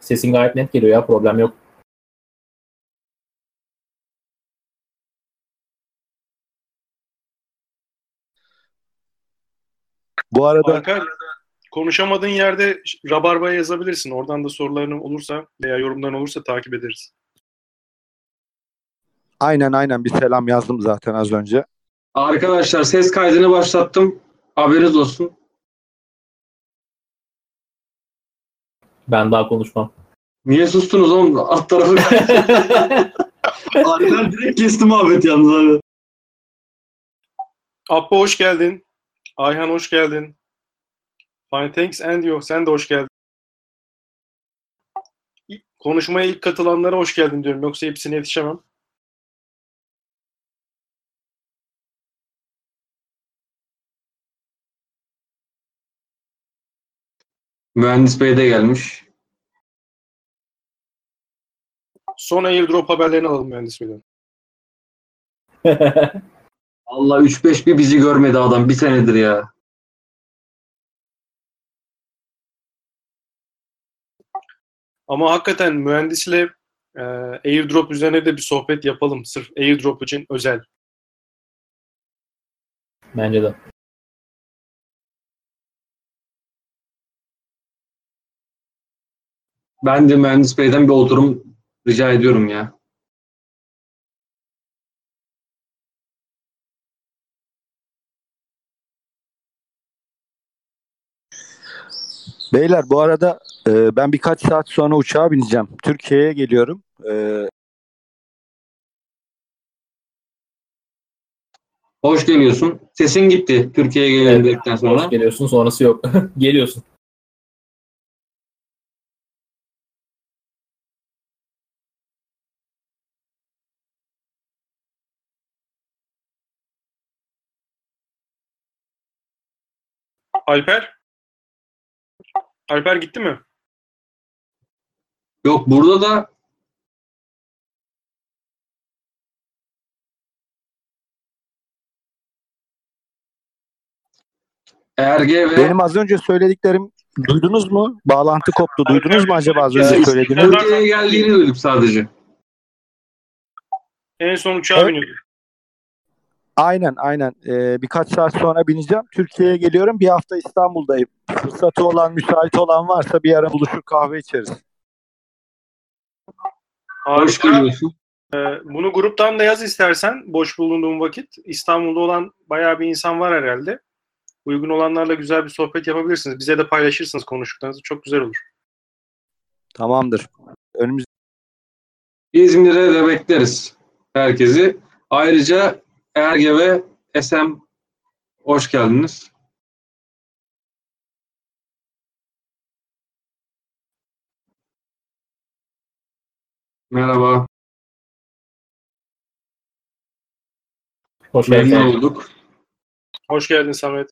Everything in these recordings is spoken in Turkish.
Sesin gayet net geliyor ya problem yok. Bu arada Alper, konuşamadığın yerde Rabarba'ya yazabilirsin. Oradan da soruların olursa veya yorumların olursa takip ederiz. aynen aynen bir selam yazdım zaten az önce. Arkadaşlar ses kaydını başlattım. Haberiniz olsun. Ben daha konuşmam. Niye sustunuz oğlum? Alt tarafı Alper direkt kesti muhabbet yalnız abi. Appa hoş geldin. Ayhan hoş geldin. Fine thanks and you. Sen de hoş geldin. İlk- Konuşmaya ilk katılanlara hoş geldin diyorum. Yoksa hepsine yetişemem. Mühendis Bey de gelmiş. Son airdrop haberlerini alalım mühendis beyden. Allah 3-5 bir bizi görmedi adam bir senedir ya. Ama hakikaten mühendisle e, airdrop üzerine de bir sohbet yapalım. Sırf airdrop için özel. Bence de. Ben de Mühendis Bey'den bir oturum rica ediyorum ya. Beyler bu arada e, ben birkaç saat sonra uçağa bineceğim. Türkiye'ye geliyorum. E, Hoş geliyorsun. Sesin gitti Türkiye'ye dedikten sonra. Hoş geliyorsun sonrası yok. Geliyorsun. Alper? Alper gitti mi? Yok burada da Erge ve benim az önce söylediklerim duydunuz mu? Bağlantı koptu. Duydunuz mu acaba az önce söylediğimi? Türkiye'ye geldiğini duyduk sadece. En son uçağa Evet. biniyordu. Aynen aynen. E, birkaç saat sonra bineceğim. Türkiye'ye geliyorum. Bir hafta İstanbul'dayım. Fırsatı olan, müsait olan varsa bir ara buluşur kahve içeriz. Hoş Harika. geliyorsun. Ee, bunu gruptan da yaz istersen boş bulunduğun vakit. İstanbul'da olan bayağı bir insan var herhalde. Uygun olanlarla güzel bir sohbet yapabilirsiniz. Bize de paylaşırsınız konuştuklarınızı. Çok güzel olur. Tamamdır. Önümüz İzmir'e de bekleriz herkesi. Ayrıca Erge ve Esem hoş geldiniz. Merhaba. Hoş Memnun geldin. olduk. Hoş geldin Samet.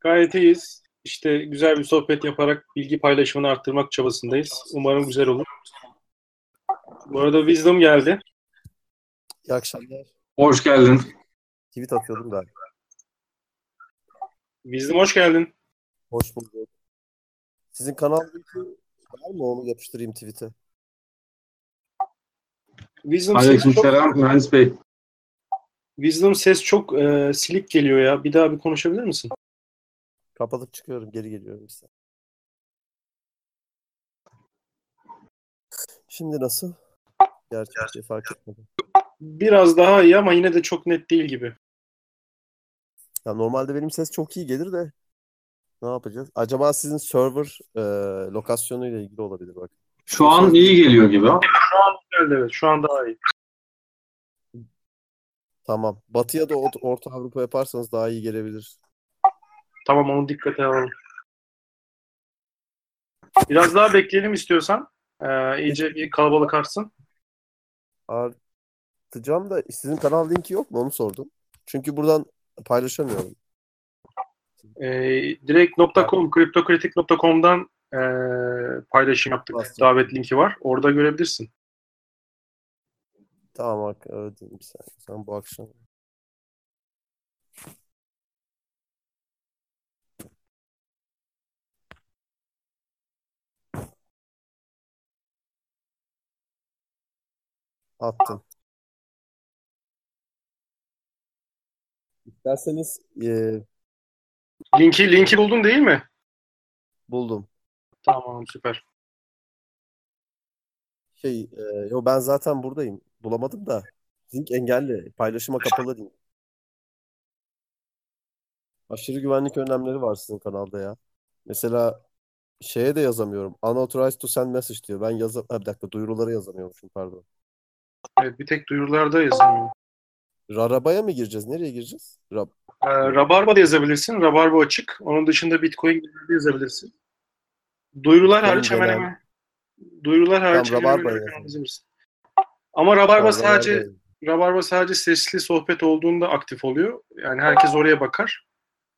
Gayet iyiyiz. İşte güzel bir sohbet yaparak bilgi paylaşımını arttırmak çabasındayız. Umarım güzel olur. Bu arada Wisdom geldi. İyi akşamlar. Hoş geldin. Tweet atıyordum da. Wisdom hoş geldin. Hoş bulduk. Sizin kanal var mı? Onu yapıştırayım tweet'e. Wisdom ses çok, Mühendis Bey. Wisdom ses çok e, silik geliyor ya. Bir daha bir konuşabilir misin? Kapatıp çıkıyorum. Geri geliyorum işte. Şimdi nasıl? Gerçi bir şey fark etmedim. Biraz daha iyi ama yine de çok net değil gibi. Ya normalde benim ses çok iyi gelir de ne yapacağız? Acaba sizin server e, lokasyonuyla ilgili olabilir bak. Şu an iyi geliyor gibi. ama. Evet, evet şu an daha iyi. Tamam. Batıya da Or- Orta Avrupa yaparsanız daha iyi gelebilir. Tamam onu dikkate alalım. Biraz daha bekleyelim istiyorsan. Ee, iyice bir kalabalık artsın. Artacağım da sizin kanal linki yok mu? Onu sordum. Çünkü buradan paylaşamıyorum. Ee, direkt .com, kriptokritik.com'dan e, paylaşım yaptık. Bastım. Davet linki var. Orada görebilirsin. Tamam saniye. Sen bu akşam Attım. İsterseniz e, Linki linki buldun değil mi? buldum. Tamam süper. Şey, e, yo ben zaten buradayım. Bulamadım da. Link engelli. Paylaşıma kapalı link. Aşırı güvenlik önlemleri var sizin kanalda ya. Mesela şeye de yazamıyorum. Unauthorized to send message diyor. Ben yazı ha, bir dakika duyurulara yazamıyormuşum pardon. Evet, bir tek duyurularda yazılmıyor. Rarabaya mı gireceğiz? Nereye gireceğiz? Rab Ee, Rabarba da yazabilirsin. Rabarba açık. Onun dışında Bitcoin gibi de yazabilirsin. Duyurular Benim hariç hemen genel- hemen. Duyurular hariç Tamam, hemen Rabarba hemen yazabilirsin. Ama Rabarba Tamam, sadece Rabarbaya. Rabarba sadece sesli sohbet olduğunda aktif oluyor. Yani herkes oraya bakar.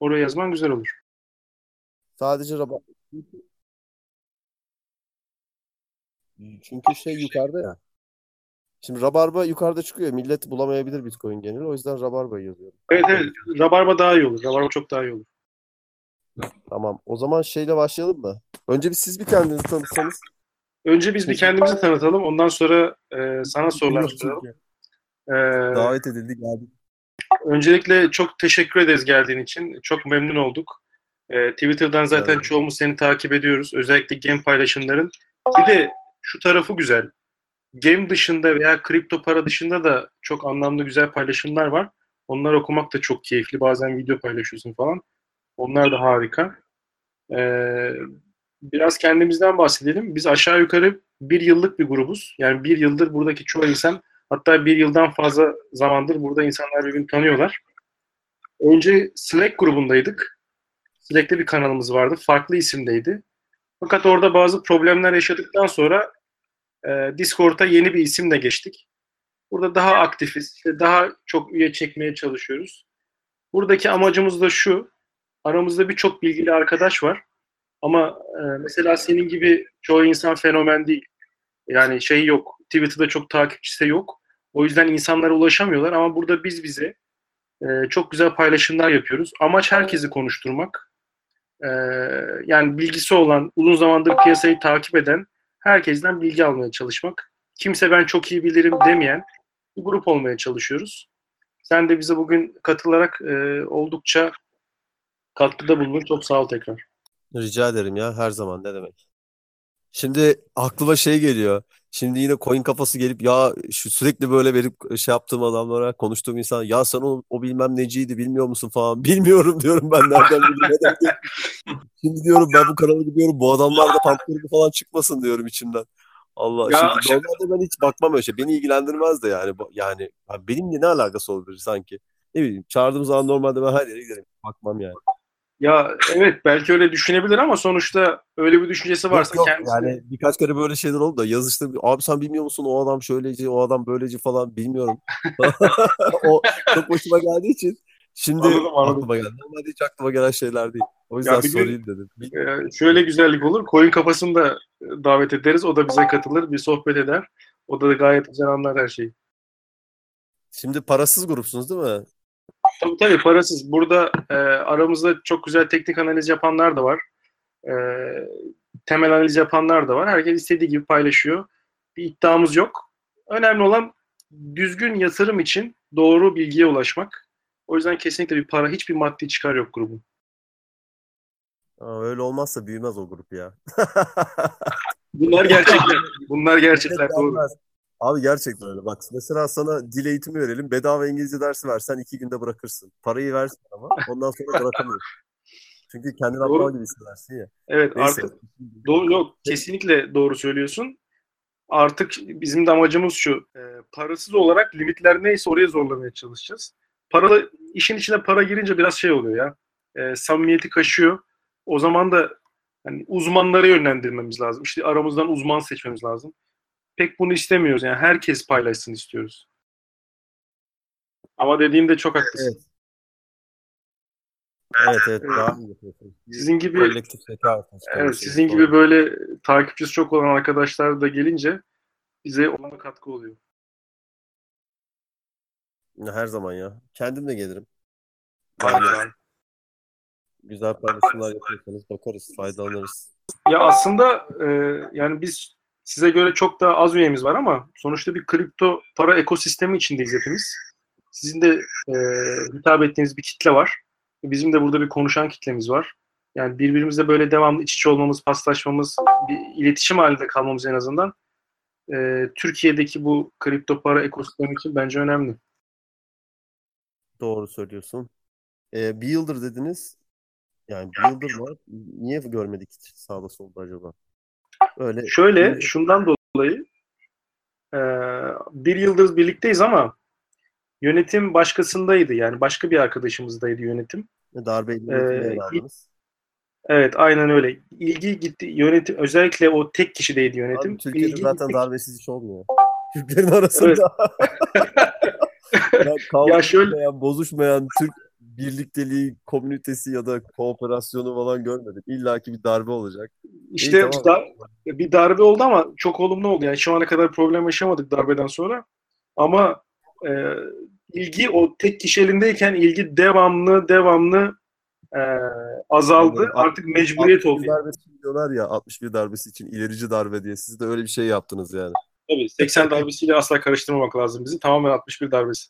Oraya yazman güzel olur. Sadece Rabar Çünkü şey yukarıda ya. Şimdi Rabarba yukarıda çıkıyor. Millet bulamayabilir Bitcoin genel. O yüzden Rabarba'yı yazıyorum. Evet evet. Rabarba daha iyi olur. Rabarba çok daha iyi olur. Tamam. O zaman şeyle başlayalım mı? Önce bir siz bir kendinizi tanıtsanız. Önce biz bir kendimizi tanıtalım. Ondan sonra e, sana sorular soralım. E, Davet edildi geldik. öncelikle çok teşekkür ederiz geldiğin için. Çok memnun olduk. E, Twitter'dan zaten Evet. çoğumuz seni takip ediyoruz. Özellikle game paylaşımların. Bir de şu tarafı güzel. Game dışında veya kripto para dışında da çok anlamlı güzel paylaşımlar var. Onları okumak da çok keyifli. Bazen video paylaşıyorsun falan. Onlar da harika. Ee, biraz kendimizden bahsedelim. Biz aşağı yukarı bir yıllık bir grubuz. Yani bir yıldır buradaki çoğu insan hatta bir yıldan fazla zamandır burada insanlar birbirini tanıyorlar. Önce Slack grubundaydık. Slack'te bir kanalımız vardı. Farklı isimdeydi. Fakat orada bazı problemler yaşadıktan sonra e, Discord'a yeni bir isimle geçtik. Burada daha aktifiz. daha çok üye çekmeye çalışıyoruz. Buradaki amacımız da şu. Aramızda birçok bilgili arkadaş var. Ama e, mesela senin gibi çoğu insan fenomen değil. Yani şey yok. Twitter'da çok takipçisi yok. O yüzden insanlara ulaşamıyorlar ama burada biz bize e, çok güzel paylaşımlar yapıyoruz. Amaç herkesi konuşturmak. E, yani bilgisi olan, uzun zamandır piyasayı takip eden herkesten bilgi almaya çalışmak. Kimse ben çok iyi bilirim demeyen bir grup olmaya çalışıyoruz. Sen de bize bugün katılarak e, oldukça katkıda bulundun. Çok sağ ol tekrar. Rica ederim ya her zaman ne demek. Şimdi aklıma şey geliyor. Şimdi yine coin kafası gelip ya şu sürekli böyle verip şey yaptığım adamlara konuştuğum insan ya sen o, o bilmem neciydi bilmiyor musun falan. Bilmiyorum diyorum ben nereden bileyim. Şimdi diyorum ben bu kanalı gidiyorum bu adamlar da pantolonu falan çıkmasın diyorum içimden. Allah Ya- şimdi normalde ben hiç bakmam öyle şey. Beni ilgilendirmez de yani. Yani benimle ne alakası olabilir sanki? Ne bileyim çağırdığım zaman normalde ben her yere giderim. Bakmam yani. Ya evet belki öyle düşünebilir ama sonuçta öyle bir düşüncesi varsa Yok, yok. kendisi Yani birkaç kere böyle şeyler oldu da yazıştım. Abi sen bilmiyor musun o adam şöyleci, o adam böyleci falan bilmiyorum. o çok hoşuma geldiği için şimdi Anladım, anladım. aklıma geldi. Normalde hiç aklıma gelen şeyler değil. O yüzden Ya bir gün- sorayım dedim. Ee, şöyle güzellik olur. Koyun kafasını da e, davet ederiz. O da bize katılır. Bir sohbet eder. O da gayet güzel anlar her şeyi. Şimdi parasız grupsunuz değil mi? Tabii tabii parasız. Burada e, aramızda çok güzel teknik analiz yapanlar da var. E, temel analiz yapanlar da var. Herkes istediği gibi paylaşıyor. Bir iddiamız yok. Önemli olan düzgün yatırım için doğru bilgiye ulaşmak. O yüzden kesinlikle bir para, hiçbir maddi çıkar yok grubun. Aa, öyle olmazsa büyümez o grup ya. Bunlar gerçekler. Bunlar gerçekler. Doğru. Abi gerçekten öyle. Bak mesela sana dil eğitimi verelim. Bedava İngilizce dersi versen iki günde bırakırsın. Parayı versin ama ondan sonra bırakamıyorsun. Çünkü kendini aptal gibi hissedersin ya. Evet Neyse. artık Doğru yok kesinlikle doğru söylüyorsun. Artık bizim de amacımız şu. e, parasız olarak limitler neyse oraya zorlamaya çalışacağız. Paralı işin içine para girince biraz şey oluyor ya. E, samimiyeti kaşıyor. O zaman da hani uzmanlara yönlendirmemiz lazım. İşte aramızdan uzman seçmemiz lazım. Pek bunu istemiyoruz. Yani herkes paylaşsın istiyoruz. Ama dediğinde çok haklısın. Evet. Evet evet daha yapıyorsun. Sizin gibi Kolektif zeka Evet, sizin Doğru. gibi böyle takipçisi çok olan arkadaşlar da gelince bize olumlu katkı oluyor. Her zaman ya. Kendim de gelirim. Yani güzel paylaşımlar yapıyorsanız bakarız, faydalanırız. Ya aslında e, yani biz size göre çok daha az üyemiz var ama sonuçta bir kripto para ekosistemi içindeyiz hepimiz. Sizin de e, hitap ettiğiniz bir kitle var. Bizim de burada bir konuşan kitlemiz var. Yani birbirimizle böyle devamlı iç içe olmamız, paslaşmamız, bir iletişim halinde kalmamız en azından e, Türkiye'deki bu kripto para ekosistemi için bence önemli. Doğru söylüyorsun. Ee, bir yıldır dediniz. Yani bir yıldır var. Niye görmedik sağda solda acaba? Öyle Şöyle, şundan dolayı e, bir yıldır birlikteyiz ama yönetim başkasındaydı. Yani başka bir arkadaşımızdaydı yönetim. darbe Ee, yönetimine rağmeniz. Evet, aynen öyle. İlgi gitti. Yönetim özellikle o tek kişideydi yönetim. Abi Türkiye'de İlgi zaten gitti. darbesiz iş olmuyor. Türklerin arasında ya kavga Ya şöyle- bozuşmayan Türk birlikteliği, komünitesi ya da kooperasyonu falan görmedim. İlla ki bir darbe olacak. İşte İyi, tamam. da- bir darbe oldu ama çok olumlu oldu. Yani şu ana kadar problem yaşamadık darbeden sonra. Ama e, ilgi o tek kişi elindeyken ilgi devamlı devamlı e, azaldı. Anladım. Artık mecburiyet 61 oldu. yani. darbesi diyorlar ya 61 darbesi için ilerici darbe diye. Siz de öyle bir şey yaptınız yani. Tabii 80 darbesiyle asla karıştırmamak lazım bizi. Tamamen 61 darbesi.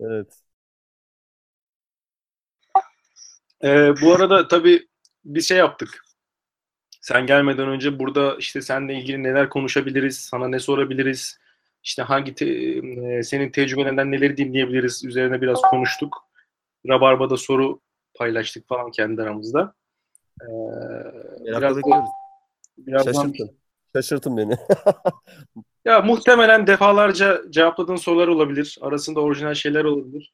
Evet. Ee, bu arada tabii bir şey yaptık. Sen gelmeden önce burada işte seninle ilgili neler konuşabiliriz, sana ne sorabiliriz, işte hangi te- e, senin tecrübelerinden neleri dinleyebiliriz üzerine biraz konuştuk. Rabarba'da soru paylaştık falan kendi aramızda. Ee, biraz, bekliyoruz. birazdan Şaşırtın. Şaşırtın beni. Ya muhtemelen defalarca cevapladığın sorular olabilir. Arasında orijinal şeyler olabilir.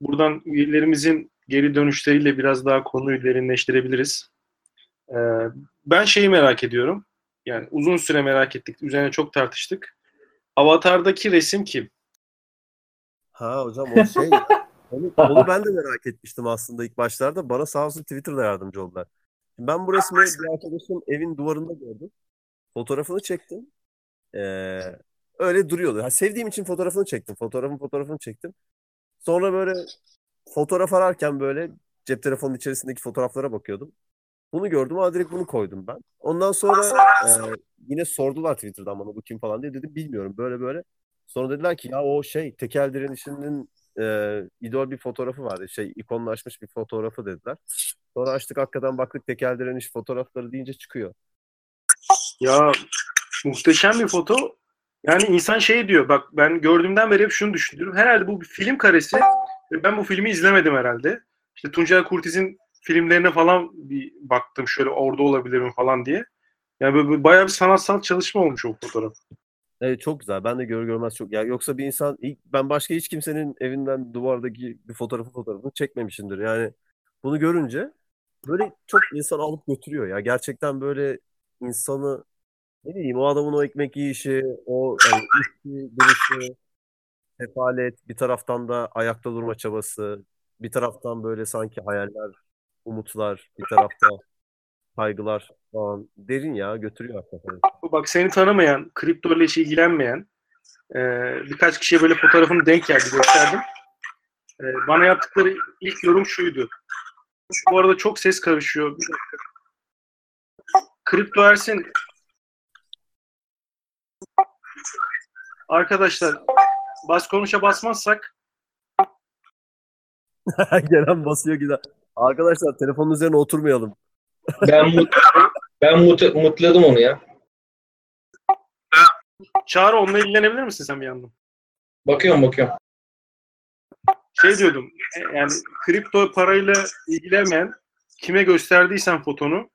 Buradan üyelerimizin geri dönüşleriyle biraz daha konuyu derinleştirebiliriz. Ee, ben şeyi merak ediyorum. Yani uzun süre merak ettik. Üzerine çok tartıştık. Avatar'daki resim kim? Ha hocam o şey. Onu, onu ben de merak etmiştim aslında ilk başlarda. Bana sağ olsun Twitter'da yardımcı oldular. Ben bu resmi bir arkadaşım evin duvarında gördüm. Fotoğrafını çektim. Ee, öyle duruyordu. Ha, sevdiğim için fotoğrafını çektim. Fotoğrafın fotoğrafını çektim. Sonra böyle fotoğraf ararken böyle cep telefonunun içerisindeki fotoğraflara bakıyordum. Bunu gördüm. Aa, direkt bunu koydum ben. Ondan sonra e, yine sordular Twitter'dan bana bu kim falan diye. Dedim bilmiyorum böyle böyle. Sonra dediler ki ya o şey tekel direnişinin e, idol bir fotoğrafı vardı. Şey ikonlaşmış bir fotoğrafı dediler. Sonra açtık hakikaten baktık tekel direniş fotoğrafları deyince çıkıyor. Ya muhteşem bir foto. Yani insan şey diyor. Bak ben gördüğümden beri hep şunu düşünüyorum. Herhalde bu bir film karesi. Ben bu filmi izlemedim herhalde. İşte Tuncel Kurtiz'in filmlerine falan bir baktım şöyle orada olabilirim falan diye. Yani böyle bayağı bir sanatsal çalışma olmuş o fotoğraf. Evet çok güzel. Ben de görür görmez çok. Ya yoksa bir insan ilk ben başka hiç kimsenin evinden duvardaki bir fotoğrafı fotoğrafını çekmemişimdir. Yani bunu görünce böyle çok insan alıp götürüyor ya. Gerçekten böyle insanı ne bileyim o adamın o ekmek yiyişi, o yani işi, duruşu, sefalet, bir taraftan da ayakta durma çabası, bir taraftan böyle sanki hayaller, umutlar, bir tarafta kaygılar falan. Derin ya götürüyor hakikaten. Bak seni tanımayan, kripto ile hiç ilgilenmeyen e, birkaç kişiye böyle fotoğrafını denk geldi gösterdim. E, bana yaptıkları ilk yorum şuydu. Bu arada çok ses karışıyor. Kripto Ersin Arkadaşlar bas konuşa basmazsak Gelen basıyor gider. Arkadaşlar telefonun üzerine oturmayalım. Ben mut ben mut mutladım onu ya. Çağrı onunla ilgilenebilir misin sen bir yandan? Bakıyorum bakıyorum. Şey diyordum e, yani kripto parayla ilgilenmeyen kime gösterdiysen fotonu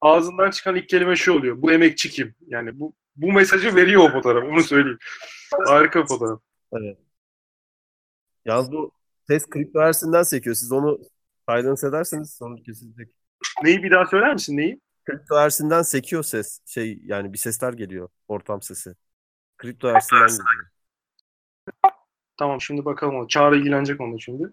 ağzından çıkan ilk kelime şu oluyor. Bu emekçi kim? Yani bu bu mesajı veriyor o fotoğraf. Onu söyleyeyim. Harika bir fotoğraf. Yalnız bu ses kripto Ersin'den sekiyor. Siz onu silence ederseniz sonra kesilecek. Neyi bir daha söyler misin neyi? Kripto Ersin'den sekiyor ses. Şey yani bir sesler geliyor. Ortam sesi. Kripto Ersin'den geliyor. Tamam şimdi bakalım. o. Çağrı ilgilenecek onunla şimdi.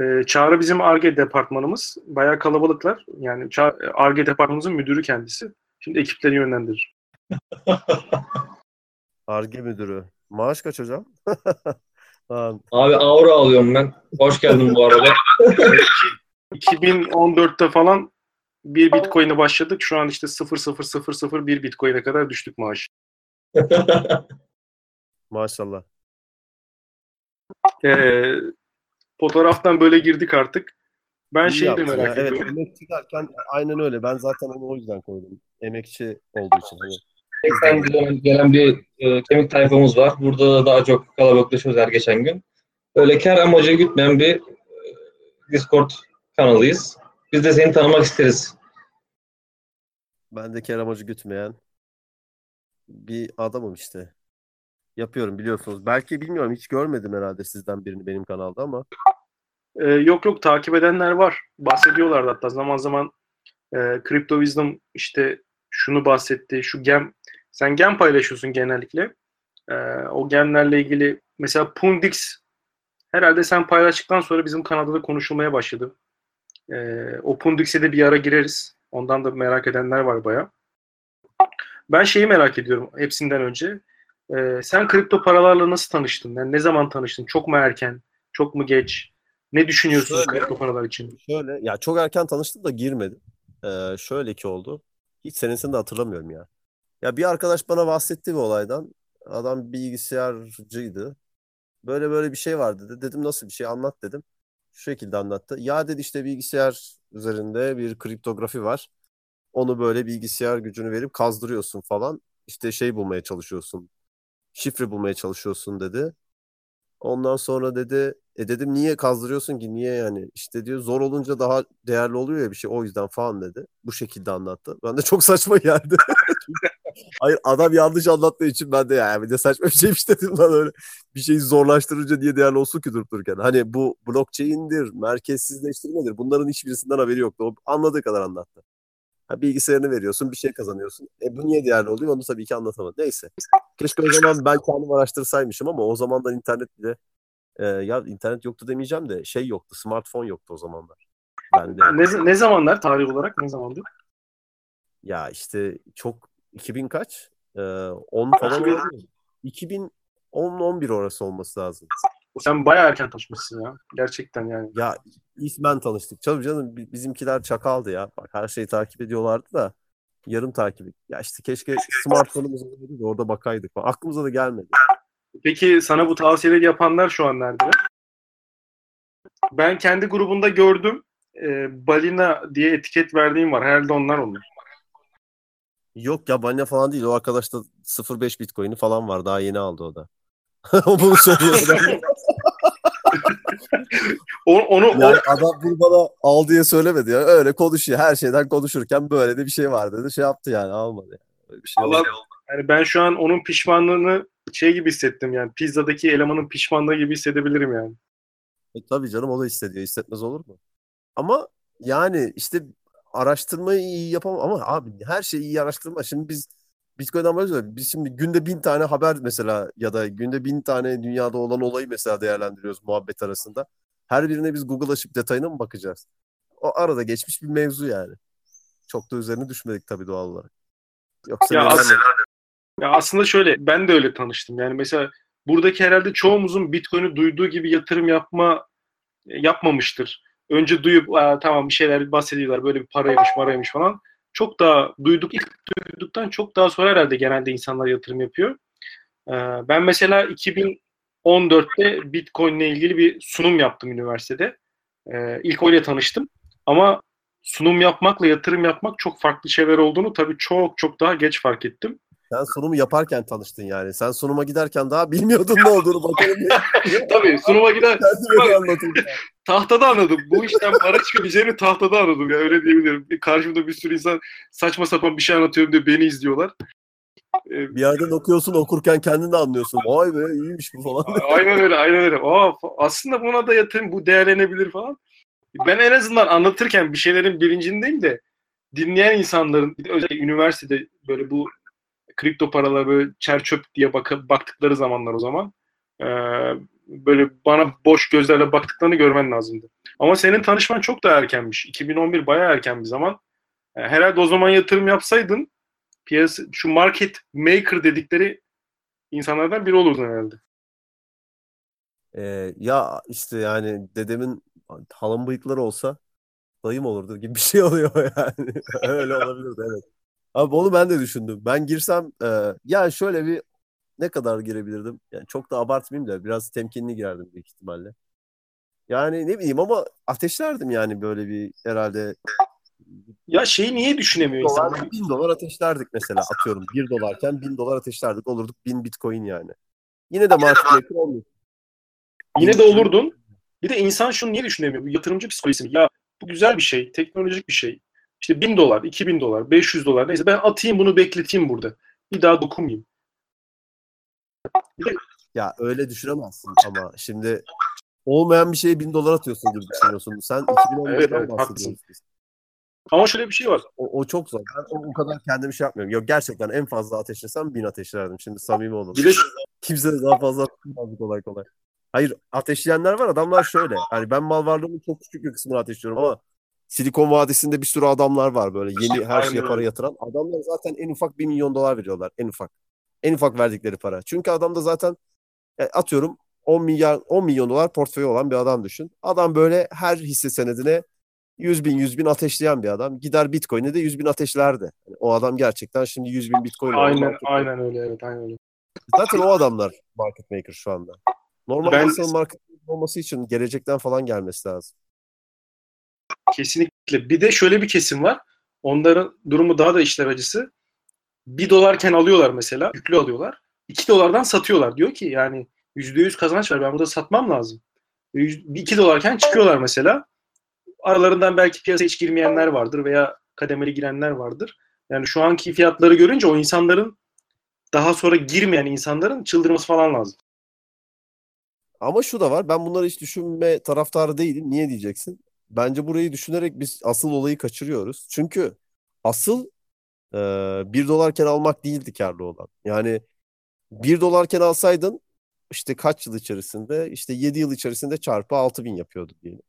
Ee, Çağrı bizim ARGE departmanımız. Bayağı kalabalıklar. Yani ARGE departmanımızın müdürü kendisi. Şimdi ekipleri yönlendirir. Arge müdürü. Maaş kaç hocam? Abi aura alıyorum ben. Hoş geldin bu arada. 2014'te falan 1 Bitcoin'e başladık. Şu an işte 0.0001 Bitcoin'e kadar düştük maaş. Maşallah. Ee, fotoğraftan böyle girdik artık. Ben İyi şeyi de yaptın ya. merak Evet, ediyorum. emekçi derken aynen öyle. Ben zaten onu o yüzden koydum. Emekçi olduğu için. Hani 80 milyon gelen bir e, kemik tayfamız var. Burada da daha çok kalabalıklaşıyoruz her geçen gün. Böyle kar amacı gütmeyen bir e, Discord kanalıyız. Biz de seni tanımak isteriz. Ben de kar amacı gütmeyen bir adamım işte. Yapıyorum biliyorsunuz. Belki bilmiyorum hiç görmedim herhalde sizden birini benim kanalda ama Ee, yok yok takip edenler var. Bahsediyorlardı hatta zaman zaman e, Crypto Wisdom işte şunu bahsetti, şu gem. Sen gem paylaşıyorsun genellikle. Ee, o gemlerle ilgili mesela Pundix herhalde sen paylaştıktan sonra bizim kanalda da konuşulmaya başladı. Ee, o Pundix'e de bir ara gireriz. Ondan da merak edenler var baya. Ben şeyi merak ediyorum hepsinden önce. Ee, sen kripto paralarla nasıl tanıştın? Yani ne zaman tanıştın? Çok mu erken? Çok mu geç? Ne düşünüyorsun Şöyle. kripto paralar için? şöyle ya çok erken tanıştım da girmedim. Ee, şöyle ki oldu. Hiç senesini de hatırlamıyorum ya. Ya bir arkadaş bana bahsetti bir olaydan. Adam bilgisayarcıydı. Böyle böyle bir şey var dedi. Dedim nasıl bir şey anlat dedim. Şu şekilde anlattı. Ya dedi işte bilgisayar üzerinde bir kriptografi var. Onu böyle bilgisayar gücünü verip kazdırıyorsun falan. İşte şey bulmaya çalışıyorsun. Şifre bulmaya çalışıyorsun dedi. Ondan sonra dedi e dedim niye kazdırıyorsun ki niye yani işte diyor zor olunca daha değerli oluyor ya bir şey o yüzden falan dedi. Bu şekilde anlattı. Ben de çok saçma geldi. Hayır adam yanlış anlattığı için ben de yani de saçma bir şeymiş dedim lan öyle. Bir şeyi zorlaştırınca niye değerli olsun ki durup dururken. Hani bu blockchain'dir, merkezsizleştirmedir. Bunların hiçbirisinden haberi yoktu. O anladığı kadar anlattı. Ha, bilgisayarını veriyorsun, bir şey kazanıyorsun. E bu niye değerli oluyor? Onu tabii ki anlatamadı. Neyse. Keşke o zaman ben kendim araştırsaymışım ama o zamandan internet bile e, ya internet yoktu demeyeceğim de şey yoktu. Smartphone yoktu o zamanlar. Ben de Ne, ne zamanlar tarih olarak ne zamandı? ya işte çok 2000 kaç? E, 10 falan 2000. olabilir. 2010 11 orası olması lazım. Sen bayağı erken tanışmışsın ya. Gerçekten yani. Ya ismen tanıştık. Canım canım bi- bizimkiler çakaldı ya. Bak her şeyi takip ediyorlardı da yarım takip. Ya işte keşke smartphone'umuz olsaydı da orada bakaydık. Aklımıza da gelmedi. Peki sana bu tavsiyeleri yapanlar şu an nerede? Ben kendi grubunda gördüm. Ee, balina diye etiket verdiğim var. Herhalde onlar onlar. Yok ya balina falan değil. O arkadaşta 0.5 Bitcoin'i falan var. Daha yeni aldı o da. O bunu söylüyor. Onu o, Yani adam bunu bana al diye söylemedi ya. Öyle konuşuyor. Her şeyden konuşurken böyle de bir şey var dedi. Şey yaptı yani almadı. Yani. Öyle bir şey Allah- olmadı. Yani ben şu an onun pişmanlığını şey gibi hissettim yani. Pizzadaki elemanın pişmanlığı gibi hissedebilirim yani. E, tabii canım o da hissediyor. Hissetmez olur mu? Ama yani işte araştırmayı iyi yapamam ama abi her şeyi iyi araştırma. Şimdi biz Bitcoin'den bahsediyoruz. Biz şimdi günde bin tane haber mesela ya da günde bin tane dünyada olan olayı mesela değerlendiriyoruz muhabbet arasında. Her birine biz Google açıp detayına mı bakacağız? O arada geçmiş bir mevzu yani. Çok da üzerine düşmedik tabii doğal olarak. Yoksa Ya aslında-. Ya aslında şöyle ben de öyle tanıştım. Yani mesela buradaki herhalde çoğumuzun Bitcoin'i duyduğu gibi yatırım yapma yapmamıştır. Önce duyup tamam bir şeyler bahsediyorlar böyle bir paraymış maraymış falan. Çok daha duyduk ilk duyduktan çok daha sonra herhalde genelde insanlar yatırım yapıyor. Ben mesela 2014'te Bitcoin ile ilgili bir sunum yaptım üniversitede. Ee, ilk öyle tanıştım. Ama sunum yapmakla yatırım yapmak çok farklı şeyler olduğunu tabii çok çok daha geç fark ettim. Sen sunumu yaparken tanıştın yani. Sen sunuma giderken daha bilmiyordun ne olduğunu bakalım. tabii sunuma gider tahtada anladım. Bu işten para çıkabileceğini tahtada anladım ya öyle diyebilirim. Karşımda bir sürü insan saçma sapan bir şey anlatıyorum diye beni izliyorlar. Ee, Bir yerden okuyorsun okurken kendin de anlıyorsun. Vay be iyiymiş bu falan. aynen öyle, aynen öyle. Aa, aslında buna da yatırım, bu değerlenebilir falan. Ben en azından anlatırken bir şeylerin bilincindeyim de dinleyen insanların özellikle üniversitede böyle bu kripto paralara böyle çer çöp diye baka- baktıkları zamanlar o zaman ee, böyle bana boş gözlerle baktıklarını görmen lazımdı. Ama senin tanışman çok da erkenmiş. 2011 bayağı erken bir zaman. Ee, herhalde o zaman yatırım yapsaydın piyasa şu market maker dedikleri insanlardan biri olurdun herhalde. Ee, ya işte yani dedemin halam bıyıkları olsa dayım olurdu gibi bir şey oluyor yani. Öyle olabilirdi evet. Abi onu ben de düşündüm. Ben girsem e, yani şöyle bir ne kadar girebilirdim? Yani çok da abartmayayım da biraz temkinli girerdim büyük ihtimalle. Yani ne bileyim ama ateşlerdim yani böyle bir herhalde Ya şeyi niye düşünemiyor insanlar? bin dolar ateşlerdik mesela atıyorum. Bir dolarken bin dolar ateşlerdik olurduk bin bitcoin yani. Yine de market maker olmuyor. Yine de olurdun. Bir de insan şunu niye düşünemiyor? Bu yatırımcı psikolojisi. Ya bu güzel bir şey, teknolojik bir şey. İşte 1000 dolar, 2000 dolar, 500 dolar neyse ben atayım bunu bekleteyim burada. Bir daha dokunmayayım. Ya öyle düşünemezsin ama şimdi olmayan bir şeye bin dolar atıyorsun gibi düşünüyorsun. Sen 2015'ten Evet, evet, bahsediyorsun. Ama şöyle bir şey var. O, o çok zor. Ben o, o kadar kendimi şey yapmıyorum. Yok gerçekten en fazla ateşlesem bin ateşlerdim. Şimdi samimi olalım. Bir de Kimse de daha fazla atmaz kolay kolay. Hayır ateşleyenler var adamlar şöyle. Hani ben mal varlığımın çok küçük bir kısmını ateşliyorum ama Silikon Vadisi'nde bir sürü adamlar var böyle yeni her şeye para yatıran. Adamlar zaten en ufak 1 milyon dolar veriyorlar. En ufak. En ufak verdikleri para. Çünkü adam da zaten e, atıyorum 10 milyar 10 milyon dolar portföyü olan bir adam düşün. Adam böyle her hisse senedine 100 bin 100 bin ateşleyen bir adam. Gider Bitcoin'e de 100 bin ateşlerdi. Yani o adam gerçekten şimdi 100 bin Bitcoin aynen aynen öyle evet aynen öyle. Zaten o adamlar market maker şu anda. Normal Ben- insanın market maker olması için gelecekten falan gelmesi lazım. Kesinlikle. Bir de şöyle bir kesim var. Onların durumu daha da işler acısı. 1 dolarken alıyorlar mesela. Yüklü alıyorlar. 2 dolardan satıyorlar. Diyor ki yani %100 kazanç var. Ben burada satmam lazım. 2 dolarken çıkıyorlar mesela. Aralarından belki piyasaya hiç girmeyenler vardır veya kademeli girenler vardır. Yani şu anki fiyatları görünce o insanların daha sonra girmeyen insanların çıldırması falan lazım. Ama şu da var. Ben bunları hiç düşünme taraftarı değilim. Niye diyeceksin? Bence burayı düşünerek biz asıl olayı kaçırıyoruz. Çünkü asıl e, 1 dolarken almak değildi karlı olan. Yani 1 dolarken alsaydın işte kaç yıl içerisinde işte 7 yıl içerisinde çarpı 6 bin yapıyordu diyelim.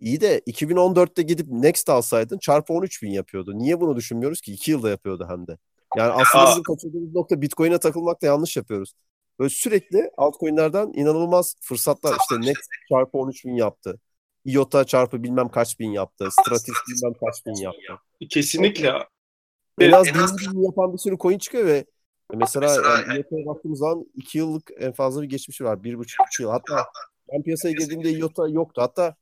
İyi de 2014'te gidip Next alsaydın çarpı 13 bin yapıyordu. Niye bunu düşünmüyoruz ki? 2 yılda yapıyordu hem de. Yani aslında bizim kaçırdığımız nokta Bitcoin'e takılmakta yanlış yapıyoruz. Böyle sürekli altcoin'lerden inanılmaz fırsatlar işte Next çarpı 13 bin yaptı. IOTA çarpı bilmem kaç bin yaptı. Stratis bilmem kaç bin yaptı. Kesinlikle. En az En bin bin yapan bir sürü coin çıkıyor ve mesela yani IOTA'ya baktığımız zaman 2 yıllık en fazla bir geçmişi var. 1,5-2 yıl. Hatta ben piyasaya girdiğimde IOTA yoktu. Hatta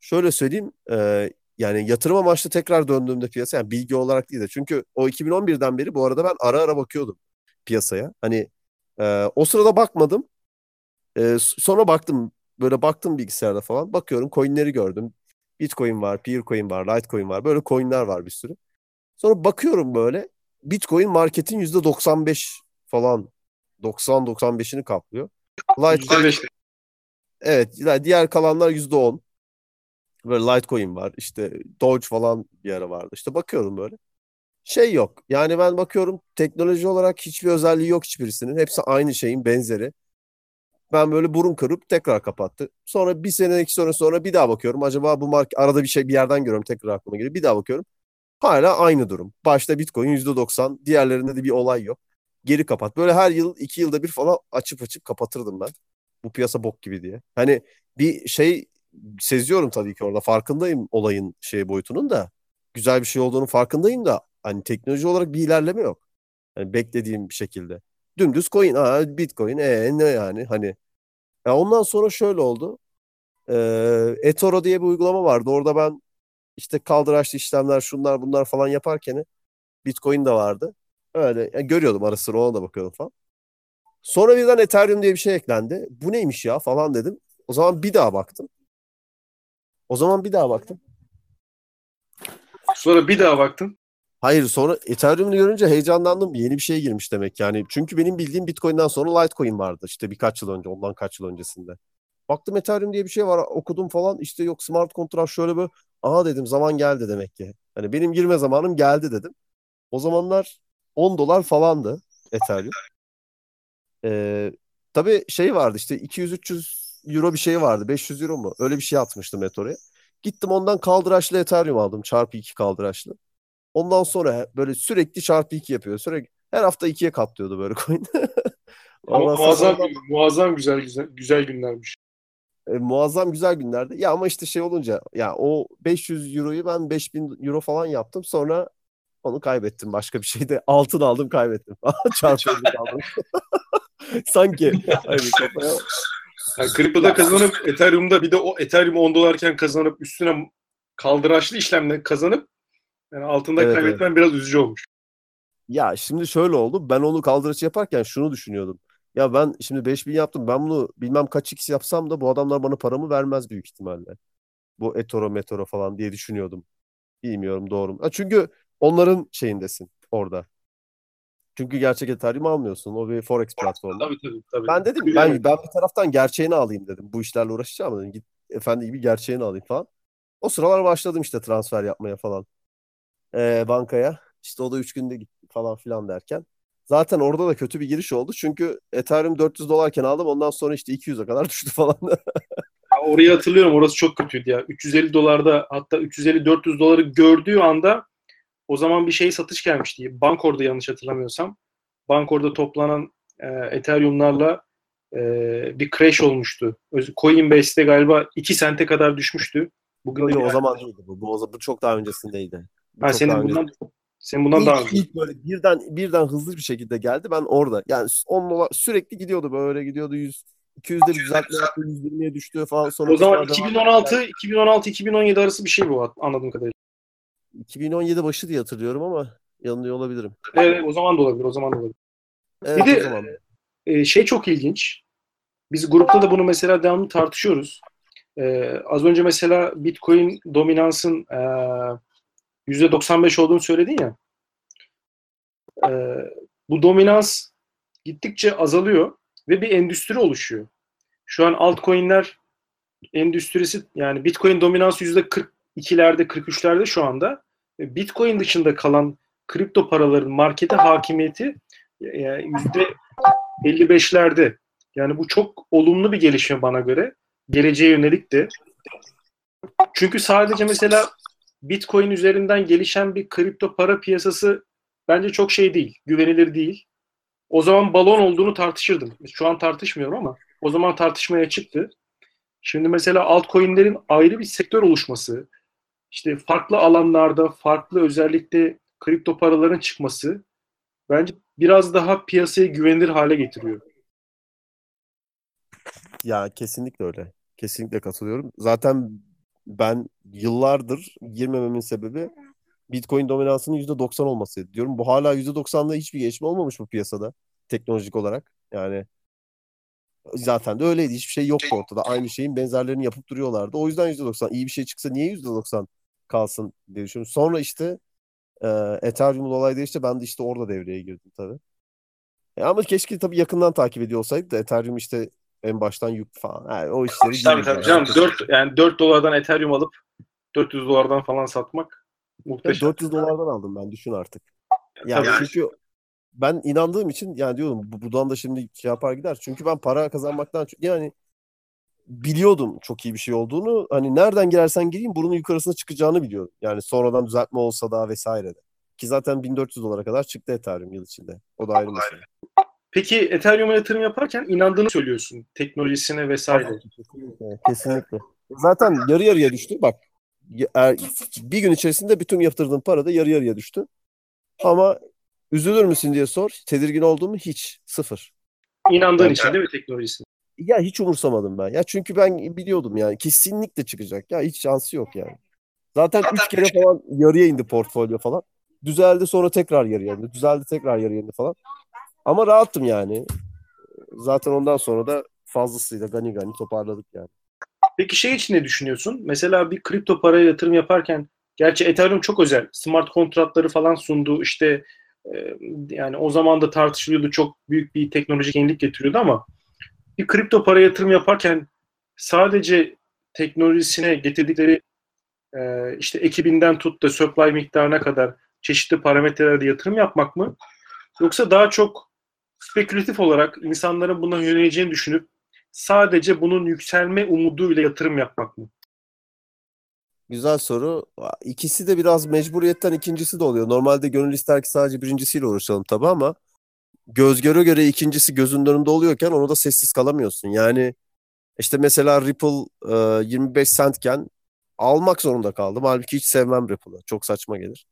şöyle söyleyeyim e, yani yatırım amaçlı tekrar döndüğümde piyasa yani bilgi olarak değil de çünkü o 2011'den beri bu arada ben ara ara bakıyordum piyasaya. Hani e, o sırada bakmadım. E, sonra baktım böyle baktım bilgisayarda falan bakıyorum coinleri gördüm. Bitcoin var, Peercoin var, Litecoin var. Böyle coinler var bir sürü. Sonra bakıyorum böyle Bitcoin marketin %95 falan 90-95'ini kaplıyor. Litecoin %5. Evet, diğer kalanlar %10. Böyle Litecoin var. işte Doge falan bir ara vardı. İşte bakıyorum böyle. Şey yok. Yani ben bakıyorum teknoloji olarak hiçbir özelliği yok hiçbirisinin. Hepsi aynı şeyin benzeri. Ben böyle burun kırıp tekrar kapattı. Sonra bir sene iki sene sonra bir daha bakıyorum. Acaba bu marka arada bir şey bir yerden görüyorum tekrar aklıma geliyor. Bir daha bakıyorum. Hala aynı durum. Başta Bitcoin %90. Diğerlerinde de bir olay yok. Geri kapat. Böyle her yıl iki yılda bir falan açıp açıp kapatırdım ben. Bu piyasa bok gibi diye. Hani bir şey seziyorum tabii ki orada. Farkındayım olayın şey boyutunun da. Güzel bir şey olduğunu farkındayım da hani teknoloji olarak bir ilerleme yok. Yani beklediğim bir şekilde. Dümdüz coin. Aa, Bitcoin. E ne yani? Hani ya ondan sonra şöyle oldu. Ee, eToro diye bir uygulama vardı. Orada ben işte kaldıraçlı işlemler şunlar bunlar falan yaparken Bitcoin de vardı. Öyle yani görüyordum ara sıra ona da bakıyordum falan. Sonra birden Ethereum diye bir şey eklendi. Bu neymiş ya falan dedim. O zaman bir daha baktım. O zaman bir daha baktım. Sonra bir daha baktın. Hayır sonra Ethereum'u görünce heyecanlandım. Yeni bir şey girmiş demek yani. Çünkü benim bildiğim Bitcoin'den sonra Litecoin vardı. işte birkaç yıl önce, ondan kaç yıl öncesinde. Baktım Ethereum diye bir şey var. Okudum falan. işte yok smart kontrat şöyle böyle. Aha dedim zaman geldi demek ki. Hani benim girme zamanım geldi dedim. O zamanlar 10 dolar falandı Ethereum. Ee, tabii şey vardı işte 200-300 euro bir şey vardı. 500 euro mu? Öyle bir şey atmıştım Etor'a. Gittim ondan kaldıraçlı Ethereum aldım. Çarpı 2 kaldıraçlı. Ondan sonra böyle sürekli çarpı 2 yapıyor. Sürekli her hafta 2'ye katlıyordu böyle coin. Ama Ondan sonra muazzam, muazzam güzel, güzel güzel günlermiş. E, muazzam güzel günlerdi. Ya ama işte şey olunca ya o 500 euroyu ben 5000 euro falan yaptım. Sonra onu kaybettim. Başka bir şeyde altın aldım kaybettim. Çarpıldı kaldım. Sanki hani kafaya Yani kriptoda kazanıp Ethereum'da bir de o Ethereum 10 dolarken kazanıp üstüne kaldıraçlı işlemle kazanıp yani altında Evet, kaybetmen biraz üzücü olmuş. Ya şimdi şöyle oldu. Ben onu kaldıraç yaparken şunu düşünüyordum. Ya ben şimdi 5000 yaptım. Ben bunu bilmem kaç x yapsam da bu adamlar bana paramı vermez büyük ihtimalle. Bu etoro metoro falan diye düşünüyordum. Bilmiyorum doğru mu? Ha, çünkü onların şeyindesin orada. Çünkü gerçek Ethereum almıyorsun. O bir Forex platformu. Tabii tabii. tabii. Ben dedim ben ben bir taraftan gerçeğini alayım dedim. Bu işlerle uğraşacağım dedim. Git efendi gibi gerçeğini alayım falan. O sıralar başladım işte transfer yapmaya falan. Ee, bankaya. İşte o da 3 günde gitti falan filan derken. Zaten orada da kötü bir giriş oldu. Çünkü Ethereum 400 dolarken aldım. Ondan sonra işte 200'e kadar düştü falan. Orayı hatırlıyorum. Orası çok kötüydü ya. 350 dolarda hatta 350-400 doları gördüğü anda o zaman bir şey satış gelmişti. Bankor'da yanlış hatırlamıyorsam. Bankor'da toplanan e, Ethereum'larla e, bir crash olmuştu. Coinbase'de galiba 2 sente kadar düşmüştü. Bugün Yo, o zaman değildi bu. Bu, bu çok daha öncesindeydi. Ha, çok senin bundan senin bundan İlk, daha önce. ilk böyle birden birden hızlı bir şekilde geldi. Ben orada yani 10 dolar sürekli gidiyordu böyle gidiyordu 100 200'de bir düzeltme yaptı 120'ye düştü falan sonra O zaman tekrar devam 2016 2016 2017 arası bir şey bu anladığım kadarıyla. 2017 başı diye hatırlıyorum ama yanılıyor olabilirim. Evet, o zaman da olabilir. O zaman da olabilir. Evet Bir de- o zaman. Ee, şey çok ilginç. Biz grupta da bunu mesela devamlı tartışıyoruz. Ee, az önce mesela Bitcoin dominansın e, %95 olduğunu söyledin ya. Ee, bu dominans gittikçe azalıyor ve bir endüstri oluşuyor. Şu an altcoin'ler endüstrisi yani Bitcoin dominansı %42'lerde 43'lerde şu anda. Bitcoin dışında kalan kripto paraların markete hakimiyeti e, yüzde 55'lerde. Yani bu çok olumlu bir gelişme bana göre. Geleceğe yönelik de. Çünkü sadece mesela Bitcoin üzerinden gelişen bir kripto para piyasası bence çok şey değil. Güvenilir değil. O zaman balon olduğunu tartışırdım. Şu an tartışmıyorum ama o zaman tartışmaya çıktı. Şimdi mesela altcoin'lerin ayrı bir sektör oluşması, işte farklı alanlarda farklı özellikle kripto paraların çıkması bence biraz daha piyasayı güvenilir hale getiriyor. Ya kesinlikle öyle. Kesinlikle katılıyorum. Zaten ben yıllardır girmememin sebebi Bitcoin dominansının %90 olması diyorum. Bu hala %90'da hiçbir gelişme olmamış bu piyasada teknolojik olarak. Yani zaten de öyleydi. Hiçbir şey yoktu ortada. Aynı şeyin benzerlerini yapıp duruyorlardı. O yüzden %90. İyi bir şey çıksa niye %90 kalsın diye düşünüyorum. Sonra işte e, Ethereum'un olayı değişti. Ben de işte orada devreye girdim tabii. E, ama keşke tabii yakından takip ediyor olsaydı da Ethereum işte en baştan yük falan. Yani o işleri Tabii tabii yani. canım 4 yani 4 dolardan Ethereum alıp 400 dolardan falan satmak muhteşem. 400 dolardan aldım ben düşün artık. Yani Tabii. çünkü ben inandığım için yani diyorum bu buradan da şimdi şey yapar gider. Çünkü ben para kazanmaktan yani biliyordum çok iyi bir şey olduğunu. Hani nereden girersen gireyim bunun yukarısına çıkacağını biliyordum. Yani sonradan düzeltme olsa da vesaire de. Ki zaten 1400 dolara kadar çıktı Ethereum yıl içinde. O da ayrı mesele. Peki Ethereum'a yatırım yaparken inandığını söylüyorsun teknolojisine vesaire. Kesinlikle. Kesinlikle. Zaten yarı yarıya düştü. Bak er- bir gün içerisinde bütün yatırdığım para da yarı yarıya düştü. Ama üzülür müsün diye sor. Tedirgin oldum mu? Hiç. Sıfır. İnandığın Yani- için değil mi teknolojisine? Ya hiç umursamadım ben. Ya çünkü ben biliyordum yani kesinlikle çıkacak. Ya hiç şansı yok yani. Zaten üç kere falan yarıya indi portfolyo falan. Düzeldi sonra tekrar yarıya indi. Düzeldi tekrar yarıya indi falan. Ama rahattım yani. Zaten ondan sonra da fazlasıyla gani gani toparladık yani. Peki şey için ne düşünüyorsun? Mesela bir kripto paraya yatırım yaparken gerçi Ethereum çok özel. Smart kontratları falan sundu. İşte e, yani o zaman da tartışılıyordu. Çok büyük bir teknolojik yenilik getiriyordu ama bir kripto para yatırım yaparken sadece teknolojisine getirdikleri e, işte ekibinden tut da supply miktarına kadar çeşitli parametrelerde yatırım yapmak mı? Yoksa daha çok spekülatif olarak insanların buna yöneleceğini düşünüp sadece bunun yükselme umuduyla yatırım yapmak mı? Güzel soru. İkisi de biraz mecburiyetten ikincisi de oluyor. Normalde gönül ister ki sadece birincisiyle uğraşalım tabii ama göz göre göre ikincisi gözünün önünde oluyorken onu da sessiz kalamıyorsun. Yani İşte mesela Ripple e, 25 centken almak zorunda kaldım. Halbuki hiç sevmem Ripple'ı. Çok saçma gelir.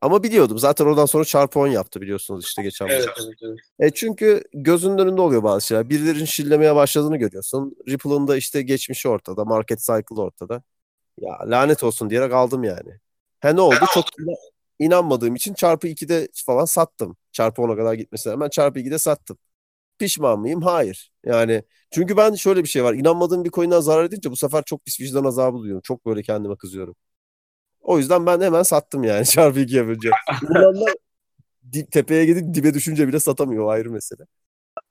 Ama biliyordum. Zaten oradan sonra çarpı 10 yaptı biliyorsunuz işte geçen Evet, evet, evet. E çünkü gözünün önünde oluyor bazı şeyler. Birilerinin şillemeye başladığını görüyorsun. Ripple'ın da işte geçmişi ortada. Market cycle ortada. Ya lanet olsun diyerek aldım yani. He ne oldu? Çok ina- inanmadığım için çarpı 2'de falan sattım. Çarpı 10'a kadar gitmesine rağmen çarpı 2'de sattım. Pişman mıyım? Hayır. Yani çünkü ben şöyle bir şey var. İnanmadığım bir coin'den zarar edince bu sefer çok pis vicdan azabı duyuyorum. Çok böyle kendime kızıyorum. O yüzden ben hemen sattım yani çarpı 2 yapınca. İnananlar dip, tepeye gidip dibe düşünce bile satamıyor o ayrı mesele.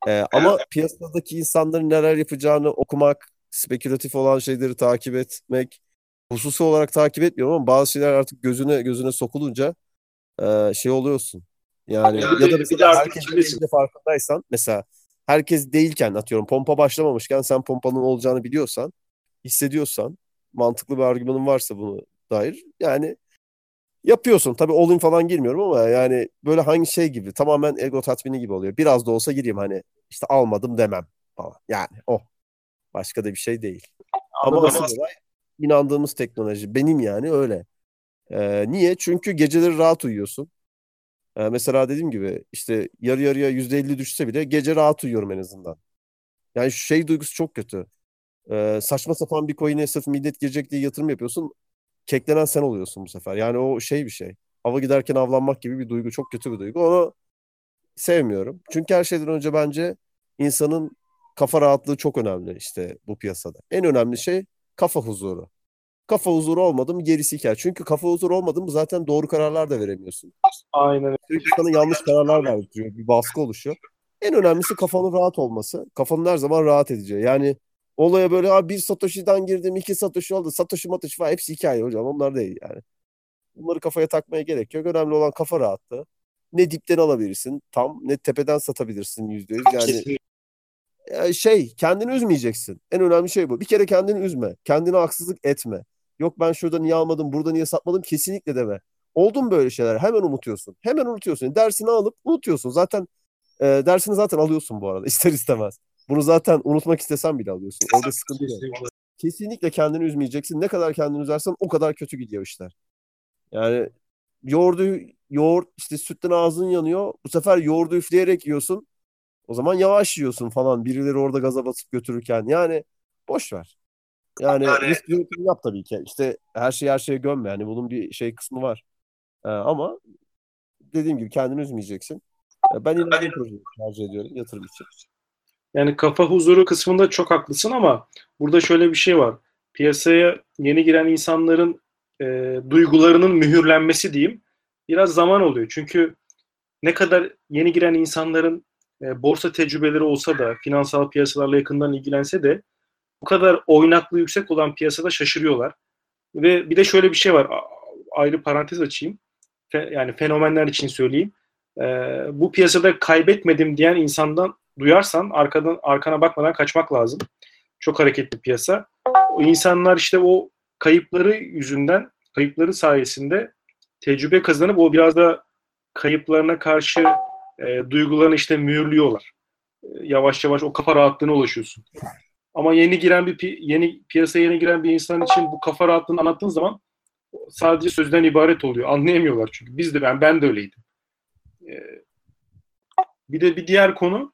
Ee, ama piyasadaki insanların neler yapacağını okumak, spekülatif olan şeyleri takip etmek, hususi olarak takip etmiyorum ama bazı şeyler artık gözüne gözüne sokulunca e, şey oluyorsun. Yani ya bir da mesela artık herkes değilinde farkındaysan mesela herkes değilken atıyorum pompa başlamamışken sen pompanın olacağını biliyorsan hissediyorsan mantıklı bir argümanın varsa bunu dair yani yapıyorsun. Tabii all in falan girmiyorum ama yani böyle hangi şey gibi tamamen ego tatmini gibi oluyor. Biraz da olsa gireyim hani işte almadım demem falan. Yani o. Başka da bir şey değil. Ama Anladım. asıl olay inandığımız teknoloji. Benim yani öyle. Ee, niye? Çünkü geceleri rahat uyuyorsun. Ee, mesela dediğim gibi işte yarı yarıya %50 düşse bile gece rahat uyuyorum en azından. Yani şu şey duygusu çok kötü. Ee, saçma sapan bir coin'e sırf millet girecek diye yatırım yapıyorsun. Keklenen sen oluyorsun bu sefer. Yani o şey bir şey. Hava giderken avlanmak gibi bir duygu. Çok kötü bir duygu. Onu sevmiyorum. Çünkü her şeyden önce bence insanın kafa rahatlığı çok önemli işte bu piyasada. En önemli şey kafa huzuru. Kafa huzuru olmadı mı gerisi hikaye. Çünkü kafa huzuru olmadı mı zaten doğru kararlar da veremiyorsun. Aynen. Sürekli sana yanlış kararlar verdiriyor. Bir baskı oluşuyor. En önemlisi kafanın rahat olması. Kafanın her zaman rahat edeceği. Yani olaya böyle abi bir Satoshi'den girdim, iki Satoshi oldu. Satoshi Matoshi falan hepsi hikaye hocam. Onlar değil yani. Bunları kafaya takmaya gerek yok. Önemli olan kafa rahatlığı. Ne dipten alabilirsin tam ne tepeden satabilirsin yüzde yüz. Yani şey kendini üzmeyeceksin. En önemli şey bu. Bir kere kendini üzme. Kendine haksızlık etme. Yok ben şurada niye almadım, burada niye satmadım kesinlikle deme. Oldu mu böyle şeyler? Hemen unutuyorsun. Hemen unutuyorsun. Dersini alıp unutuyorsun. Zaten e, dersini zaten alıyorsun bu arada ister istemez. Bunu zaten unutmak istesen bile alıyorsun. Orada sıkıntı yok. Kesinlikle. Kendini üzmeyeceksin. Ne kadar kendini üzersen o kadar kötü gidiyor işler. Yani yoğurdu yoğurt işte sütten ağzın yanıyor. Bu sefer yoğurdu üfleyerek yiyorsun. O zaman yavaş yiyorsun falan. Birileri orada gaza basıp götürürken. Yani boş ver. Yani, risk yönetimi yap tabii ki. İşte her şeyi her şeye gömme. Yani bunun bir şey kısmı var. Ee, ama dediğim gibi kendini üzmeyeceksin. Ben inandığım projeyi tercih ediyorum yatırım için. Yani kafa huzuru kısmında çok haklısın ama burada şöyle bir şey var. Piyasaya yeni giren insanların e, duygularının mühürlenmesi diyeyim biraz zaman oluyor. Çünkü ne kadar yeni giren insanların e, borsa tecrübeleri olsa da finansal piyasalarla yakından ilgilense de bu kadar oynaklığı yüksek olan piyasada şaşırıyorlar. Ve bir de şöyle bir şey var. Ayrı parantez açayım. Fe- yani fenomenler için söyleyeyim. E, bu piyasada kaybetmedim diyen insandan duyarsan arkadan arkana bakmadan kaçmak lazım. Çok hareketli piyasa. O insanlar işte o kayıpları yüzünden, kayıpları sayesinde tecrübe kazanıp o biraz da kayıplarına karşı e, duygularını işte mühürlüyorlar. E, yavaş yavaş o kafa rahatlığına ulaşıyorsun. Ama yeni giren bir pi- yeni piyasaya yeni giren bir insan için bu kafa rahatlığını anlattığın zaman sadece sözden ibaret oluyor. Anlayamıyorlar çünkü. Biz de ben ben de öyleydim. E, bir de bir diğer konu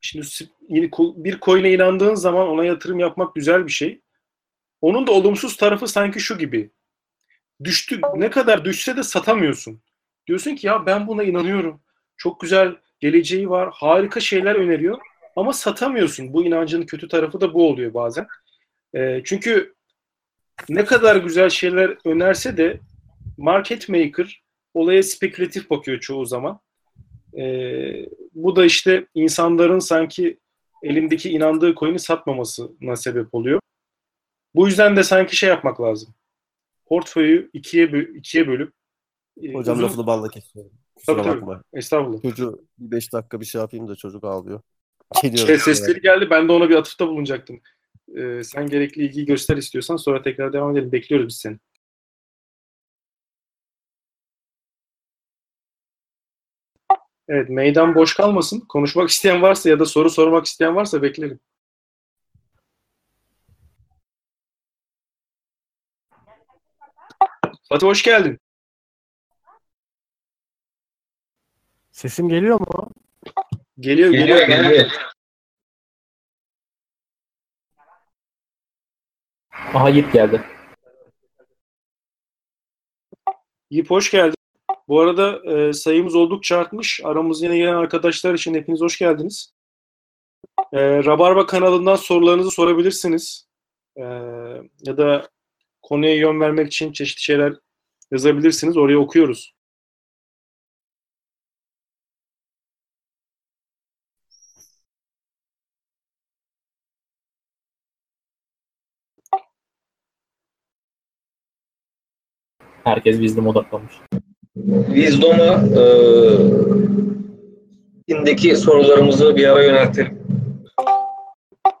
şimdi s- yeni bir coin'e inandığın zaman ona yatırım yapmak güzel bir şey. Onun da olumsuz tarafı sanki şu gibi. Düştü ne kadar düşse de satamıyorsun. Diyorsun ki ya ben buna inanıyorum. Çok güzel geleceği var. Harika şeyler öneriyor. Ama satamıyorsun. Bu inancının kötü tarafı da bu oluyor bazen. E, çünkü ne kadar güzel şeyler önerse de market maker olaya spekülatif bakıyor çoğu zaman. Ee, bu da işte insanların sanki elindeki inandığı coin'i satmamasına sebep oluyor. Bu yüzden de sanki şey yapmak lazım. Portföyü ikiye, bö- ikiye bölüp e, Hocam uzun- lafını balla kesiyorum. Kusura Tabii, tabii. bakma. Estağfurullah. Çocuğu bir beş dakika bir şey yapayım da çocuk ağlıyor. Geliyorum. Şey, sesleri geldi. Ben de ona bir atıfta bulunacaktım. Ee, sen gerekli ilgiyi göster istiyorsan sonra tekrar devam edelim. Bekliyoruz biz seni. Evet meydan boş kalmasın. Konuşmak isteyen varsa ya da soru sormak isteyen varsa beklerim. Fatih hoş geldin. Sesim geliyor mu? Geliyor Geliyor geliyor. geliyor. Aha Yiğit geldi. Yip hoş geldin. Bu arada e, sayımız oldukça artmış. Aramıza yine gelen arkadaşlar için hepiniz hoş geldiniz. E, Rabarba kanalından sorularınızı sorabilirsiniz. E, ya da konuya yön vermek için çeşitli şeyler yazabilirsiniz. Oraya okuyoruz. Herkes bizden odaklanmış. Wisdom'a e, indeki sorularımızı bir ara yöneltelim.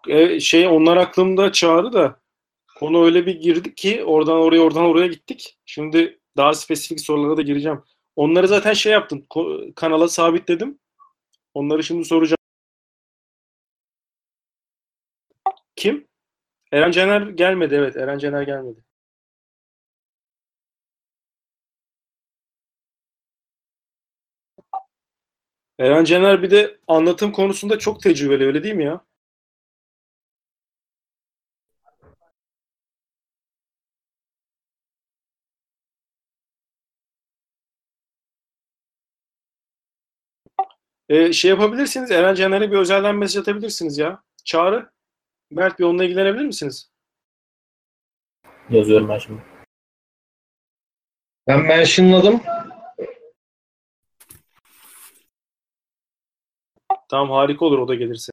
E, şey onlar aklımda çağrı da konu öyle bir girdik ki oradan oraya oradan oraya gittik. Şimdi daha spesifik sorulara da gireceğim. Onları zaten şey yaptım. kanala sabitledim. Onları şimdi soracağım. Kim? Eren Caner gelmedi. Evet, Eren Caner gelmedi. Eren Caner bir de anlatım konusunda çok tecrübeli öyle değil mi ya? Ee, şey yapabilirsiniz. Eren Caner'e bir özelden mesaj atabilirsiniz ya. Çağrı. Mert bir onunla ilgilenebilir misiniz? Yazıyorum ben şimdi. Ben mentionladım. Tamam harika olur o da gelirse.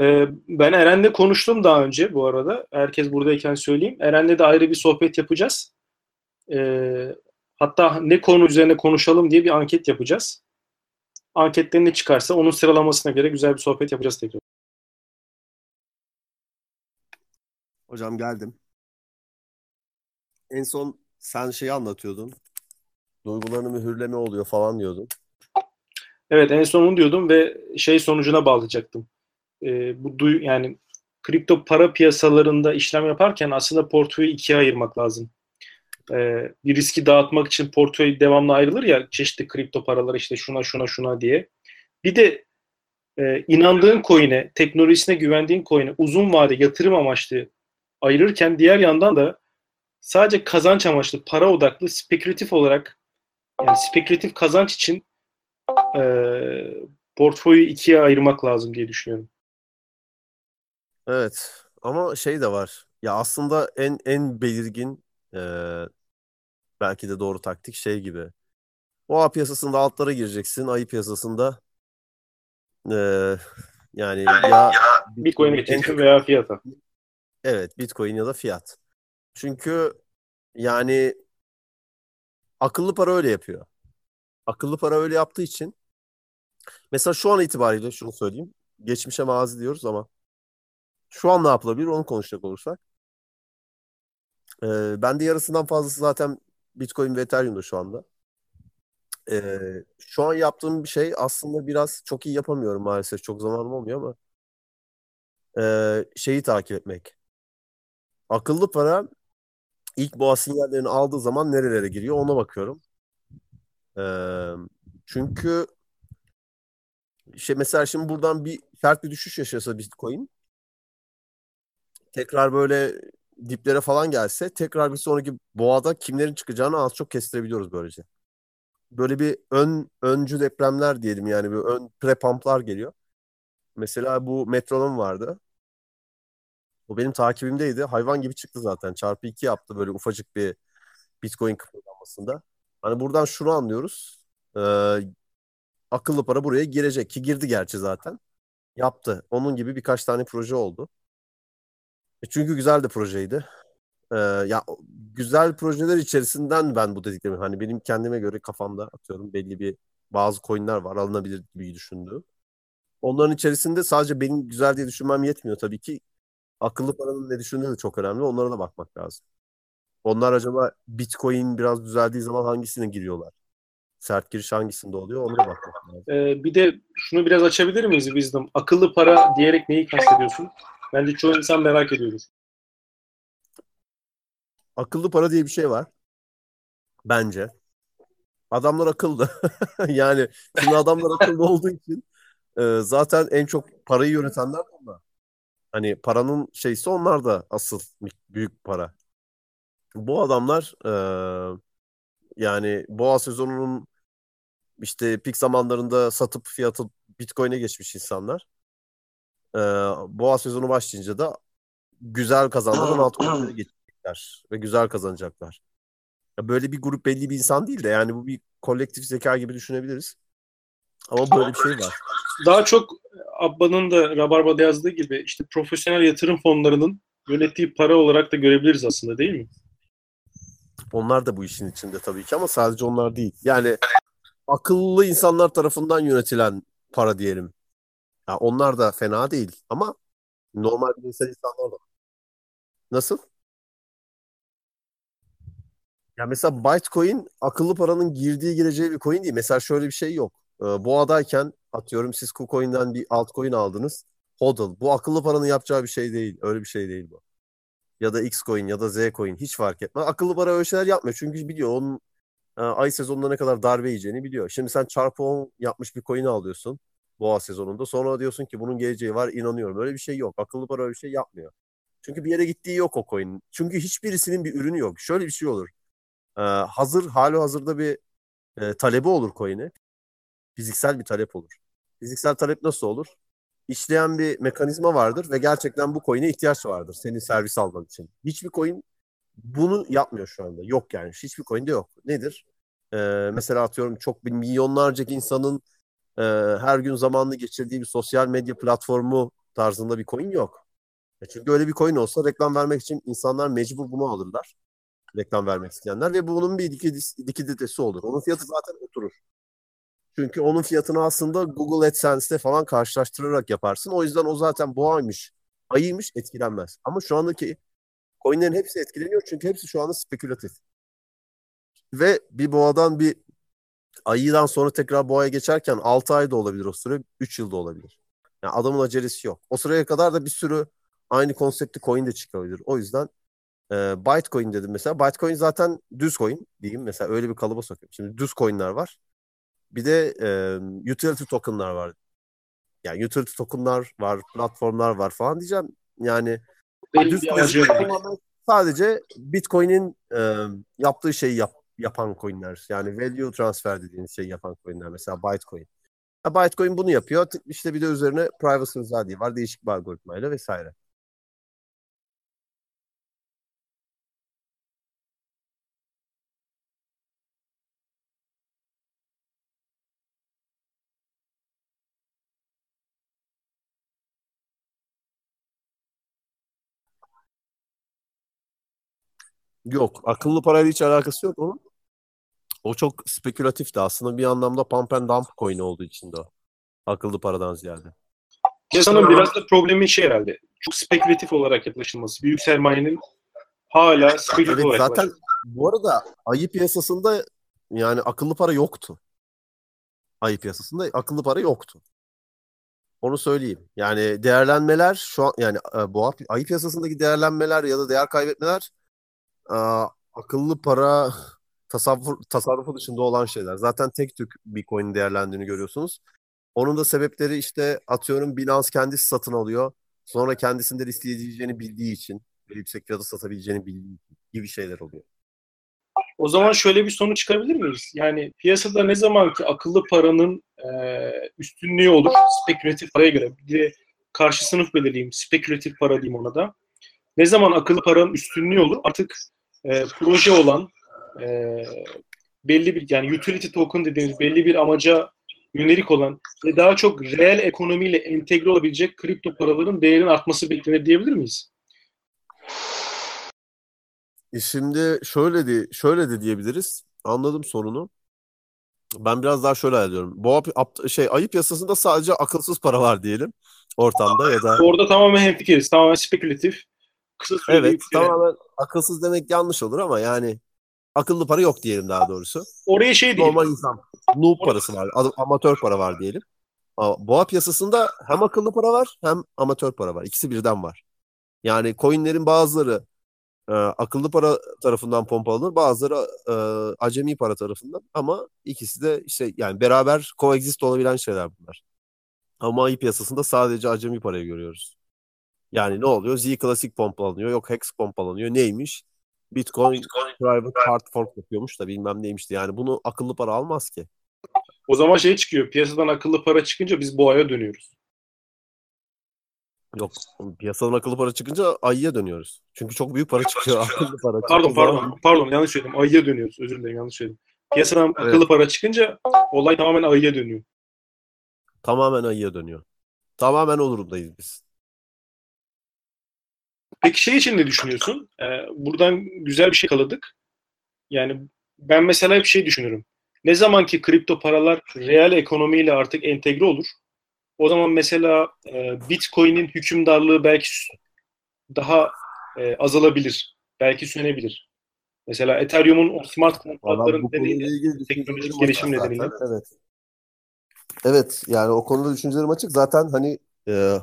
Ee, ben Eren'le konuştum daha önce bu arada. Herkes buradayken söyleyeyim. Eren'le de ayrı bir sohbet yapacağız. Ee, hatta ne konu üzerine konuşalım diye bir anket yapacağız. Anketten ne çıkarsa onun sıralamasına göre güzel bir sohbet yapacağız tekrar. Hocam geldim. En son sen şeyi anlatıyordun. Duygularını mühürleme oluyor falan diyordun. Evet en son onu diyordum ve şey sonucuna bağlayacaktım. Ee, bu duy yani kripto para piyasalarında işlem yaparken aslında portföyü ikiye ayırmak lazım. Ee, bir riski dağıtmak için portföy devamlı ayrılır ya çeşitli kripto paralar işte şuna şuna şuna diye. Bir de e, inandığın coin'e, teknolojisine güvendiğin coin'e uzun vade yatırım amaçlı ayırırken diğer yandan da sadece kazanç amaçlı, para odaklı, spekülatif olarak yani spekülatif kazanç için e, portföyü ikiye ayırmak lazım diye düşünüyorum. Evet ama şey de var. Ya aslında en en belirgin e, belki de doğru taktik şey gibi. Boğa piyasasında altlara gireceksin. Ayı piyasasında e, yani ya Bitcoin'e en veya fiyata. Evet, Bitcoin ya da fiyat. Çünkü yani akıllı para öyle yapıyor. Akıllı para öyle yaptığı için mesela şu an itibariyle şunu söyleyeyim. Geçmişe mazi diyoruz ama şu an ne yapılabilir onu konuşacak olursak. Ee, bende yarısından fazlası zaten Bitcoin ve Ethereum'da şu anda. Ee, şu an yaptığım bir şey aslında biraz çok iyi yapamıyorum maalesef. Çok zamanım olmuyor ama ee, şeyi takip etmek. Akıllı para ilk boğa sinyallerini aldığı zaman nerelere giriyor ona bakıyorum. Çünkü şey mesela şimdi buradan bir sert bir düşüş yaşasa Bitcoin tekrar böyle diplere falan gelse tekrar bir sonraki boğada kimlerin çıkacağını az çok kestirebiliyoruz böylece. Böyle bir ön öncü depremler diyelim yani bir ön pre-pump'lar geliyor. Mesela bu metronom vardı. O benim takibimdeydi. Hayvan gibi çıktı zaten. Çarpı 2 yaptı böyle ufacık bir Bitcoin kıpırdanmasında. Hani buradan şunu anlıyoruz. Ee, akıllı para buraya girecek ki girdi gerçi zaten. Yaptı. Onun gibi birkaç tane proje oldu. E çünkü güzel de projeydi. Ee, ya güzel projeler içerisinden ben bu dediklerimi hani benim kendime göre kafamda atıyorum belli bir bazı coinler var alınabilir gibi düşündüğüm. Onların içerisinde sadece benim güzel diye düşünmem yetmiyor tabii ki. Akıllı paranın ne düşündüğü de çok önemli. Onlara da bakmak lazım. Onlar acaba Bitcoin biraz düzeldiği zaman hangisine giriyorlar? Sert giriş hangisinde oluyor onu da bakmak lazım. Ee, bir de şunu biraz açabilir miyiz Wisdom? Akıllı para diyerek neyi kastediyorsun? Bence çoğu insan merak ediyordur. Akıllı para diye bir şey var. Bence. Adamlar akıllı. yani şimdi adamlar akıllı olduğu için e, zaten en çok parayı yönetenler onlar. Hani paranın şeysi onlar da asıl büyük para. Bu adamlar e, yani boğa sezonunun işte pik zamanlarında satıp fiyatı Bitcoin'e geçmiş insanlar. E, boğa sezonu başlayınca da güzel kazandıran altcoin'lere geçecekler ve güzel kazanacaklar. Ya böyle bir grup belli bir insan değil de yani bu bir kolektif zeka gibi düşünebiliriz. Ama böyle bir şey var. Daha çok Abba'nın da Rabarba'da yazdığı gibi işte profesyonel yatırım fonlarının yönettiği para olarak da görebiliriz aslında değil mi? Onlar da bu işin içinde tabii ki ama sadece onlar değil. Yani akıllı insanlar tarafından yönetilen para diyelim. Ya onlar da fena değil ama normal bireysel insanlar da. Nasıl? Ya mesela Bitcoin akıllı paranın girdiği gireceği bir coin değil. Mesela şöyle bir şey yok. Ee, boğadayken atıyorum siz KuCoin'den bir altcoin aldınız. HODL. Bu akıllı paranın yapacağı bir şey değil. Öyle bir şey değil bu. Ya da Xcoin ya da Zcoin hiç fark etmez. Akıllı para öyle şeyler yapmıyor. Çünkü biliyor onun e, ay sezonunda ne kadar darbe yiyeceğini biliyor. Şimdi sen çarpı 10 yapmış bir coin'i alıyorsun boğa sezonunda. Sonra diyorsun ki bunun geleceği var inanıyorum. Öyle bir şey yok. Akıllı para öyle bir şey yapmıyor. Çünkü bir yere gittiği yok o coin. Çünkü hiçbirisinin bir ürünü yok. Şöyle bir şey olur. Ee, hazır hali hazırda bir e, talebi olur coin'e. Fiziksel bir talep olur. Fiziksel talep nasıl olur? İşleyen bir mekanizma vardır ve gerçekten bu coin'e ihtiyaç vardır senin servis alman için. Hiçbir coin bunu yapmıyor şu anda. Yok yani. Hiçbir coin'de yok. Nedir? Ee, mesela atıyorum çok bir milyonlarca insanın e, her gün zamanını geçirdiği bir sosyal medya platformu tarzında bir coin yok. E çünkü öyle bir coin olsa reklam vermek için insanlar mecbur bunu alırlar. Reklam vermek isteyenler ve bunun bir likiditesi olur. Onun fiyatı zaten oturur. Çünkü onun fiyatını aslında Google AdSense'te falan karşılaştırarak yaparsın. O yüzden o zaten boğaymış, ayıymış etkilenmez. Ama şu andaki coinlerin hepsi etkileniyor çünkü hepsi şu anda spekülatif. Ve bir boğadan bir ayıdan sonra tekrar boğaya geçerken 6 ay da olabilir o süre, 3 yılda olabilir. Yani adamın acelesi yok. O sıraya kadar da bir sürü aynı konseptli coin de çıkabilir. O yüzden e, Bitcoin dedim mesela. Bitcoin zaten düz coin diyeyim. Mesela öyle bir kalıba sokuyorum. Şimdi düz coinler var. Bir de e, utility tokenlar var. Yani utility tokenlar var, platformlar var falan diyeceğim. Yani düz sadece Bitcoin'in e, yaptığı şeyi yap, yapan coinler. Yani value transfer dediğiniz şeyi yapan coinler. Mesela Bitcoin. Ha, Bitcoin bunu yapıyor. İşte bir de üzerine privacy özelliği var. Değişik bir algoritmayla vesaire. Yok. Akıllı parayla hiç alakası yok onun. O çok spekülatifti. Aslında bir anlamda pump and dump coin olduğu için de o. Akıllı paradan ziyade. Piyasanın biraz da problemi şey herhalde. Çok spekülatif olarak yaklaşılması. Büyük sermayenin hala spekülatif Evet olarak zaten bu arada ayı piyasasında yani akıllı para yoktu. Ayı piyasasında akıllı para yoktu. Onu söyleyeyim. Yani değerlenmeler şu an yani e, bu ayı piyasasındaki değerlenmeler ya da değer kaybetmeler e, akıllı para tasarrufu, tasarrufu dışında olan şeyler. Zaten tek tük bir coin değerlendiğini görüyorsunuz. Onun da sebepleri işte atıyorum Binance kendisi satın alıyor. Sonra kendisinden isteyeceğini bildiği için ve yüksek fiyata satabileceğini bildiği gibi şeyler oluyor. O zaman şöyle bir sonuç çıkabilir miyiz? Yani piyasada ne zaman ki akıllı paranın e, üstünlüğü olur, spekülatif paraya göre, bir de karşı sınıf belirleyeyim, spekülatif para diyeyim ona da. Ne zaman akıllı paranın üstünlüğü olur, artık e, proje olan, e, belli bir yani utility token dediğimiz belli bir amaca yönelik olan ve daha çok reel ekonomiyle entegre olabilecek kripto paraların değerinin artması beklenir diyebilir miyiz? E şimdi şöyle de şöyle de diyebiliriz. Anladım sorunu. Ben biraz daha şöyle ediyorum. Ap- şey ayı piyasasında sadece akılsız para var diyelim ortamda ya da Orada tamamen hemfikiriz. Tamamen spekülatif. Süreli evet yükselen. tamamen akılsız demek yanlış olur ama yani akıllı para yok diyelim daha doğrusu. Oraya şey değil. Normal insan noob parası var. Amatör para var diyelim. Ama boğa piyasasında hem akıllı para var hem amatör para var. İkisi birden var. Yani coinlerin bazıları e, akıllı para tarafından pompalanır, bazıları e, acemi para tarafından ama ikisi de işte yani beraber coexist olabilen şeyler bunlar. Ama ayı piyasasında sadece acemi parayı görüyoruz. Yani ne oluyor? Z Classic pompalanıyor, yok Hex pompalanıyor. Neymiş? Bitcoin, Private Hard Fork yapıyormuş da bilmem neymişti. Yani bunu akıllı para almaz ki. O zaman şey çıkıyor. Piyasadan akıllı para çıkınca biz boğaya dönüyoruz. Yok piyasadan akıllı para çıkınca ayıya dönüyoruz. Çünkü çok büyük para çıkıyor akıllı para. Pardon çıktığı zaman- pardon. Pardon yanlış söyledim. Ayıya dönüyoruz. Özür dilerim yanlış söyledim. Piyasadan Evet. akıllı para çıkınca olay tamamen ayıya dönüyor. Tamamen ayıya dönüyor. Tamamen o durumdayız biz. Peki şey için ne düşünüyorsun? Ee, buradan güzel bir şey yakaladık. Yani ben mesela hep şey düşünürüm. Ne zaman ki kripto paralar reel ekonomiyle artık entegre olur, o zaman mesela e, Bitcoin'in hükümdarlığı belki daha e, azalabilir. Belki sönebilir. Mesela Ethereum'un o smart kontratların nedeniyle teknolojik gelişim nedeniyle. Evet. Evet yani o konuda düşüncelerim açık. Zaten hani e,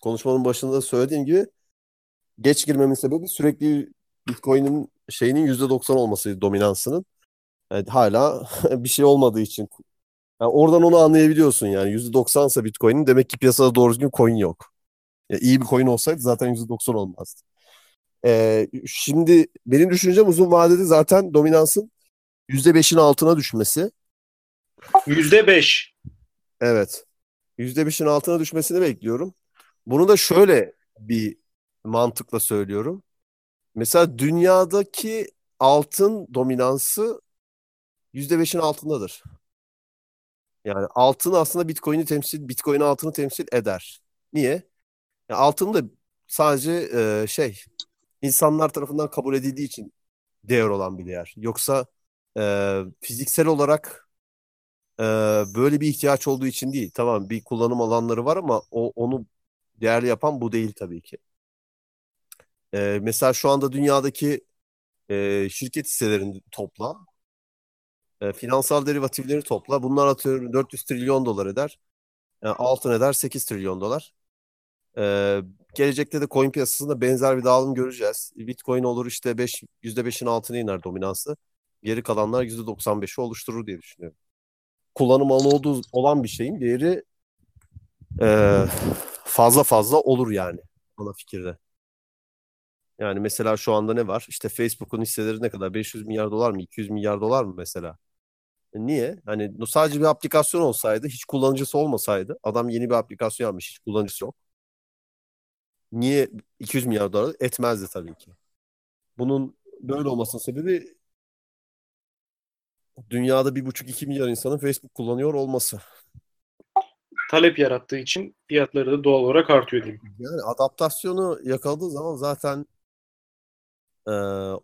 konuşmanın başında söylediğim gibi geç girmemin sebebi sürekli Bitcoin'in şeyinin %90 olması dominansının. Yani hala bir şey olmadığı için. Yani oradan onu anlayabiliyorsun yani. %90 ise Bitcoin'in demek ki piyasada doğru düzgün coin yok. Ya iyi bir coin olsaydı zaten %90 olmazdı. Ee, şimdi benim düşüncem uzun vadede zaten dominansın %5'in altına düşmesi. Yüzde beş. Evet. %5'in altına düşmesini bekliyorum. Bunu da şöyle bir mantıkla söylüyorum. Mesela dünyadaki altın dominansı %5'in altındadır. Yani altın aslında Bitcoin'i temsil, Bitcoin altını temsil eder. Niye? Ya altın da sadece e, şey insanlar tarafından kabul edildiği için değer olan bir değer. Yoksa e, fiziksel olarak e, böyle bir ihtiyaç olduğu için değil. Tamam bir kullanım alanları var ama o onu değerli yapan bu değil tabii ki. E, mesela şu anda dünyadaki e, şirket hisselerini topla. E, finansal derivatifleri topla. Bunlar atıyorum 400 trilyon dolar eder. E, altın eder 8 trilyon dolar. E, gelecekte de coin piyasasında benzer bir dağılım göreceğiz. Bitcoin olur işte 5, %5'in altına iner dominansı. Geri kalanlar %95'i oluşturur diye düşünüyorum. Kullanım alanı olduğu olan bir şeyin değeri e, fazla fazla olur yani ana fikirde. Yani mesela şu anda ne var? İşte Facebook'un hisseleri ne kadar? 500 milyar dolar mı? 200 milyar dolar mı mesela? E Niye? Hani sadece bir aplikasyon olsaydı, hiç kullanıcısı olmasaydı, adam yeni bir aplikasyon yapmış, hiç kullanıcısı yok. Niye 200 milyar dolar etmezdi tabii ki. Bunun böyle olmasının sebebi dünyada 1,5-2 milyar insanın Facebook kullanıyor olması. Talep yarattığı için fiyatları da doğal olarak artıyor diyeyim. Yani adaptasyonu yakaladığı zaman zaten e,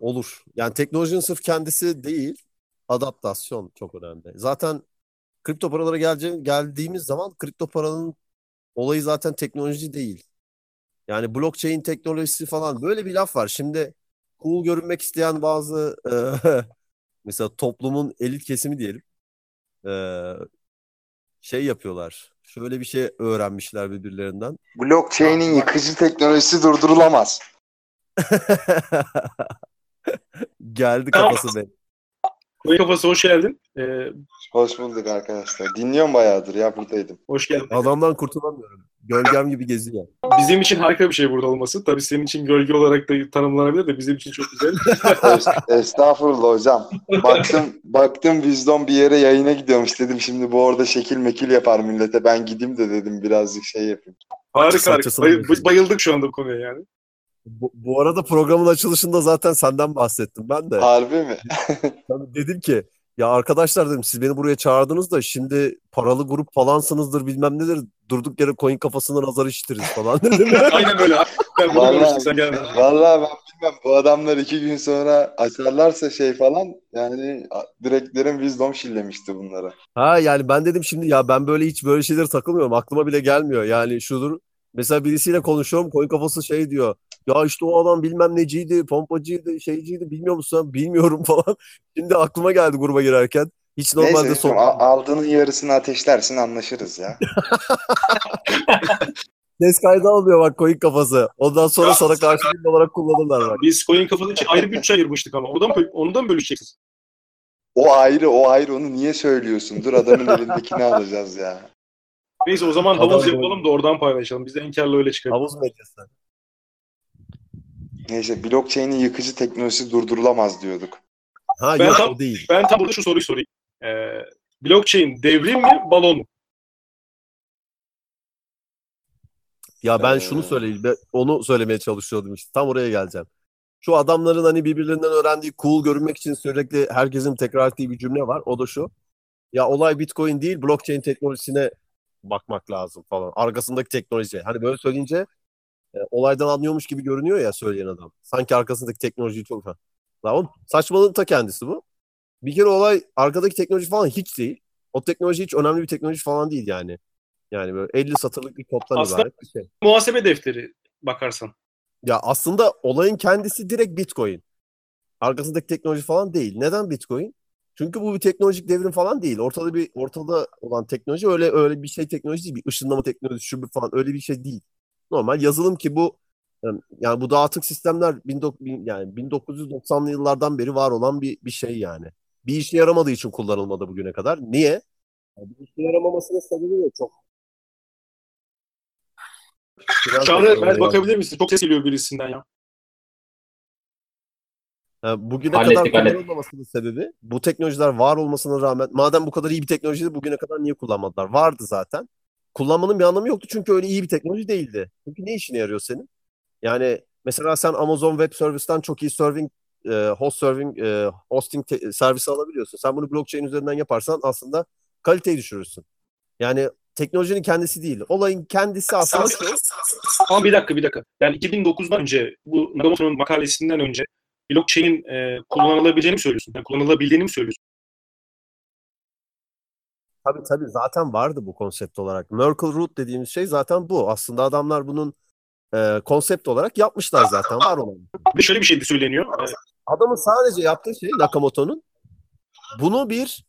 olur. Yani teknolojinin sırf kendisi değil, adaptasyon çok önemli. Zaten kripto paralara gelce, geldiğimiz zaman kripto paranın olayı zaten teknoloji değil. Yani blockchain teknolojisi falan böyle bir laf var. Şimdi cool görünmek isteyen bazı e, mesela toplumun elit kesimi diyelim e, şey yapıyorlar. Şöyle bir şey öğrenmişler birbirlerinden. Blockchain'in yıkıcı teknolojisi durdurulamaz. Geldi kafası be. Koyun kafası hoş geldin. Ee, Hoş bulduk arkadaşlar. Dinliyorum bayağıdır ya buradaydım. hoş geldin. Adamdan kurtulamıyorum. Gölgem gibi geziyor. Bizim için harika bir şey burada olması. Tabii senin için gölge olarak da tanımlanabilir de bizim için çok güzel. Es- Estağfurullah hocam. Baktım baktım Wisdom bir yere yayına gidiyormuş dedim. Şimdi bu orada şekil mekil yapar millete. Ben gideyim de dedim birazcık şey yapayım. Harika harika. Bay- bayıldık şu anda bu konuya yani. Bu, bu arada programın açılışında zaten senden bahsettim ben de. Harbi mi? Tabii dedim ki ya arkadaşlar dedim siz beni buraya çağırdınız da şimdi paralı grup falansınızdır bilmem nedir durduk yere coin kafasından azar işitiriz falan dedim. Aynen öyle. Ben Vallahi-. Vallahi ben bilmem bu adamlar iki gün sonra açarlarsa şey falan yani direktlerin Wisdom şillemişti bunlara. Ha yani ben dedim şimdi ya ben böyle hiç böyle şeylere takılmıyorum aklıma bile gelmiyor yani şudur mesela birisiyle konuşuyorum coin kafası şey diyor ya işte o adam bilmem neciydi pompacıydı şeyciydi bilmiyor musun bilmiyorum falan şimdi aklıma geldi gruba girerken Hiç normalde Neyse son... a- aldığının yarısını ateşlersin anlaşırız ya. Ses kaydı almıyor bak coin kafası. Ondan sonra Ya. sana karşılık olarak kullanırlar bak. Biz coin kafalı için ayrı bütçe ayırmıştık ama. Ondan mı bölüşeceksiniz? O ayrı o ayrı onu niye söylüyorsun? Dur adamın elindekini alacağız ya. Neyse o zaman Adam havuz böyle- yapalım da oradan paylaşalım. Biz de enkarla öyle çıkarız. Havuz medyası. Neyse blockchain'in yıkıcı teknolojisi durdurulamaz diyorduk. Ha Ben yok tam- o değil. Ben tam burada şu soruyu sorayım. Ee, blockchain devrim mi, balon mu? Ya ben Ee, şunu söyleyeyim. onu söylemeye çalışıyordum işte. Tam oraya geleceğim. Şu adamların hani birbirlerinden öğrendiği cool görünmek için sürekli herkesin tekrar ettiği bir cümle var. O da şu. Ya olay Bitcoin değil blockchain teknolojisine bakmak lazım falan. Arkasındaki teknoloji. Hani böyle söyleyince olaydan anlıyormuş gibi görünüyor ya söyleyen adam. Sanki arkasındaki teknolojiyi çok... Ha. Lan oğlum, saçmalığın ta kendisi bu. Bir kere olay arkadaki teknoloji falan hiç değil. O teknoloji hiç önemli bir teknoloji falan değil yani. Yani böyle 50 satırlık bir koddan Aslında- ibaret bir şey. Muhasebe defteri bakarsan. Ya aslında olayın kendisi direkt Bitcoin. Arkasındaki teknoloji falan değil. Neden Bitcoin? Çünkü bu bir teknolojik devrim falan değil. Ortada bir ortada olan teknoloji öyle öyle bir şey teknoloji değil. Bir ışınlama teknolojisi şu falan öyle bir şey değil. Normal yazılım ki bu yani bu dağıtık sistemler 19 bin- yani 1990'lı yıllardan beri var olan bir bir şey yani. Bir işe yaramadığı için kullanılmadı bugüne kadar. Niye? Yani bir işe yaramamasının sebebi de çok. Biraz Çağrı ben bakabilir misin? Çok ses geliyor birisinden ya. Ha, bugüne Hallettik, kadar hallettik. kullanılmamasının sebebi bu teknolojiler var olmasına rağmen madem bu kadar iyi bir teknolojiydi bugüne kadar niye kullanmadılar? Vardı zaten. Kullanmanın bir anlamı yoktu çünkü öyle iyi bir teknoloji değildi. Çünkü ne işine yarıyor senin? Yani mesela sen Amazon Web Service'ten çok iyi serving e, host serving e, hosting te- servisi alabiliyorsun. Sen bunu blockchain üzerinden yaparsan aslında kaliteyi düşürürsün. Yani teknolojinin kendisi değil. Olayın kendisi aslında şu. Ama bir dakika bir dakika. Yani 2009'dan önce bu Nakamoto'nun makalesinden önce blockchain'in e, kullanılabileceğini mi söylüyorsun? Yani kullanılabildiğini mi söylüyorsun? Tabii tabii zaten vardı bu konsept olarak. Merkle Root dediğimiz şey zaten bu. Aslında adamlar bunun e, konsept olarak yapmışlar zaten. Var olan. Bir şöyle bir şey de söyleniyor. Adamın sadece yaptığı şey Nakamoto'nun bunu bir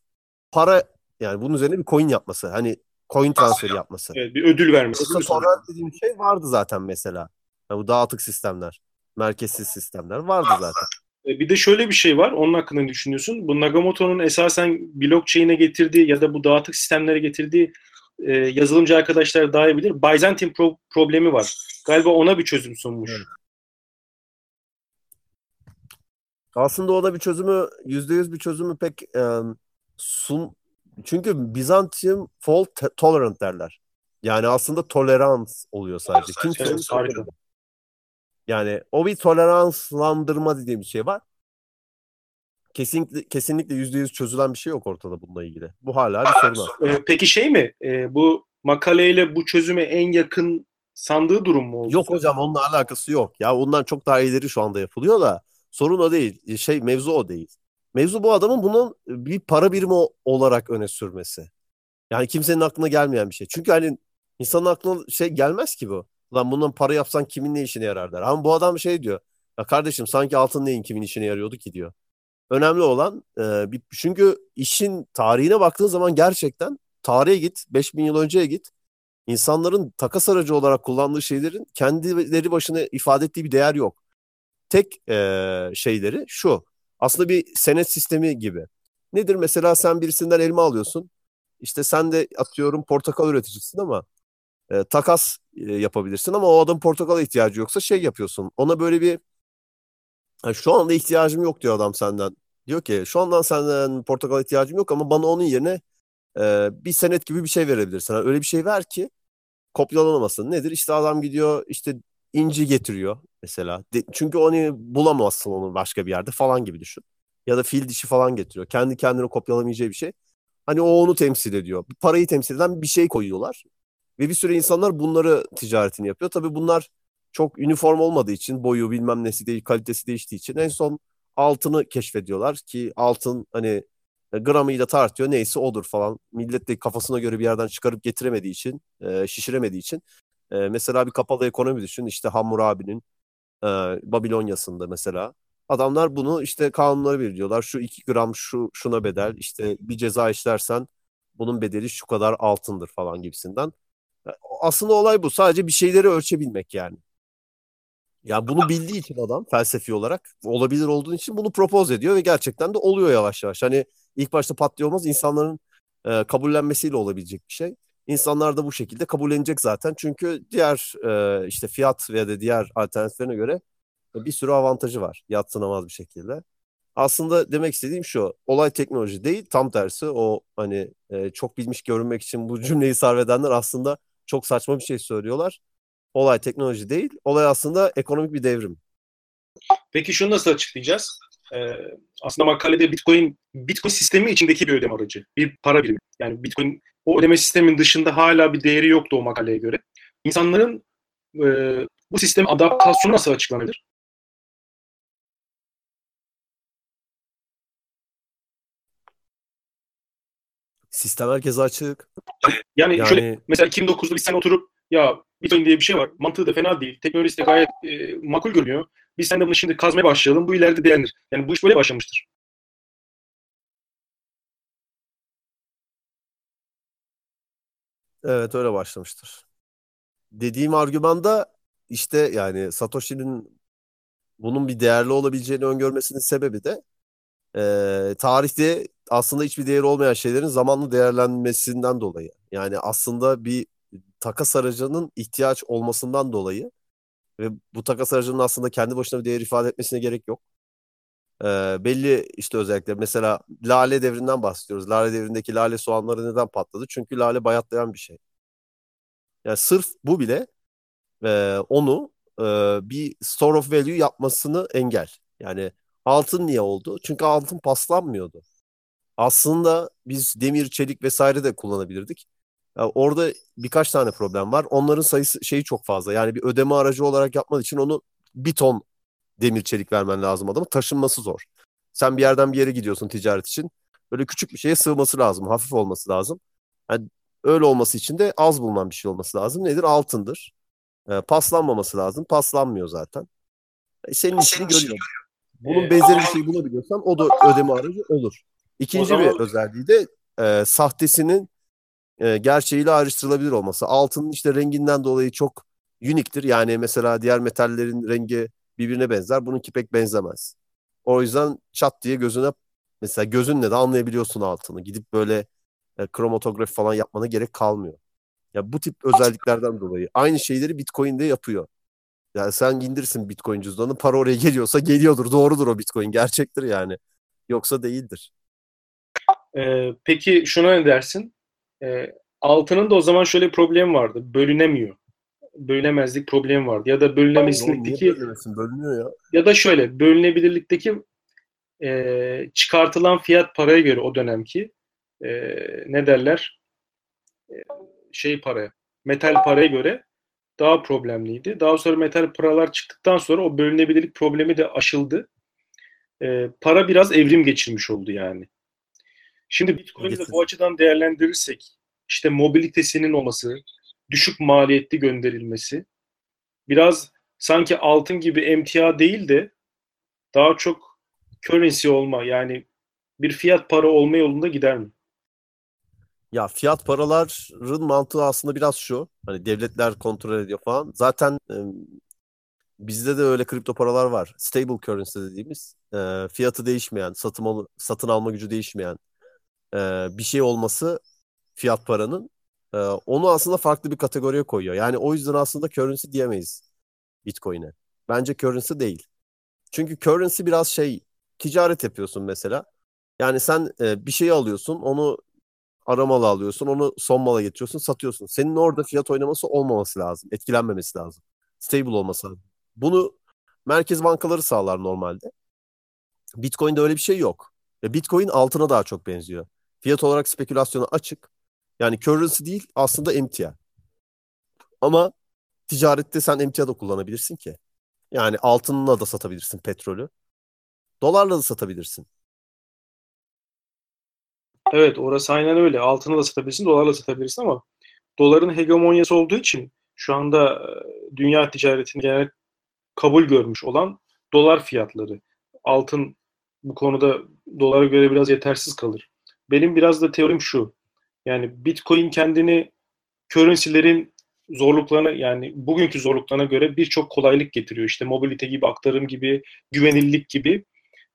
para yani bunun üzerine bir coin yapması. Hani coin transferi yapması. evet, bir ödül vermesi. Yoksa torrent dediğim şey vardı zaten mesela. Yani bu dağıtık sistemler, merkezsiz sistemler vardı zaten. E, Bir de şöyle bir şey var. Onun hakkında ne düşünüyorsun? Bu Nakamoto'nun esasen blockchain'e getirdiği ya da bu dağıtık sistemlere getirdiği e, yazılımcı arkadaşlar daha iyi bilir. Byzantine pro- problemi var. Galiba ona bir çözüm sunmuş. Evet. Aslında o da bir çözümü yüzde yüz bir çözümü pek e, sun çünkü Bizantium fault tolerant derler. Yani aslında tolerans oluyor sadece. Kimse Evet. Yani o bir toleranslandırma dediğim bir şey var. Kesinlikle kesinlikle yüzde yüz çözülen bir şey yok ortada bununla ilgili. Bu hala bir sorun aslında. E, peki şey mi? E, bu makaleyle bu çözüme en yakın sandığı durum mu oldu? Yok hocam onunla alakası yok. Ya ondan çok daha ileri şu anda yapılıyor da sorun o değil. Şey mevzu o değil. Mevzu bu adamın bunun bir para birimi olarak öne sürmesi. Yani kimsenin aklına gelmeyen bir şey. Çünkü hani insanın aklına şey gelmez ki bu. Lan bundan para yapsan kimin ne işine yarar der. Ama bu adam şey diyor. Ya kardeşim sanki altın neyin kimin işine yarıyordu ki diyor. Önemli olan e, çünkü işin tarihine baktığın zaman gerçekten tarihe git 5000 yıl önceye git. İnsanların takas aracı olarak kullandığı şeylerin kendileri başına ifade ettiği bir değer yok. Tek e, şeyleri şu. Aslında bir senet sistemi gibi. Nedir mesela sen birisinden elma alıyorsun. İşte sen de atıyorum portakal üreticisin ama e, takas e, yapabilirsin ama o adam portakala ihtiyacı yoksa şey yapıyorsun. Ona böyle bir "Ha, şu anda ihtiyacım yok diyor adam senden. Diyor ki şu andan senden portakal ihtiyacım yok ama bana onun yerine e, bir senet gibi bir şey verebilirsin. Yani öyle bir şey ver ki kopyalanamasın. Nedir? İşte adam gidiyor işte inci getiriyor mesela. De- çünkü onu bulamazsın onu başka bir yerde falan gibi düşün. Ya da fil dişi falan getiriyor. Kendi kendine kopyalamayacağı bir şey. Hani o onu temsil ediyor. Parayı temsil eden bir şey koyuyorlar. Ve bir sürü insanlar bunları ticaretini yapıyor. Tabii bunlar çok üniform olmadığı için boyu bilmem nesi değil kalitesi değiştiği için en son altını keşfediyorlar ki altın hani e, gramıyla tartıyor neyse odur falan. Millet de kafasına göre bir yerden çıkarıp getiremediği için e, şişiremediği için e, mesela bir kapalı ekonomi düşün işte Hammurabi'nin e, Babilonya'sında mesela Adamlar bunu işte kanunlara belirliyorlar. Şu 2 gram şu şuna bedel. işte bir ceza işlersen bunun bedeli şu kadar altındır falan gibisinden. Aslında olay bu. Sadece bir şeyleri ölçebilmek yani. Ya bunu bildiği için adam felsefi olarak olabilir olduğu için bunu propose ediyor ve gerçekten de oluyor yavaş yavaş. Hani ilk başta patlıyor olmaz insanların e, kabullenmesiyle olabilecek bir şey. İnsanlar da bu şekilde kabullenecek zaten. Çünkü diğer e, işte fiyat veya da diğer alternatiflerine göre bir sürü avantajı var yatsınamaz bir şekilde. Aslında demek istediğim şu, olay teknoloji değil, tam tersi o hani e, çok bilmiş görünmek için bu cümleyi sarf edenler aslında çok saçma bir şey söylüyorlar. Olay teknoloji değil, olay aslında ekonomik bir devrim. Peki şunu nasıl açıklayacağız? Ee, aslında makalede Bitcoin, Bitcoin sistemi içindeki bir ödeme aracı, bir para birimi. Yani Bitcoin o ödeme sistemin dışında hala bir değeri yoktu o makaleye göre. İnsanların e, bu sistem adaptasyonu nasıl açıklanabilir? Sistem herkese açık. Yani, Yani- şöyle mesela 2009'da biz sen oturup ya Bitcoin diye bir şey var. Mantığı da fena değil. Teknolojisi de gayet e, makul görünüyor. Biz sen de bunu şimdi kazmaya başlayalım. Bu ileride değerlenir. Yani bu iş böyle başlamıştır. Evet öyle başlamıştır. Dediğim argümanda işte yani Satoshi'nin bunun bir değerli olabileceğini öngörmesinin sebebi de e, tarihte aslında hiçbir değeri olmayan şeylerin zamanla değerlenmesinden dolayı. Yani aslında bir takas aracının ihtiyaç olmasından dolayı ve bu takas aracının aslında kendi başına bir değer ifade etmesine gerek yok. E, belli işte özellikle mesela lale devrinden bahsediyoruz. Lale devrindeki lale soğanları neden patladı? Çünkü lale bayatlayan bir şey. Yani sırf bu bile e, onu e, bir store of value yapmasını engel. Yani altın niye oldu? Çünkü altın paslanmıyordu. Aslında biz demir, çelik vesaire de kullanabilirdik. Ya orada birkaç tane problem var. Onların sayısı şeyi çok fazla. Yani bir ödeme aracı olarak yapman için onu bir ton demir çelik vermen lazım adama. Taşınması zor. Sen bir yerden bir yere gidiyorsun ticaret için. Böyle küçük bir şeye sığması lazım. Hafif olması lazım. Yani öyle olması için de az bulunan bir şey olması lazım. Nedir? Altındır. E, paslanmaması lazım. Paslanmıyor zaten. E, senin işini görüyor. Bunun benzeri bir şey bulabiliyorsan o da ödeme aracı olur. İkinci zaman- bir özelliği de e, sahtesinin e, gerçeğiyle ayrıştırılabilir olması. Altının işte renginden dolayı çok uniktir. Yani mesela diğer metallerin rengi birbirine benzer. Bununki pek benzemez. O yüzden çat diye gözüne mesela gözünle de anlayabiliyorsun altını. Gidip böyle e, kromatografi falan yapmana gerek kalmıyor. Ya bu tip özelliklerden dolayı aynı şeyleri Bitcoin'de yapıyor. Yani sen indirsin Bitcoin cüzdanı para oraya geliyorsa geliyordur. Doğrudur o Bitcoin. Gerçektir yani. Yoksa değildir. Ee, peki şuna ne dersin? Ee, altının da o zaman şöyle bir problem vardı. Bölünemiyor. Bölünemezlik problemi vardı. Ya da bölünemezlikteki? Bölünüyor ya. ya da şöyle bölünebilirlikteki e, çıkartılan fiyat paraya göre o dönemki e, ne derler E, şey paraya metal paraya göre daha problemliydi. Daha sonra metal paralar çıktıktan sonra o bölünebilirlik problemi de aşıldı. E, para biraz evrim geçirmiş oldu yani. Şimdi Bitcoin'i de bu açıdan değerlendirirsek işte mobilitesinin olması, düşük maliyetli gönderilmesi biraz sanki altın gibi emtia değil de daha çok currency olma yani bir fiyat para olma yolunda gider mi? Ya fiyat paraların mantığı aslında biraz şu. Hani devletler kontrol ediyor falan. Zaten e, bizde de öyle kripto paralar var. Stable currency dediğimiz e, fiyatı değişmeyen, satın, al- satın alma gücü değişmeyen e, bir şey olması fiyat paranın e, onu aslında farklı bir kategoriye koyuyor. Yani o yüzden aslında currency diyemeyiz Bitcoin'e. Bence currency değil. Çünkü currency biraz şey ticaret yapıyorsun mesela. Yani sen e, bir şeyi alıyorsun, onu ara mala alıyorsun, onu son mala getiriyorsun, satıyorsun. Senin orada fiyat oynaması olmaması lazım, etkilenmemesi lazım. Stable olması lazım. Bunu merkez bankaları sağlar normalde. Bitcoin'de öyle bir şey yok. Bitcoin altına daha çok benziyor. Fiyat olarak spekülasyona açık. Yani currency değil aslında emtia. Ama ticarette sen emtia da kullanabilirsin ki. Yani altınla da satabilirsin petrolü. Dolarla da satabilirsin. Evet orası aynen öyle. Altını da satabilirsin, dolarla satabilirsin ama doların hegemonyası olduğu için şu anda e, dünya ticaretini genel kabul görmüş olan dolar fiyatları. altın bu konuda dolara göre biraz yetersiz kalır. Benim biraz da teorim şu. Yani Bitcoin kendini currency'lerin zorluklarına yani bugünkü zorluklarına göre birçok kolaylık getiriyor. İşte mobilite gibi, aktarım gibi, güvenilirlik gibi.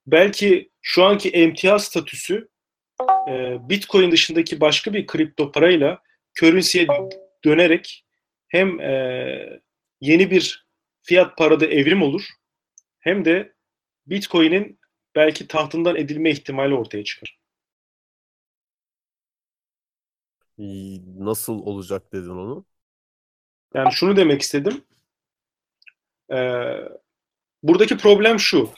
Belki şu anki emtia statüsü e, Bitcoin dışındaki başka bir kripto parayla currency'ye dönerek hem e, yeni bir fiyat parada evrim olur hem de Bitcoin'in belki tahtından edilme ihtimali ortaya çıkar. Nasıl olacak dedin onu? Yani şunu demek istedim. Ee, buradaki problem şu.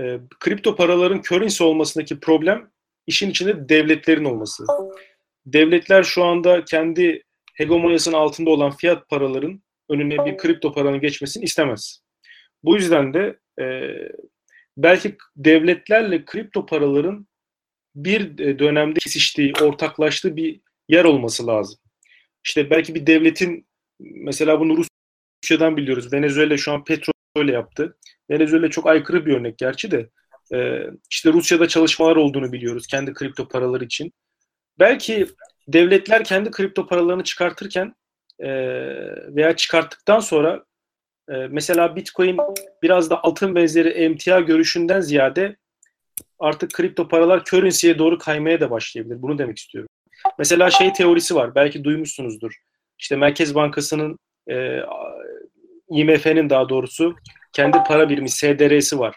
Ee, kripto paraların currency olmasındaki problem işin içinde devletlerin olması. Devletler şu anda kendi hegemonyasının altında olan fiyat paraların önüne bir kripto paranın geçmesini istemez. Bu yüzden de e, belki devletlerle kripto paraların bir dönemde kesiştiği, ortaklaştığı bir yer olması lazım. İşte belki bir devletin mesela bunu Rusya'dan biliyoruz. Venezuela şu an petrol yaptı. Venezuela çok aykırı bir örnek gerçi de. Ee, işte Rusya'da çalışmalar olduğunu biliyoruz kendi kripto paraları için. Belki devletler kendi kripto paralarını çıkartırken e, veya çıkarttıktan sonra e, mesela Bitcoin biraz da altın benzeri emtia görüşünden ziyade artık kripto paralar currency'ye doğru kaymaya da başlayabilir. Bunu demek istiyorum. Mesela şey teorisi var. Belki duymuşsunuzdur. İşte Merkez Bankası'nın e, IMF'nin daha doğrusu kendi para birimi SDR'si var.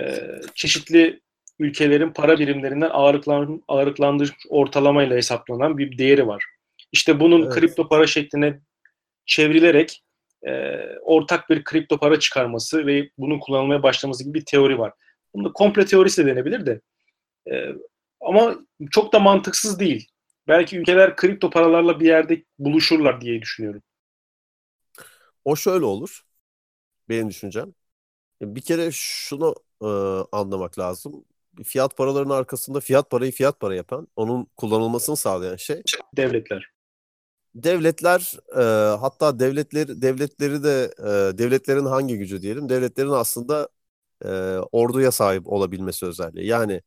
E, çeşitli ülkelerin para birimlerinden ağırlıklan, ağırlıklandırmış ortalamayla hesaplanan bir değeri var. İşte bunun evet. kripto para şekline çevrilerek e, ortak bir kripto para çıkarması ve bunun kullanılmaya başlaması gibi bir teori var. Bunda komple teorisi de denebilir de. E, ama çok da mantıksız değil. Belki ülkeler kripto paralarla bir yerde buluşurlar diye düşünüyorum. O şöyle olur. Benim düşüncem. Bir kere şunu e, anlamak lazım. Fiyat paralarının arkasında fiyat parayı fiyat para yapan, onun kullanılmasını sağlayan şey devletler. Devletler e, hatta devletleri devletleri de e, devletlerin hangi gücü diyelim? Devletlerin aslında e, orduya sahip olabilmesi özelliği. Yani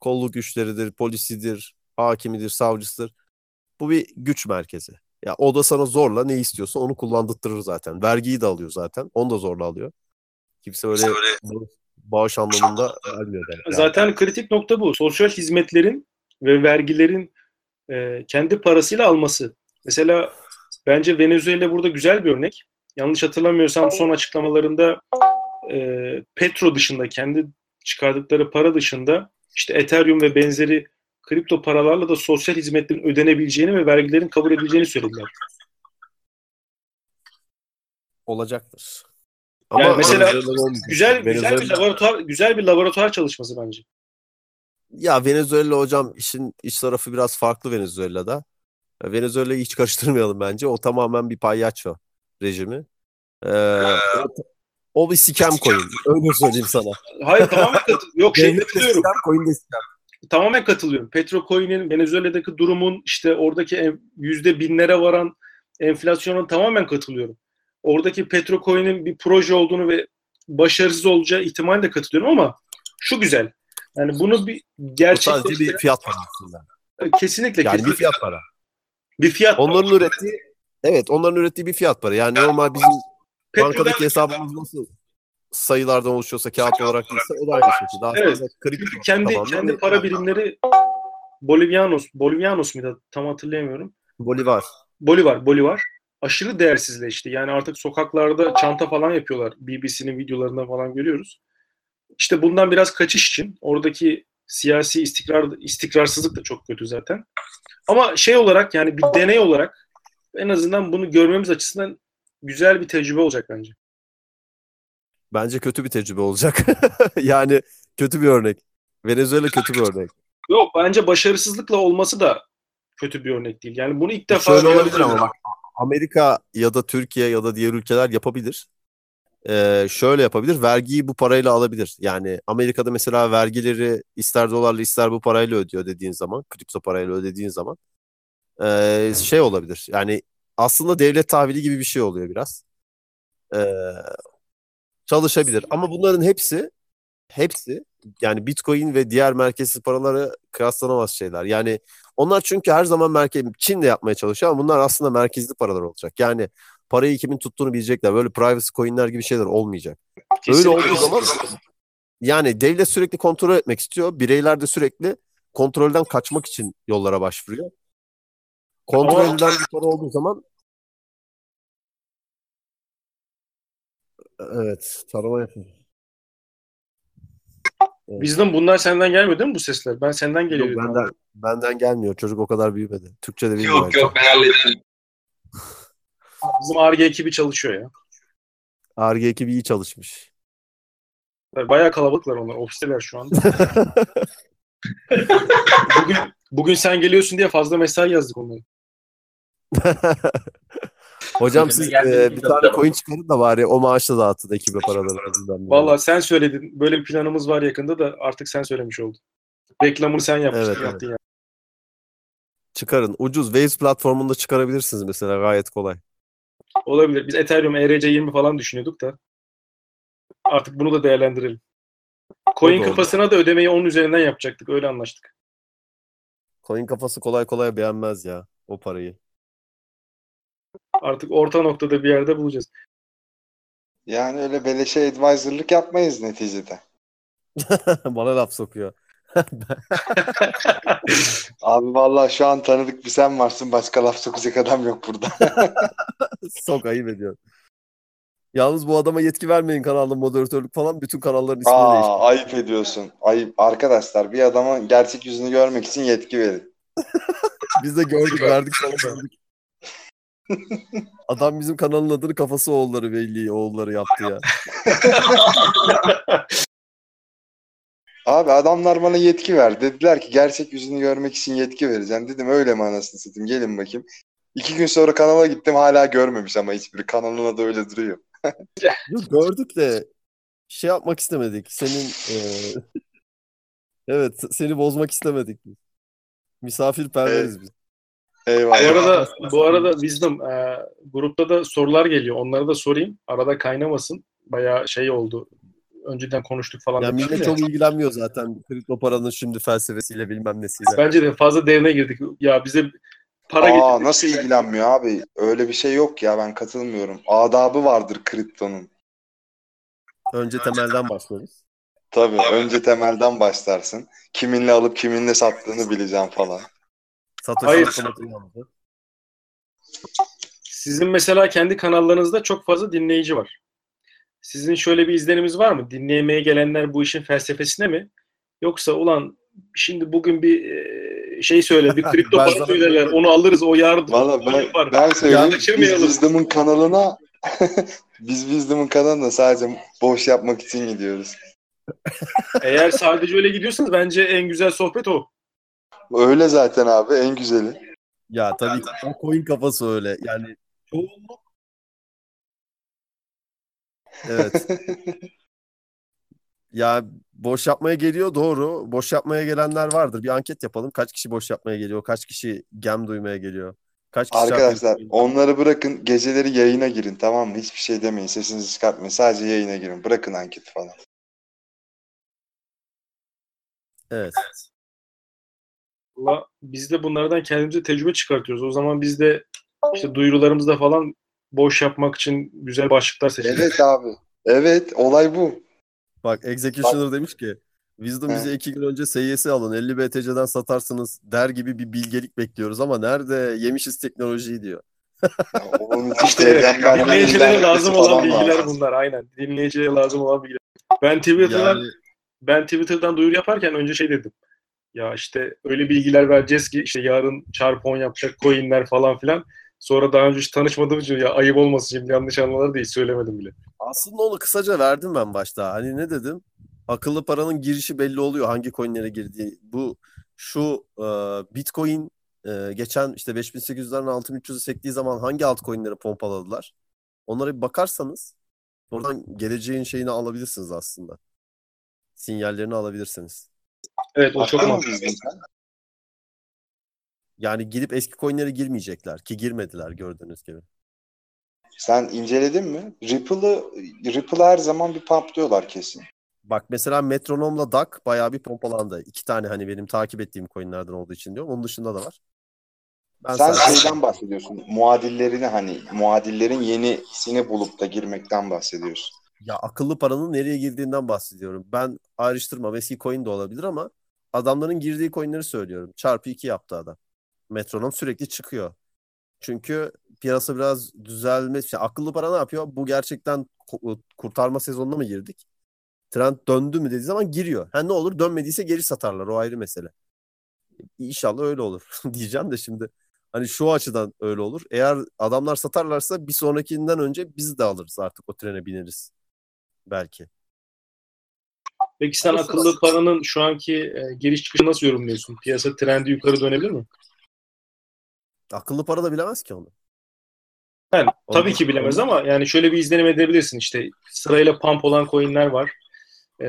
kolluk güçleridir, polisidir, hakimidir, savcısıdır. Bu bir güç merkezi. Ya o da sana zorla ne istiyorsa onu kullandırtırır zaten. Vergiyi de alıyor zaten. Onu da zorla alıyor. Kimse öyle, öyle bağış anlamında vermiyor. Yani. Zaten kritik nokta bu. Sosyal hizmetlerin ve vergilerin e, kendi parasıyla alması. Mesela bence Venezuela burada güzel bir örnek. Yanlış hatırlamıyorsam son açıklamalarında e, Petro dışında kendi çıkardıkları para dışında işte Ethereum ve benzeri kripto paralarla da sosyal hizmetlerin ödenebileceğini ve vergilerin kabul edileceğini söylediler. Olacaktır. Ama yani mesela güzel güzel bir laboratuvar güzel bir laboratuvar çalışması bence. Ya Venezuela hocam işin iş tarafı biraz farklı Venezuela'da. Venezuela'yı hiç karıştırmayalım bence. O tamamen bir palyaço rejimi. Ee, o, bir sikem koyun. Öyle söyleyeyim sana. Hayır tamamen katılıyorum. Yok şey katılıyorum. Sikem koyun da sikem tamamen katılıyorum. Petrocoin'in Venezuela'daki durumun işte oradaki yüzde binlere varan enflasyona tamamen katılıyorum. Oradaki Petrocoin'in bir proje olduğunu ve başarısız olacağı ihtimalle de katılıyorum ama şu güzel. Yani bunu bir gerçek Bu sadece bir fiyat para aslında. Kesinlikle. Yani kesinlikle. bir fiyat para. Bir fiyat Onların para. ürettiği evet onların ürettiği bir fiyat para. Yani normal bizim. Bankadaki hesabımız nasıl sayılardan oluşuyorsa kağıt olarak değilse o da aynı şekilde. Aslında evet. Çünkü kendi kendi para birimleri Bolivianos, Bolivianos muydu? Tam hatırlayamıyorum. Bolivar. Bolivar, Bolivar. Aşırı değersizleşti. Yani artık sokaklarda çanta falan yapıyorlar. BBC'nin videolarında falan görüyoruz. İşte bundan biraz kaçış için oradaki siyasi istikrar istikrarsızlık da çok kötü zaten. Ama şey olarak yani bir deney olarak en azından bunu görmemiz açısından güzel bir tecrübe olacak bence. Bence kötü bir tecrübe olacak. yani kötü bir örnek. Venezuela kötü bir örnek. Yok bence başarısızlıkla olması da kötü bir örnek değil. Yani bunu ilk defa Şöyle olabilir ama bak Amerika ya da Türkiye ya da diğer ülkeler yapabilir. Ee, şöyle yapabilir. Vergiyi bu parayla alabilir. Yani Amerika'da mesela vergileri ister dolarla ister bu parayla ödüyor dediğin zaman, kripto parayla ödediğin zaman ee, şey olabilir. Yani aslında devlet tahvili gibi bir şey oluyor biraz. Ee, çalışabilir. Ama bunların hepsi hepsi yani Bitcoin ve diğer merkezsiz paraları kıyaslanamaz şeyler. Yani onlar çünkü her zaman merkez Çin de yapmaya çalışıyor ama bunlar aslında merkezli paralar olacak. Yani parayı kimin tuttuğunu bilecekler. Böyle privacy coinler gibi şeyler olmayacak. Öyle Kesinlikle. olduğu zaman yani devlet sürekli kontrol etmek istiyor. Bireyler de sürekli kontrolden kaçmak için yollara başvuruyor. Kontrol Ama- edilen bir para olduğu zaman evet tarama yapıyor. Bizden bunlar senden gelmiyor değil mi bu sesler? Ben senden Yok, geliyor. dedim. benden, benden gelmiyor. Çocuk o kadar büyümedi. Türkçe de bilmiyor. Yok yok ben hallederim. Bizim ARGE ekibi çalışıyor ya. Ar-Ge ekibi iyi çalışmış. Bayağı kalabalıklar onlar. Ofisteler şu anda. bugün, bugün sen geliyorsun diye fazla mesai yazdık onlara. Hocam siz e, bir tane coin çıkarın da bari o maaşla dağıtın ekibe paraları. Vallahi sen söyledin. Böyle bir planımız var yakında da artık sen söylemiş oldun. Reklamını sen yapmıştın. Evet, evet. yaptın ya. Çıkarın. Ucuz. Waves platformunda çıkarabilirsiniz mesela gayet kolay. Olabilir. Biz Ethereum ERC20 falan düşünüyorduk da. Artık bunu da değerlendirelim. Coin kafasına da ödemeyi onun üzerinden yapacaktık. Öyle anlaştık. Coin kafası kolay kolay beğenmez ya o parayı. Artık orta noktada bir yerde bulacağız. Yani öyle beleşe advisor'lık yapmayız neticede. Bana laf sokuyor. Abi vallahi şu an tanıdık bir sen varsın. Başka laf sokacak adam yok burada. Sok ayıp ediyor. Yalnız bu adama yetki vermeyin kanalda moderatörlük falan. Bütün kanalların ismini Aa, değiştirin. ayıp ediyorsun. Ayıp. Arkadaşlar bir adama gerçek yüzünü görmek için yetki verin. Biz de gördük verdik sana verdik. Adam bizim kanalın adını kafası oğulları belli oğulları yaptı ya. Abi adamlar bana yetki ver. Dediler ki gerçek yüzünü görmek için yetki vereceğim. Dedim öyle mi anasını satayım gelin bakayım. İki gün sonra kanala gittim hala görmemiş ama hiçbiri. Kanalın adı öyle duruyor. Yok, gördük de şey yapmak istemedik. Senin e, evet seni bozmak istemedik. Misafirperveriz biz. Eyvallah. Bu arada bu arada Wisdom e, grupta da sorular geliyor. Onları da sorayım. Arada kaynamasın. Bayağı şey oldu. Önceden konuştuk falan. Demiştim millet ya. çok ilgilenmiyor zaten kripto paranın şimdi felsefesiyle bilmem nesiyle. Bence de fazla derine girdik. Ya bize para Aa, getirdik. nasıl ilgilenmiyor abi? Öyle bir şey yok ya ben katılmıyorum. Adabı vardır kriptonun. Önce temelden başlarız. Tabii önce temelden başlarsın. Kiminle alıp kiminle sattığını bileceğim falan. Satoshi Hayır. Nakamoto'yu anladı. Sizin mesela kendi kanallarınızda çok fazla dinleyici var. Sizin şöyle bir izlenimiz var mı? Dinlemeye gelenler bu işin felsefesine mi? Yoksa ulan şimdi bugün bir e, şey söyle, bir kripto para söylerler, onu alırız, o yarın Valla ben, yapar. ben söyleyeyim. Biz. Wisdom'un kanalına biz Wisdom'un kanalına sadece boş yapmak için gidiyoruz. Eğer sadece öyle gidiyorsanız bence en güzel sohbet o. Öyle zaten abi en güzeli. Ya tabii ki o coin kafası öyle. Yani çoğunluk Evet. Ya boş yapmaya geliyor doğru. Boş yapmaya gelenler vardır. Bir anket yapalım. Kaç kişi boş yapmaya geliyor? Kaç kişi gem duymaya geliyor? Kaç kişi Arkadaşlar onları bırakın geceleri yayına girin tamam mı? Hiçbir şey demeyin sesinizi çıkartmayın. Sadece yayına girin. Bırakın anketi falan. Evet. Biz de bunlardan kendimize tecrübe çıkartıyoruz. O zaman biz de işte duyurularımızda falan boş yapmak için güzel başlıklar seçeceğiz. Evet abi. Evet olay bu. Bak Executioner demiş ki Wisdom bize iki gün önce SYS alın 50 BTC'den satarsınız der gibi bir bilgelik bekliyoruz ama nerede yemişiz teknolojiyi diyor. Ya, Onun İşte dinleyicilere lazım olan bilgiler lazım. bunlar aynen. Dinleyicilere lazım olan bilgiler. Ben Twitter'dan Yani ben Twitter'dan duyuru yaparken önce şey dedim. Ya işte öyle bilgiler vereceğiz ki işte yarın çarpı 10 yapacak coinler falan filan. Sonra daha önce hiç tanışmadığım için ya ayıp olmasın şimdi yanlış diye hiç söylemedim bile. aslında onu kısaca verdim ben başta. Hani ne dedim? Akıllı paranın girişi belli oluyor hangi coinlere girdiği. Bu şu e, Bitcoin e, geçen işte 5800'lerden 6300'e sektiği zaman hangi altcoin'leri pompaladılar? Onlara bir bakarsanız oradan geleceğin şeyini alabilirsiniz aslında. Sinyallerini alabilirsiniz. Evet o çok mantıklı. Wisdom sen? Yani gidip eski coin'lere girmeyecekler ki girmediler gördüğünüz gibi. Sen inceledin mi? Ripple'ı Ripple'ı her zaman bir pumplıyorlar kesin. Bak mesela Metronom'la DAK bayağı bir pompalandı. İki tane hani benim takip ettiğim coinlerden olduğu için diyorum. Onun dışında da var. Ben Sen sadece- şeyden bahsediyorsun. Muadillerini hani muadillerin yenisini bulup da girmekten bahsediyorsun. Ya akıllı paranın nereye girdiğinden bahsediyorum. Ben ayrıştırmam. Eski coin de olabilir ama adamların girdiği coinleri söylüyorum. Çarpı 2 yaptı adam. Metronom sürekli çıkıyor. Çünkü piyasa biraz düzelme. işte akıllı para ne yapıyor? Bu gerçekten ku- kurtarma sezonuna mı girdik? Trend döndü mü dediği zaman giriyor. Ha ne olur dönmediyse geri satarlar. O ayrı mesele. İnşallah öyle olur diyeceğim de şimdi. Hani şu açıdan öyle olur. Eğer adamlar satarlarsa bir sonrakinden önce biz de alırız artık o trene bineriz. Belki. Peki sen akıllı paranın şu anki e, giriş çıkışı nasıl yorumluyorsun? Piyasa trendi yukarı dönebilir mi? Akıllı para da bilemez ki onu. Yani tabii ki bilemez ama yani şöyle bir izlenim edebilirsin işte sırayla pump olan coinler var. E,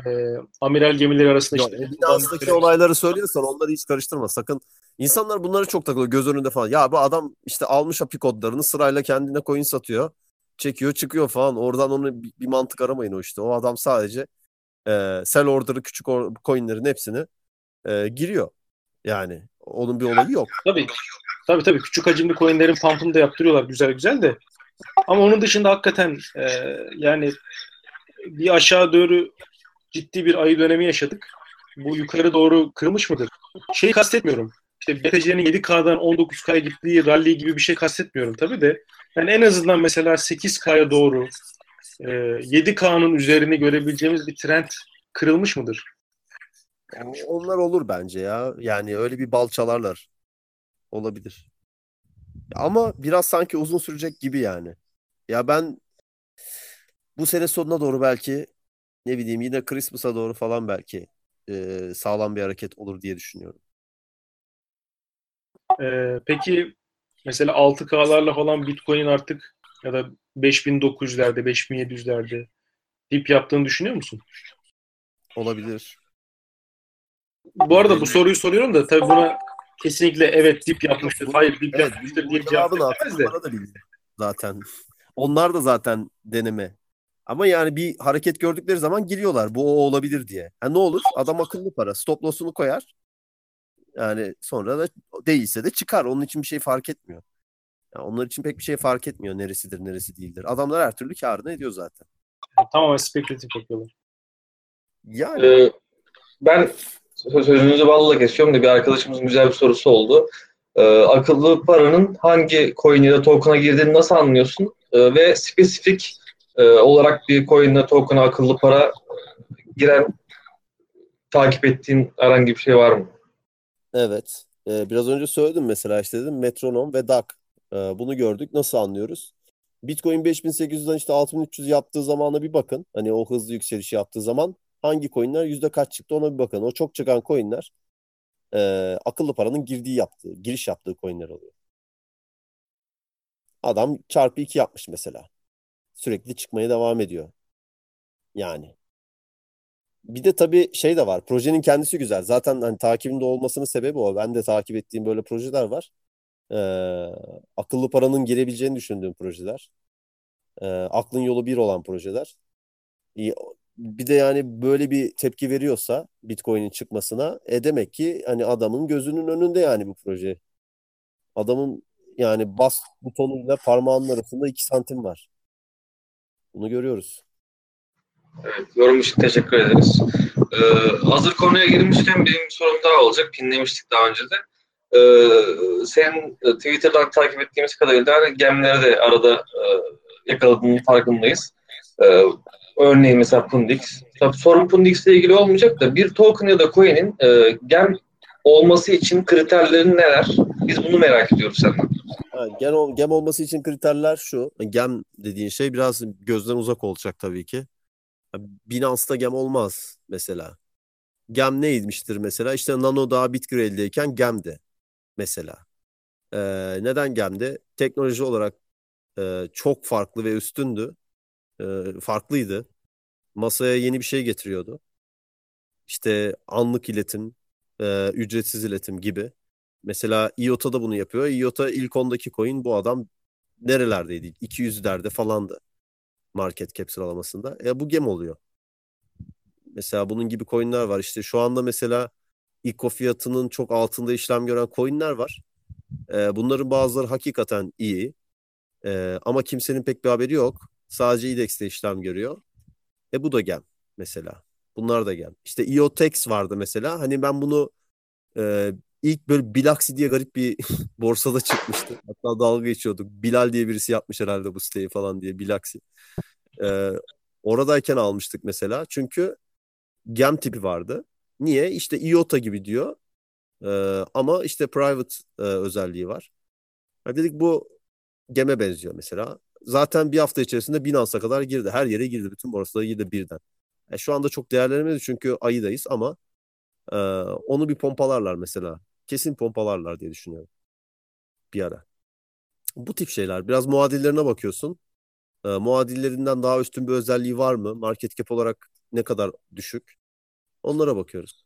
amiral gemileri arasında Yok, işte o Binance'daki olayları söylüyorsan onları hiç karıştırma. Sakın. İnsanlar bunları çok takılıyor göz önünde falan. Ya bu adam işte almış API kodlarını sırayla kendine coin satıyor. Çekiyor çıkıyor falan. Oradan onu bir, bir mantık aramayın o işte. O adam sadece e, sell order'ı küçük or- coinlerin hepsini e, giriyor. Yani onun bir olayı yok. Tabii. Tabii tabii küçük hacimli coinlerin pump'ını da yaptırıyorlar güzel güzel de. Ama onun dışında hakikaten e, yani bir aşağı doğru ciddi bir ayı dönemi yaşadık. Bu yukarı doğru kırılmış mıdır? Şeyi kastetmiyorum. İşte BTC'nin 7K'dan 19K'ya gittiği rally gibi bir şey kastetmiyorum tabii de. Yani en azından mesela 8K'ya doğru e, 7K'nın üzerini görebileceğimiz bir trend kırılmış mıdır? Yani onlar olur bence ya. Yani öyle bir bal çalarlar. Olabilir. Ama biraz sanki uzun sürecek gibi yani. Ya ben bu sene sonuna doğru belki ne bileyim yine Christmas'a doğru falan belki e, sağlam bir hareket olur diye düşünüyorum. Ee, peki mesela 6K'larla falan Bitcoin artık ya da 5900'lerde, 5700'lerde dip yaptığını düşünüyor musun? Olabilir. Bu arada bu soruyu soruyorum da tabii buna kesinlikle evet dip yapmıştır, hayır dip Evet, yapmıştır diye cevap akıllı de. zaten. Onlar da zaten deneme. Ama yani bir hareket gördükleri zaman giriyorlar. Bu o olabilir diye. Ha ne olur? Adam akıllı para. Stop loss'unu koyar. Yani sonra da değilse de çıkar. Onun için bir şey fark etmiyor. Yani onlar için pek bir şey fark etmiyor neresidir neresi değildir. Adamlar her türlü kârını ediyor zaten. Tamamen spekülatif bakıyorlar. Yani Ee, ben sö- sözünüzü balla kesiyorum da bir arkadaşımızın güzel bir sorusu oldu. Ee, akıllı paranın hangi coin ya da token'a girdiğini nasıl anlıyorsun? Ee, ve spesifik e, olarak bir coin ya token'a akıllı para e, giren takip ettiğin herhangi bir şey var mı? Evet. Ee, biraz önce söyledim mesela işte dedim metronom ve DAK. Ee, bunu gördük. Nasıl anlıyoruz? Bitcoin 5800'den işte 6300 yaptığı zamana bir bakın. Hani o hızlı yükseliş yaptığı zaman hangi coinler yüzde kaç çıktı ona bir bakın. O çok çıkan coinler e, akıllı paranın girdiği yaptığı, giriş yaptığı coinler oluyor. Adam çarpı 2 yapmış mesela. Sürekli çıkmaya devam ediyor. Yani. Bir de tabii şey de var. Projenin kendisi güzel. Zaten hani takibinde olmasının sebebi o. Ben de takip ettiğim böyle projeler var. Ee, akıllı paranın girebileceğini düşündüğüm projeler. Ee, aklın yolu bir olan projeler. İyi, Bir de yani böyle bir tepki veriyorsa Bitcoin'in çıkmasına e demek ki hani adamın gözünün önünde yani bu proje. Adamın yani bas butonuyla parmağının arasında 2 santim var. Bunu görüyoruz. Evet, yorum için teşekkür ederiz. Ee, hazır konuya girmişken benim sorum daha olacak. Pinlemiştik daha önce de. Ee, senin e, Twitter'dan takip ettiğimiz kadarıyla gemleri de arada e, yakaladığının farkındayız. Ee, örneğin mesela Pundix. Tabii sorun Pundix ile ilgili olmayacak da bir token ya da coin'in e, gem olması için kriterleri neler? Biz bunu merak ediyoruz senden. Ha, gem, gem olması için kriterler şu. Gem dediğin şey biraz gözden uzak olacak tabii ki. Binance'da gem olmaz mesela. Gem neymiştir mesela? İşte Nano daha Bitgrail'deyken gemdi mesela. Ee, neden gemdi? Teknoloji olarak e, çok farklı ve üstündü. Ee, farklıydı. Masaya yeni bir şey getiriyordu. İşte anlık iletim, e, ücretsiz iletim gibi. Mesela IOTA da bunu yapıyor. IOTA ilk ondaki coin bu adam nerelerdeydi? 200'lerde falandı market cap sıralamasında. E, bu gem oluyor. Mesela bunun gibi coinler var. İşte şu anda mesela ICO fiyatının çok altında işlem gören coinler var. Ee, bunların bazıları hakikaten iyi. Ee, ama kimsenin pek bir haberi yok. Sadece IDEX'te işlem görüyor. E bu da gem mesela. Bunlar da gem. İşte IOTEX vardı mesela. Hani ben bunu e, ilk böyle Bilaxi diye garip bir borsada çıkmıştı. Hatta dalga geçiyorduk. Bilal diye birisi yapmış herhalde bu siteyi falan diye Bilaxi. Ee, oradayken almıştık mesela. Çünkü gem tipi vardı. Niye? İşte IOTA gibi diyor. Ee, ama işte private e, özelliği var. Ha dedik bu geme benziyor mesela. Zaten bir hafta içerisinde Binance'a kadar girdi. Her yere girdi. Bütün borsalara girdi birden. E, şu anda çok değerlenemedi çünkü ayıdayız ama e, onu bir pompalarlar mesela. Kesin pompalarlar diye düşünüyorum. Bir ara. Bu tip şeyler. Biraz muadillerine bakıyorsun. E, muadillerinden daha üstün bir özelliği var mı? Market cap olarak ne kadar düşük? Onlara bakıyoruz.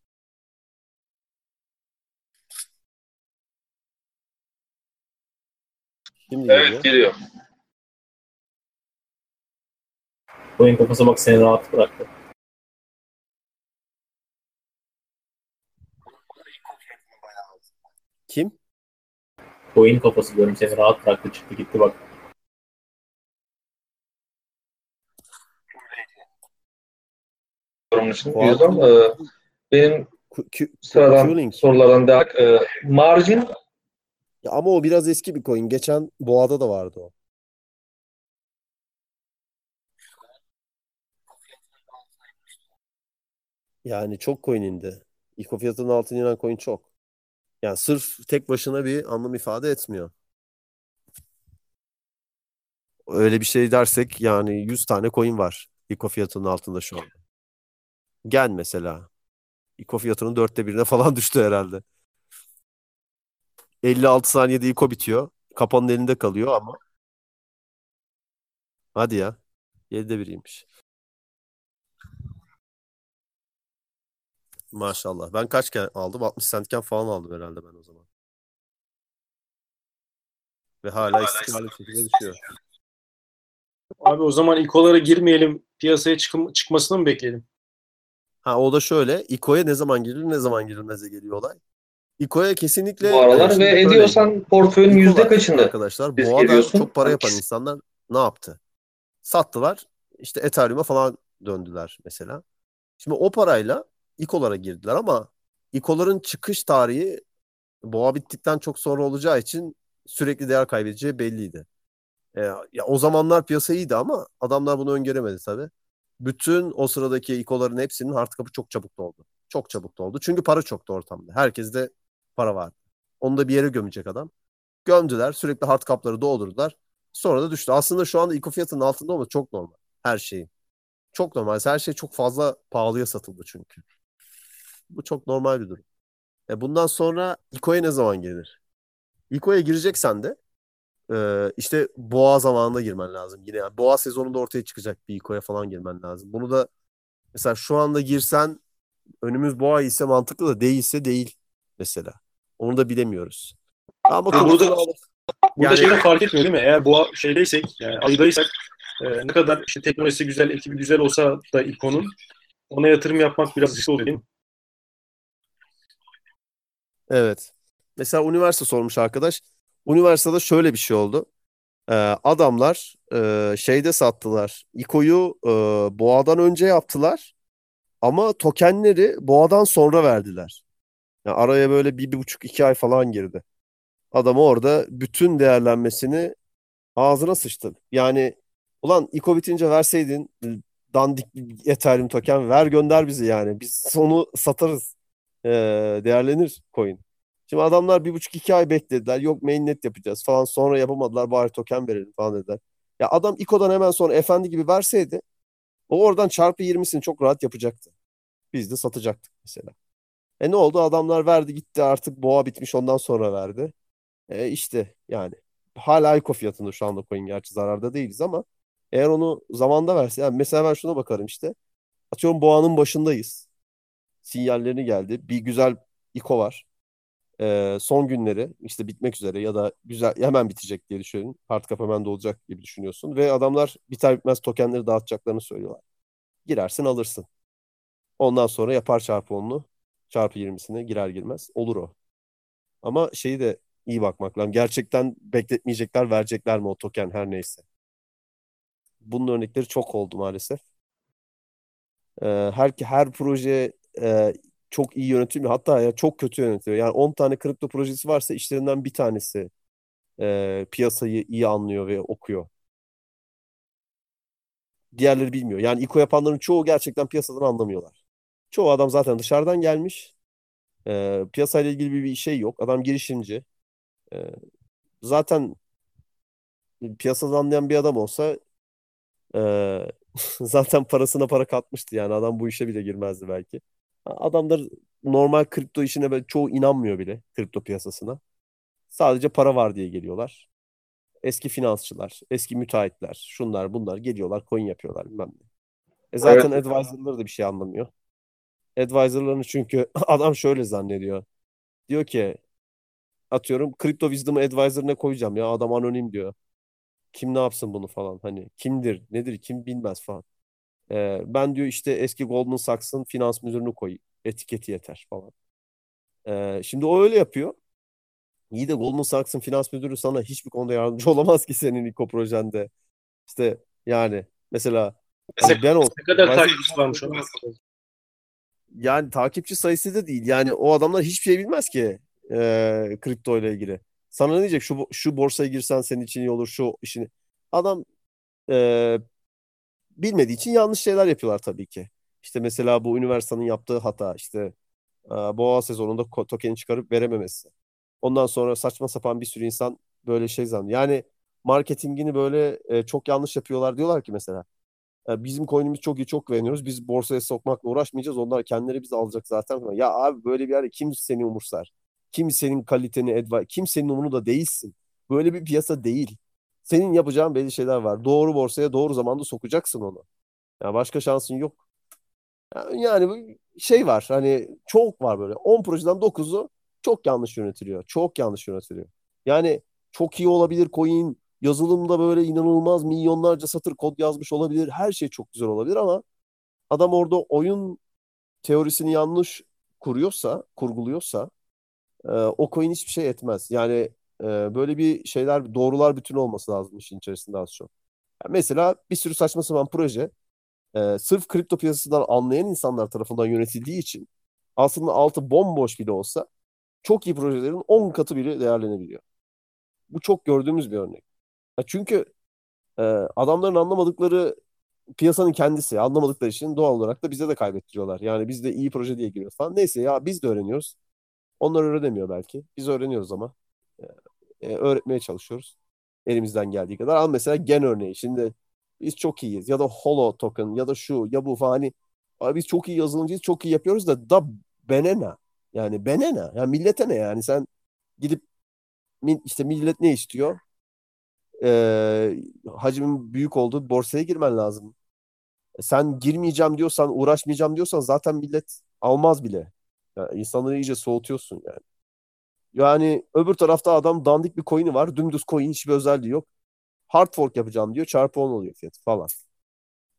Şimdi geliyor. Evet geliyor. Coin kafası bak seni rahat bıraktı. Kim? Coin kafası diyorum seni rahat bıraktı çıktı gitti bak. Sorunun için. Fuat- Yüzüm, e, benim sıradan Q-Link. sorulardan devam. E, margin Ya ama o biraz eski bir coin. Geçen Boğa'da da vardı o. Yani çok coin indi. İko fiyatının altına inen coin çok. Yani sırf tek başına bir anlam ifade etmiyor. Öyle bir şey dersek yani 100 tane coin var İko fiyatının altında şu an. Gen mesela. İko fiyatının dörtte birine falan düştü herhalde. 56 saniyede İko bitiyor. Kapanın elinde kalıyor ama. Hadi ya. 7'de biriymiş. Maşallah. Ben kaçken aldım? 60 centken falan aldım herhalde ben o zaman. Ve hala istikrarlı bir şekilde düşüyor. Abi o zaman ikolara girmeyelim. Piyasaya çıkım, çıkmasını mı bekleyelim? Ha o da şöyle. İko'ya ne zaman girilir ne zaman girilmeze geliyor olay. İko'ya kesinlikle bu aralar yani ve böyle ediyorsan portföyün yüzde kaçında? Arkadaşlar Boğa'da geliyorsun, çok para yapan insanlar ne yaptı? Sattılar. İşte Ethereum'a falan döndüler mesela. Şimdi o parayla İko'lara girdiler ama İko'ların çıkış tarihi boğa bittikten çok sonra olacağı için sürekli değer kaybedeceği belliydi. E, ya o zamanlar piyasa iyiydi ama adamlar bunu öngöremedi tabii. Bütün o sıradaki İko'ların hepsinin hard kapı çok çabuk doldu. Çok çabuk doldu. Çünkü para çoktu ortamda. Herkeste para vardı. Onu da bir yere gömecek adam. Gömdüler. Sürekli hard kapları doldurdular. Sonra da düştü. Aslında şu anda İko fiyatının altında olması çok normal. Her şeyin. Çok normal. Her şey çok fazla pahalıya satıldı çünkü. Bu çok normal bir durum. E bundan sonra İko'ya ne zaman gelir? İko'ya gireceksen de e, işte boğa zamanında girmen lazım. Yine yani boğa sezonunda ortaya çıkacak bir İko'ya falan girmen lazım. Bunu da mesela şu anda girsen önümüz boğa ise mantıklı da değilse değil mesela. Onu da bilemiyoruz. Ama Burada- konuştuğunu Burada Yani- şeyden fark etmiyor değil mi? Eğer bu şeydeysek, yani ayıdaysak e, ne kadar işte teknolojisi güzel, ekibi güzel olsa da ikonun ona yatırım yapmak biraz riskli oluyor değil mi? Evet. Mesela üniversite sormuş arkadaş. Üniversitede şöyle bir şey oldu. Ee, adamlar e, şeyde sattılar. İko'yu e, boğadan önce yaptılar. Ama tokenleri boğadan sonra verdiler. Yani araya böyle bir, bir buçuk iki ay falan girdi. Adam orada bütün değerlenmesini ağzına sıçtı. Yani ulan İko bitince verseydin dandik bir Ethereum token ver gönder bizi yani. Biz onu satarız. Ee, değerlenir coin. Şimdi adamlar bir buçuk iki ay beklediler. Yok mainnet yapacağız falan. Sonra yapamadılar. Bari token verelim falan dediler. Ya adam İKO'dan hemen sonra efendi gibi verseydi o oradan çarpı 20'sini çok rahat yapacaktı. Biz de satacaktık mesela. E ne oldu? Adamlar verdi gitti artık boğa bitmiş ondan sonra verdi. E işte yani hala ICO fiyatında şu anda coin gerçi zararda değiliz ama eğer onu zamanda verse yani mesela ben şuna bakarım işte atıyorum boğanın başındayız. Sinyallerini geldi. Bir güzel ICO var. Ee, son günleri işte bitmek üzere ya da güzel hemen bitecek diye düşünün. Hard cap hemen dolacak gibi düşünüyorsun ve adamlar biter bitmez tokenleri dağıtacaklarını söylüyorlar. Girersin alırsın. Ondan sonra yapar çarpı 10'unu çarpı 20'sine girer girmez olur o. Ama şeyi de iyi bakmak lazım. Gerçekten bekletmeyecekler, verecekler mi o token her neyse. Bunun örnekleri çok oldu maalesef. Ee, her her proje e, çok iyi yönetiliyor. Hatta ya çok kötü yönetiliyor. Yani 10 tane kripto projesi varsa işlerinden bir tanesi e, piyasayı iyi anlıyor ve okuyor. Diğerleri bilmiyor. Yani İKO yapanların çoğu gerçekten piyasadan anlamıyorlar. Çoğu adam zaten dışarıdan gelmiş. E, piyasayla ilgili bir, bir şey yok. Adam girişimci. E, zaten piyasadan anlayan bir adam olsa e, zaten parasına para katmıştı. Yani adam bu işe bile girmezdi belki. Adamlar normal kripto işine böyle çoğu inanmıyor bile kripto piyasasına. Sadece para var diye geliyorlar. Eski finansçılar, eski müteahhitler, şunlar bunlar geliyorlar, coin yapıyorlar bilmem ne. E zaten Evet. advisor'ları da bir şey anlamıyor. Advisor'larını çünkü adam şöyle zannediyor. Diyor ki atıyorum Crypto Wisdom'ı advisor'ına koyacağım ya adam anonim diyor. Kim ne yapsın bunu falan hani kimdir nedir kim bilmez falan. Ee, ben diyor işte eski Goldman Sachs'ın finans müdürünü koy etiketi yeter falan. Ee, şimdi o öyle yapıyor. İyi de Goldman Sachs'ın finans müdürü sana hiçbir konuda yardımcı olamaz ki senin İKO projende. İşte yani mesela hani ben olsam Ne kadar takipçisi varmış ona. yani takipçi sayısı da değil. Yani o adamlar hiçbir şey bilmez ki e, kripto ile ilgili. Sana ne diyecek? Şu şu borsaya girsen senin için iyi olur. Şu işini. Adam e, bilmediği için yanlış şeyler yapıyorlar tabii ki. İşte mesela bu üniversitenin yaptığı hata işte e, boğa sezonunda ko- token çıkarıp verememesi. Ondan sonra saçma sapan bir sürü insan böyle şey zannediyor. Yani marketingini böyle e, çok yanlış yapıyorlar. Diyorlar ki mesela "Ya bizim coin'imiz çok iyi çok güveniyoruz. Biz borsaya sokmakla uğraşmayacağız. Onlar kendileri bizi alacak zaten. Ya abi böyle bir yerde kim seni umursar? Kim senin kaliteni advice? Kim senin umurunda değilsin? Böyle bir piyasa değil. Senin yapacağın belli şeyler var. Doğru borsaya doğru zamanda sokacaksın onu. Ya başka şansın yok. Ya- Yani şey var. Hani çok var böyle. 10 projeden 9'u çok yanlış yönetiliyor. Çok yanlış yönetiliyor. Yani çok iyi olabilir coin. Yazılımda böyle inanılmaz milyonlarca satır kod yazmış olabilir. Her şey çok güzel olabilir ama adam orada oyun teorisini yanlış kuruyorsa, kurguluyorsa o coin hiçbir şey etmez. Yani e, böyle bir şeyler, doğrular bütün olması lazım işin içerisinde az çok. Yani mesela bir sürü saçma sapan proje e, sırf kripto piyasasından anlayan insanlar tarafından yönetildiği için aslında altı bomboş bile olsa çok iyi projelerin 10 katı bile değerlenebiliyor. Bu çok gördüğümüz bir örnek. Ya çünkü e, adamların anlamadıkları piyasanın kendisi, anlamadıkları için doğal olarak da bize de kaybettiriyorlar. Yani biz de iyi proje diye giriyoruz falan. Neyse ya biz de öğreniyoruz. Onlar öğrenemiyor belki. Biz öğreniyoruz ama. E, e, öğretmeye çalışıyoruz. Elimizden geldiği kadar. Al mesela gen örneği. Şimdi biz çok iyiyiz. Ya da holo token ya da şu ya bu falan. Hani, biz çok iyi yazılımcıyız, çok iyi yapıyoruz da da bene ne? Yani bene ne? Yani millete ne yani? Sen gidip işte millet ne istiyor? Ee, hacmin büyük olduğu borsaya girmen lazım. Sen girmeyeceğim diyorsan, uğraşmayacağım diyorsan zaten millet almaz bile. Yani insanları iyice soğutuyorsun yani. Yani öbür tarafta adam dandik bir coin'i var. Dümdüz coin hiçbir özelliği yok. Hard fork yapacağım diyor. Çarpı 10 oluyor fiyatı falan.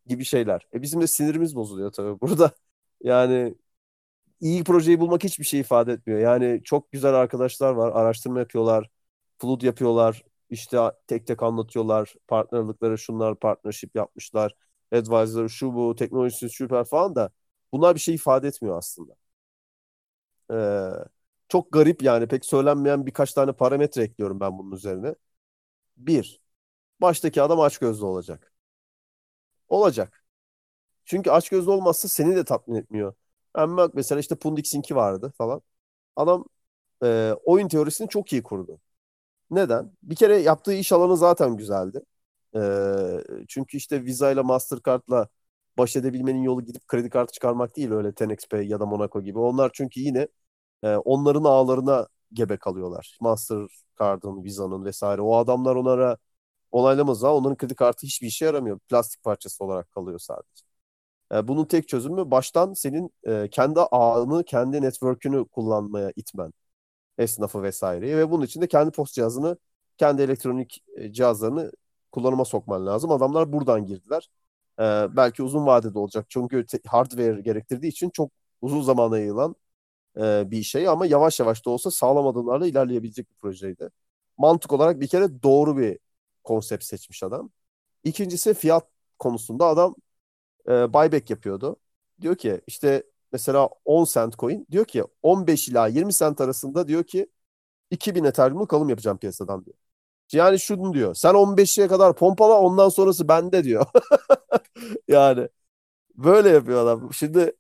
Gibi şeyler. E bizim de sinirimiz bozuluyor tabii burada. Yani iyi projeyi bulmak hiçbir şey ifade etmiyor. Yani çok güzel arkadaşlar var. Araştırma yapıyorlar. Flood yapıyorlar. İşte tek tek anlatıyorlar. Partnerlıkları şunlar partnership yapmışlar. Advisor şu bu teknolojisi süper falan da bunlar bir şey ifade etmiyor aslında. Ee, çok garip yani pek söylenmeyen birkaç tane parametre ekliyorum ben bunun üzerine. Bir, baştaki adam açgözlü olacak. Olacak. Çünkü açgözlü olmazsa seni de tatmin etmiyor. Ben bak mesela işte Pundix'inki vardı falan. Adam e, oyun teorisini çok iyi kurdu. Neden? Bir kere yaptığı iş alanı zaten güzeldi. E, çünkü işte Visa ile Mastercard'la baş edebilmenin yolu gidip kredi kartı çıkarmak değil öyle 10xP ya da Monaco gibi. Onlar çünkü yine e, onların ağlarına gebe kalıyorlar. Mastercard'ın, Visa'nın vesaire. O adamlar onlara onaylamaz zaman onların kredi kartı hiçbir işe yaramıyor. Plastik parçası olarak kalıyor sadece. E, bunun tek çözümü baştan senin e, kendi ağını, kendi network'ünü kullanmaya itmen. Esnafı vesaireyi ve bunun için de kendi post cihazını, kendi elektronik e, cihazlarını kullanıma sokman lazım. Adamlar buradan girdiler. Ee, belki uzun vadede olacak. Çünkü hardware gerektirdiği için çok uzun zamana yayılan e, bir şey ama yavaş yavaş da olsa sağlam adımlarla ilerleyebilecek bir projeydi. Mantık olarak bir kere doğru bir konsept seçmiş adam. İkincisi fiyat konusunda adam e, buyback yapıyordu. Diyor ki işte mesela 10 cent coin diyor ki 15 ila 20 cent arasında diyor ki 2000 Ethereum'luk alım yapacağım piyasadan diyor. Yani şunu diyor. Sen 15'e kadar pompala ondan sonrası bende diyor. yani böyle yapıyor adam. Şimdi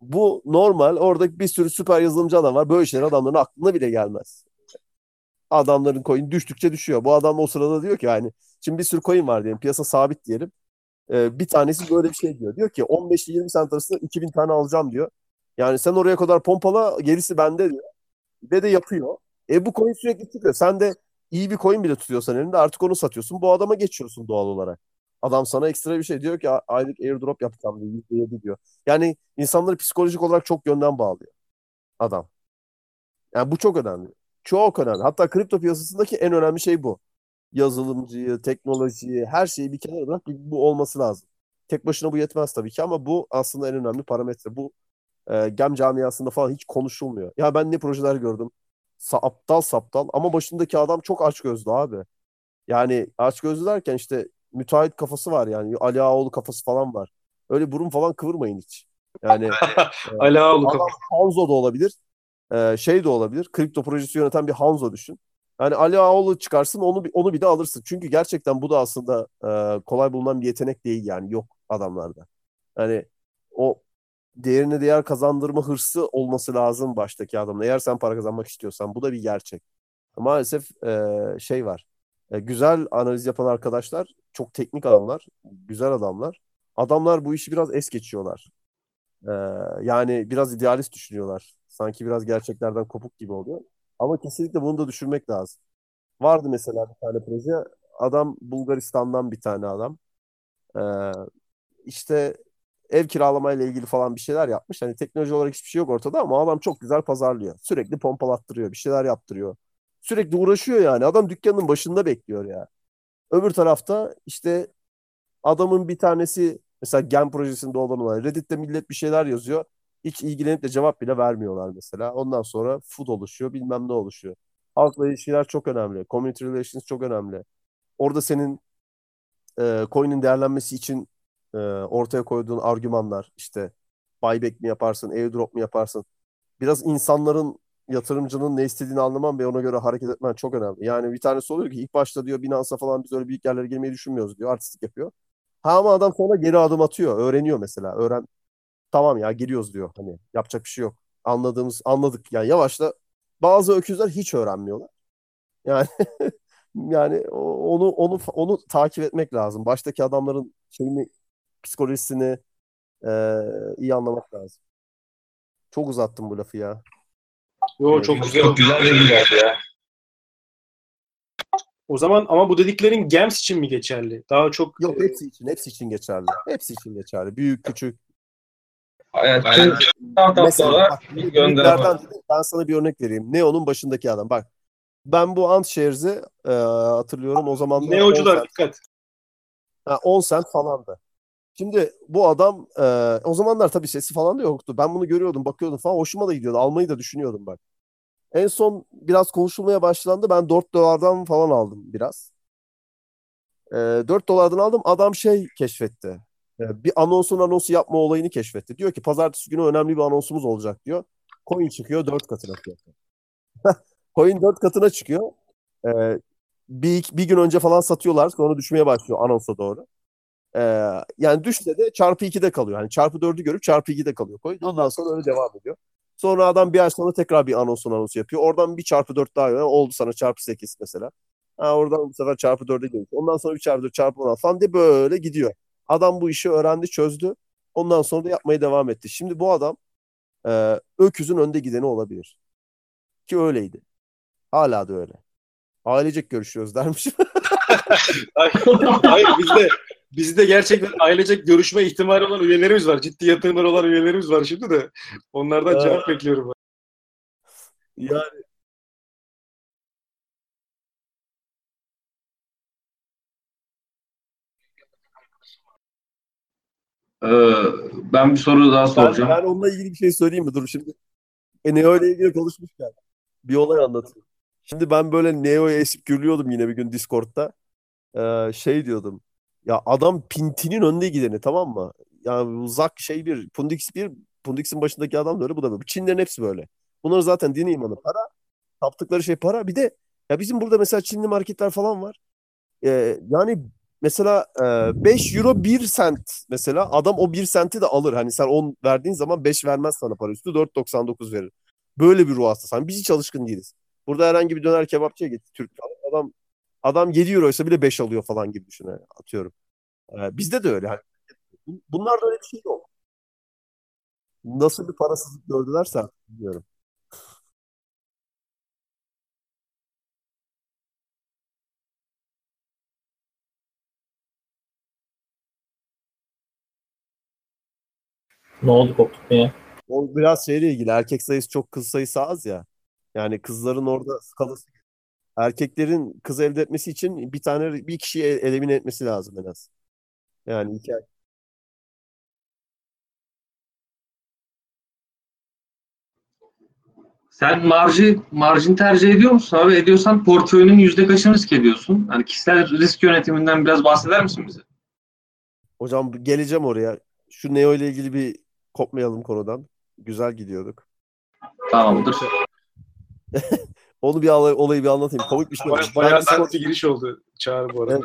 bu normal. Orada bir sürü süper yazılımcı adam var. Böyle şeyler adamların aklına bile gelmez. Adamların coin düştükçe düşüyor. Bu adam o sırada diyor ki yani şimdi bir sürü coin var diyelim. Piyasa sabit diyelim. Ee, bir tanesi böyle bir şey diyor. Diyor ki 15 ile 20 cent arasında 2000 tane alacağım diyor. Yani sen oraya kadar pompala gerisi bende diyor. Ve de yapıyor. E bu coin sürekli çıkıyor. Sen de iyi bir coin bile tutuyorsan elinde artık onu satıyorsun. Bu adama geçiyorsun doğal olarak. Adam sana ekstra bir şey diyor ki aylık airdrop yapacağım diyor. %7 diyor. Yani insanları psikolojik olarak çok yönden bağlıyor adam. Yani bu çok önemli. Çok önemli. Hatta kripto piyasasındaki en önemli şey bu. Yazılımcıyı, teknolojiyi, her şeyi bir kenara bırak bu olması lazım. Tek başına bu yetmez tabii ki ama bu aslında en önemli parametre. Bu e, gem camiasında falan hiç konuşulmuyor. Ya ben ne projeler gördüm. Sa aptal saptal ama başındaki adam çok açgözlü abi. Yani açgözlü derken işte müteahhit kafası var yani. Ali Ağaoğlu kafası falan var. Öyle burun falan kıvırmayın hiç. Yani Ali Ağaoğlu kafası. Hanzo da olabilir. e, şey de olabilir. Kripto projesi yöneten bir Hanzo düşün. Yani Ali Ağaoğlu çıkarsın onu onu bir de alırsın. Çünkü gerçekten bu da aslında e, kolay bulunan bir yetenek değil yani yok adamlarda. Yani o değerine değer kazandırma hırsı olması lazım baştaki adamın. Eğer sen para kazanmak istiyorsan bu da bir gerçek. Maalesef e, şey var. E, güzel analiz yapan arkadaşlar çok teknik adamlar, güzel adamlar. Adamlar bu işi biraz es geçiyorlar. E, yani biraz idealist düşünüyorlar. Sanki biraz gerçeklerden kopuk gibi oluyor. Ama kesinlikle bunu da düşünmek lazım. Vardı mesela bir tane proje. Adam Bulgaristan'dan bir tane adam. E, işte ev kiralamayla ilgili falan bir şeyler yapmış. Hani teknoloji olarak hiçbir şey yok ortada ama adam çok güzel pazarlıyor. Sürekli pompalattırıyor, bir şeyler yaptırıyor. Sürekli uğraşıyor yani. Adam dükkanın başında bekliyor ya. Öbür tarafta işte adamın bir tanesi mesela Gen projesinde olan olay. Reddit'te millet bir şeyler yazıyor. Hiç ilgilenip de cevap bile vermiyorlar mesela. Ondan sonra food oluşuyor, bilmem ne oluşuyor. Halkla ilişkiler çok önemli. Community relations çok önemli. Orada senin e, coin'in değerlenmesi için e, ortaya koyduğun argümanlar işte buyback mi yaparsın, airdrop mu yaparsın? Biraz insanların yatırımcının ne istediğini anlaman ve ona göre hareket etmen çok önemli. Yani bir tanesi oluyor ki ilk başta diyor Binance'a falan biz öyle büyük yerlere girmeyi düşünmüyoruz diyor. Artistik yapıyor. Ha ama adam sonra geri adım atıyor. Öğreniyor mesela. Öğren tamam ya giriyoruz diyor. Hani yapacak bir şey yok. Anladığımız anladık. Yani yavaşla bazı öküzler hiç öğrenmiyorlar. Yani yani onu onu onu takip etmek lazım. Baştaki adamların şeyini psikolojisini e, iyi anlamak lazım. Çok uzattım bu lafı ya. Yo, çok güzel. Çok güzel bilgi verdi ya. O zaman ama bu dediklerin Gems için mi geçerli? Daha çok Yok hepsi için, hepsi için geçerli. Hepsi için geçerli. Büyük, küçük. Yani tüm Aynen. Mesela bak, büyüklerden dedim, ben sana bir örnek vereyim. Neo'nun başındaki adam. Bak ben bu Antshares'i e, hatırlıyorum o zaman Neocular dikkat. Ha, 10 cent falandı. Şimdi bu adam e, o zamanlar tabii sesi falan da yoktu. Ben bunu görüyordum, bakıyordum falan. Hoşuma da gidiyordu. Almayı da düşünüyordum bak. En son biraz konuşulmaya başlandı. Ben 4 dolardan falan aldım biraz. E, 4 dolardan aldım. Adam şey keşfetti. E, bir anonsun anonsu yapma olayını keşfetti. Diyor ki pazartesi günü önemli bir anonsumuz olacak diyor. Coin çıkıyor 4 katına fiyatı. Coin 4 katına çıkıyor. E, bir, bir gün önce falan satıyorlar. Sonra düşmeye başlıyor anonsa doğru. Ee, yani düşse de çarpı 2'de kalıyor. Yani çarpı 4'ü görüp çarpı 2'de kalıyor coin. Ondan sonra öyle devam ediyor. Sonra adam bir ay sonra tekrar bir anonsun anonsu yapıyor. Oradan bir çarpı 4 daha yani oldu sana çarpı 8 mesela. Ha, oradan bu sefer çarpı 4'e geliyor. Ondan sonra bir çarpı 4 çarpı 16 falan diye böyle gidiyor. Adam bu işi öğrendi çözdü. Ondan sonra da yapmaya devam etti. Şimdi bu adam e, öküzün önde gideni olabilir. Ki öyleydi. Hala da öyle. Ailecek görüşüyoruz dermiş. Hayır, hayır bizde bizde gerçekten ailecek görüşme ihtimali olan üyelerimiz var. Ciddi yatırımlar olan üyelerimiz var şimdi de. Onlardan Evet. cevap bekliyorum. yani Ee, ben bir soru daha Ben, soracağım. ben onunla ilgili bir şey söyleyeyim mi? Dur şimdi. E, Neo ile ilgili konuşmuşken bir olay anlatayım. Şimdi ben böyle Neo'ya esip gürlüyordum yine bir gün Discord'da. Ee, şey diyordum. Ya adam Pinti'nin önünde gideni tamam mı? Yani uzak şey bir, Pundix bir, Pundix'in başındaki adam da öyle bu da böyle. Çinlerin hepsi böyle. Bunların zaten dini imanı para. Taptıkları şey para. Bir de ya bizim burada mesela Çinli marketler falan var. Ee, yani mesela e, 5 euro 1 sent mesela adam o 1 senti de alır. Hani sen 10 verdiğin zaman 5 vermez sana para üstü 4.99 verir. Böyle bir ruh hastası. Hani biz hiç alışkın değiliz. Burada herhangi bir döner kebapçıya git Türk. Adam adam 7 euroysa bile 5 alıyor falan gibi düşün yani, atıyorum. Ee, bizde de öyle. Hani bun- bunlarda öyle bir şey yok. Nasıl bir parasızlık gördülerse artık bilmiyorum. Ne oldu koptuk ya? O biraz şeyle ilgili. Erkek sayısı çok kız sayısı az ya. Yani kızların orada skalası. Erkeklerin kız elde etmesi için bir tane bir kişiyi el- elimine etmesi lazım en az. Yani iki Sen marjı, marjin tercih ediyor musun abi? Ediyorsan portföyünün yüzde kaçını risk ediyorsun? Hani kişisel risk yönetiminden biraz bahseder misin bize? Hocam geleceğim oraya. Şu Neo ile ilgili bir kopmayalım konudan. Güzel gidiyorduk. Tamamdır. Onu bir alay- olayı bir anlatayım. Komik bir şey Bayağı Discord- sert bir giriş oldu Çağrı bu arada.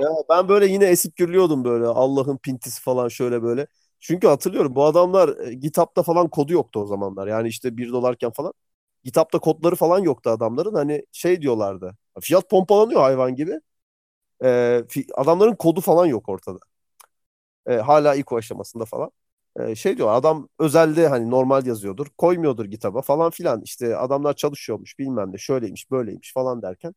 Ya ben böyle yine esip gürlüyordum böyle. Allah'ın pintisi falan şöyle böyle. Çünkü hatırlıyorum bu adamlar e, GitHub'da falan kodu yoktu o zamanlar. Yani işte 1 dolarken falan. GitHub'da kodları falan yoktu adamların. Hani şey diyorlardı. Fiyat pompalanıyor hayvan gibi. Ee, adamların kodu falan yok ortada. Ee, hala ilk o aşamasında falan. Şey diyor adam özelde hani normal yazıyordur. Koymuyordur GitHub'a falan filan. İşte adamlar çalışıyormuş bilmem ne şöyleymiş böyleymiş falan derken.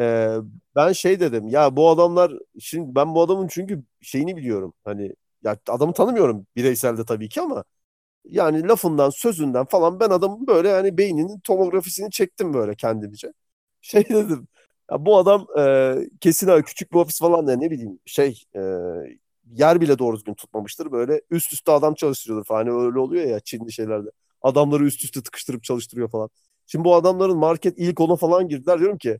Ee, ben şey dedim ya bu adamlar şimdi ben bu adamın çünkü şeyini biliyorum. Hani ya adamı tanımıyorum bireyselde tabii ki ama yani lafından sözünden falan ben adamın böyle yani beyninin tomografisini çektim böyle kendimce. Şey dedim ya bu adam e, kesin ha, küçük bir ofis falan da ne bileyim şey e, yer bile doğru düzgün tutmamıştır. Böyle üst üste adam çalıştırıyordur falan. Hani öyle oluyor ya Çinli şeylerde. Adamları üst üste tıkıştırıp çalıştırıyor falan. Şimdi bu adamların market ilk ona falan girdiler. Diyorum ki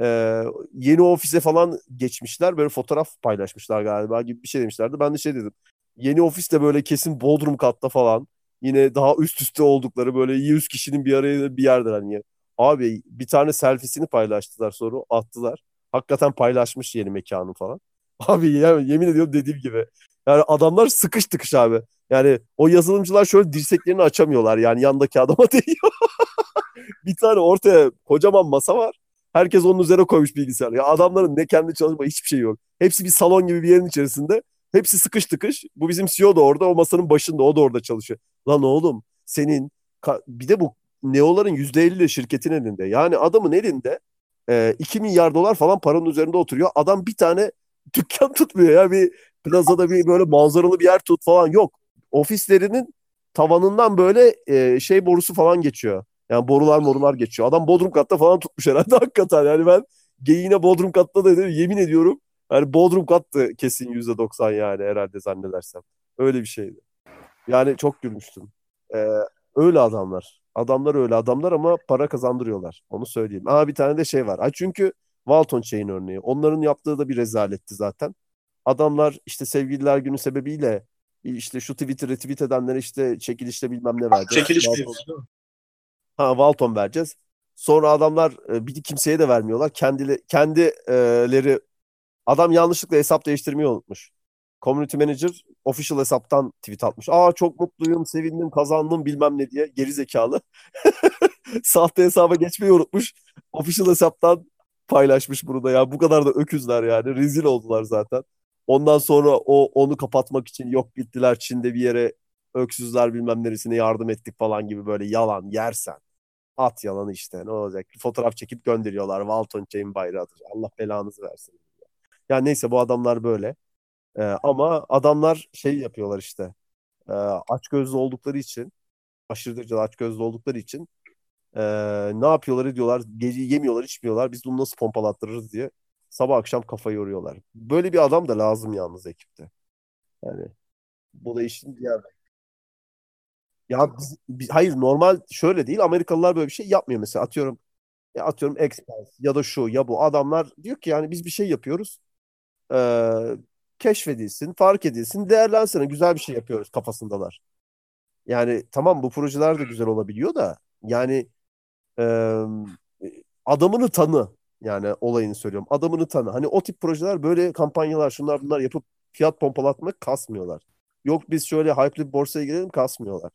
ee, yeni ofise falan geçmişler. Böyle fotoğraf paylaşmışlar galiba gibi bir şey demişlerdi. Ben de şey dedim. Yeni ofis de böyle kesin Bodrum katta falan. Yine daha üst üste oldukları böyle 100 kişinin bir araya bir yerdir hani. Abi bir tane selfiesini paylaştılar sonra attılar. Hakikaten paylaşmış yeni mekanı falan. Abi ya, yemin ediyorum dediğim gibi. Yani adamlar sıkış tıkış abi. Yani o yazılımcılar şöyle dirseklerini açamıyorlar. Yani yandaki adama değiyor. bir tane ortaya kocaman masa var. Herkes onun üzerine koymuş bilgisayar. Ya adamların ne kendi çalışma hiçbir şey yok. Hepsi bir salon gibi bir yerin içerisinde. Hepsi sıkış tıkış. Bu bizim CEO da orada. O masanın başında. O da orada çalışıyor. Lan oğlum senin bir de bu Neo'ların %50 şirketin elinde. Yani adamın elinde e, 2 milyar dolar falan paranın üzerinde oturuyor. Adam bir tane dükkan tutmuyor ya. Bir plazada bir böyle manzaralı bir yer tut falan yok. Ofislerinin tavanından böyle e, şey borusu falan geçiyor. Yani borular morular geçiyor. Adam Bodrum katta falan tutmuş herhalde hakikaten. Yani ben geyiğine Bodrum katta da yemin ediyorum. Yani Bodrum kattı kesin %90 yani herhalde zannedersem. Öyle bir şeydi. Yani çok gülmüştüm. Ee, öyle adamlar. Adamlar öyle adamlar ama para kazandırıyorlar. Onu söyleyeyim. Aa bir tane de şey var. Ha çünkü Walton Chain örneği. Onların yaptığı da bir rezaletti zaten. Adamlar işte sevgililer günü sebebiyle işte şu Twitter retweet edenlere işte çekilişte bilmem ne verdi. Çekiliş Walton-? Ha Walton vereceğiz. Sonra adamlar e, bir kimseye de vermiyorlar. Kendili, kendileri adam yanlışlıkla hesap değiştirmeyi unutmuş. Community Manager official hesaptan tweet atmış. Aa çok mutluyum, sevindim, kazandım bilmem ne diye. Geri zekalı. Sahte hesaba geçmeyi unutmuş. Official hesaptan paylaşmış bunu da ya. Bu kadar da öküzler yani. Rezil oldular zaten. Ondan sonra o onu kapatmak için yok gittiler Çin'de bir yere öksüzler bilmem neresine yardım ettik falan gibi böyle yalan yersen. At yalanı işte ne olacak? Fotoğraf çekip gönderiyorlar. Walton Chain bayrağıdır. Allah belanızı versin. Yani neyse bu adamlar böyle. Ee, ama adamlar şey yapıyorlar işte. Ee, açgözlü oldukları için aşırı derecede açgözlü oldukları için ee, ne yapıyorlar ediyorlar. Gece yemiyorlar içmiyorlar. Biz bunu nasıl pompalattırırız diye sabah akşam kafa yoruyorlar. Böyle bir adam da lazım yalnız ekipte. Yani Bu da işin diğer. Ya biz, biz- hayır normal şöyle değil. Amerikalılar böyle bir şey yapmıyor mesela. Atıyorum ya atıyorum Express ya da şu ya bu adamlar diyor ki yani biz bir şey yapıyoruz. Ee, keşfedilsin, fark edilsin, değerlensin. Güzel bir şey yapıyoruz kafasındalar. Yani tamam bu projeler de güzel olabiliyor da yani e, adamını tanı yani olayını söylüyorum. Adamını tanı. Hani o tip projeler böyle kampanyalar şunlar bunlar yapıp fiyat pompalatmak kasmıyorlar. Yok biz şöyle hype'lı bir borsaya girelim kasmıyorlar.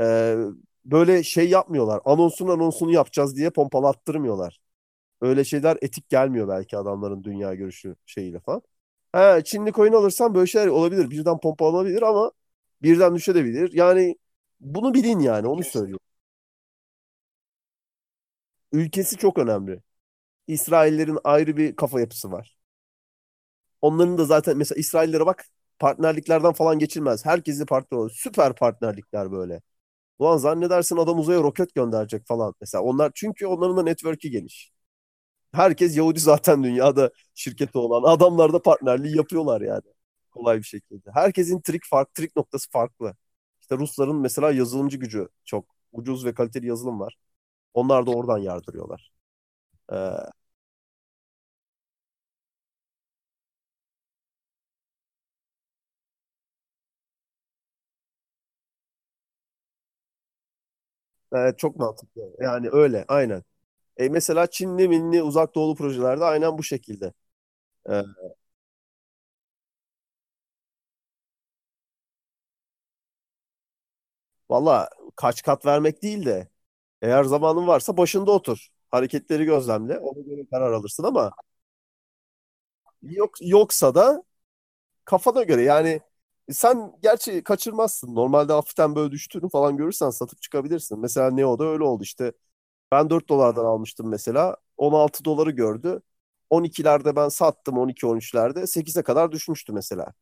Ee, böyle şey yapmıyorlar. Anonsun anonsunu yapacağız diye pompalattırmıyorlar. Öyle şeyler etik gelmiyor belki adamların dünya görüşü şeyiyle falan. Ha, Çinli coin alırsan böyle şeyler olabilir. Birden pompalanabilir ama birden düşebilir. Yani bunu bilin yani onu söylüyorum. Ülkesi çok önemli. İsraillerin ayrı bir kafa yapısı var. Onların da zaten mesela İsraillere bak partnerliklerden falan geçilmez. Herkesle partner olur. Süper partnerlikler böyle. Ulan zannedersin adam uzaya roket gönderecek falan. Mesela onlar çünkü onların da network'i geniş. Herkes Yahudi zaten dünyada şirketi olan. Adamlar da partnerliği yapıyorlar yani. Kolay bir şekilde. Herkesin trik fark, trik noktası farklı. İşte Rusların mesela yazılımcı gücü çok ucuz ve kaliteli yazılım var. Onlar da oradan yardırıyorlar. Ee, evet, çok mantıklı. Yani öyle, aynen. E mesela Çinli, Minli, Uzak Doğulu projelerde aynen bu şekilde. Ee, valla kaç kat vermek değil de eğer zamanın varsa başında otur. Hareketleri gözlemle. Ona göre karar alırsın ama yok yoksa da kafana göre yani sen gerçi kaçırmazsın. Normalde hafiften böyle düştüğünü falan görürsen satıp çıkabilirsin. Mesela Neo'da öyle oldu işte. Ben 4 dolardan almıştım mesela. 16 doları gördü. 12'lerde ben sattım 12-13'lerde. 8'e kadar düşmüştü mesela.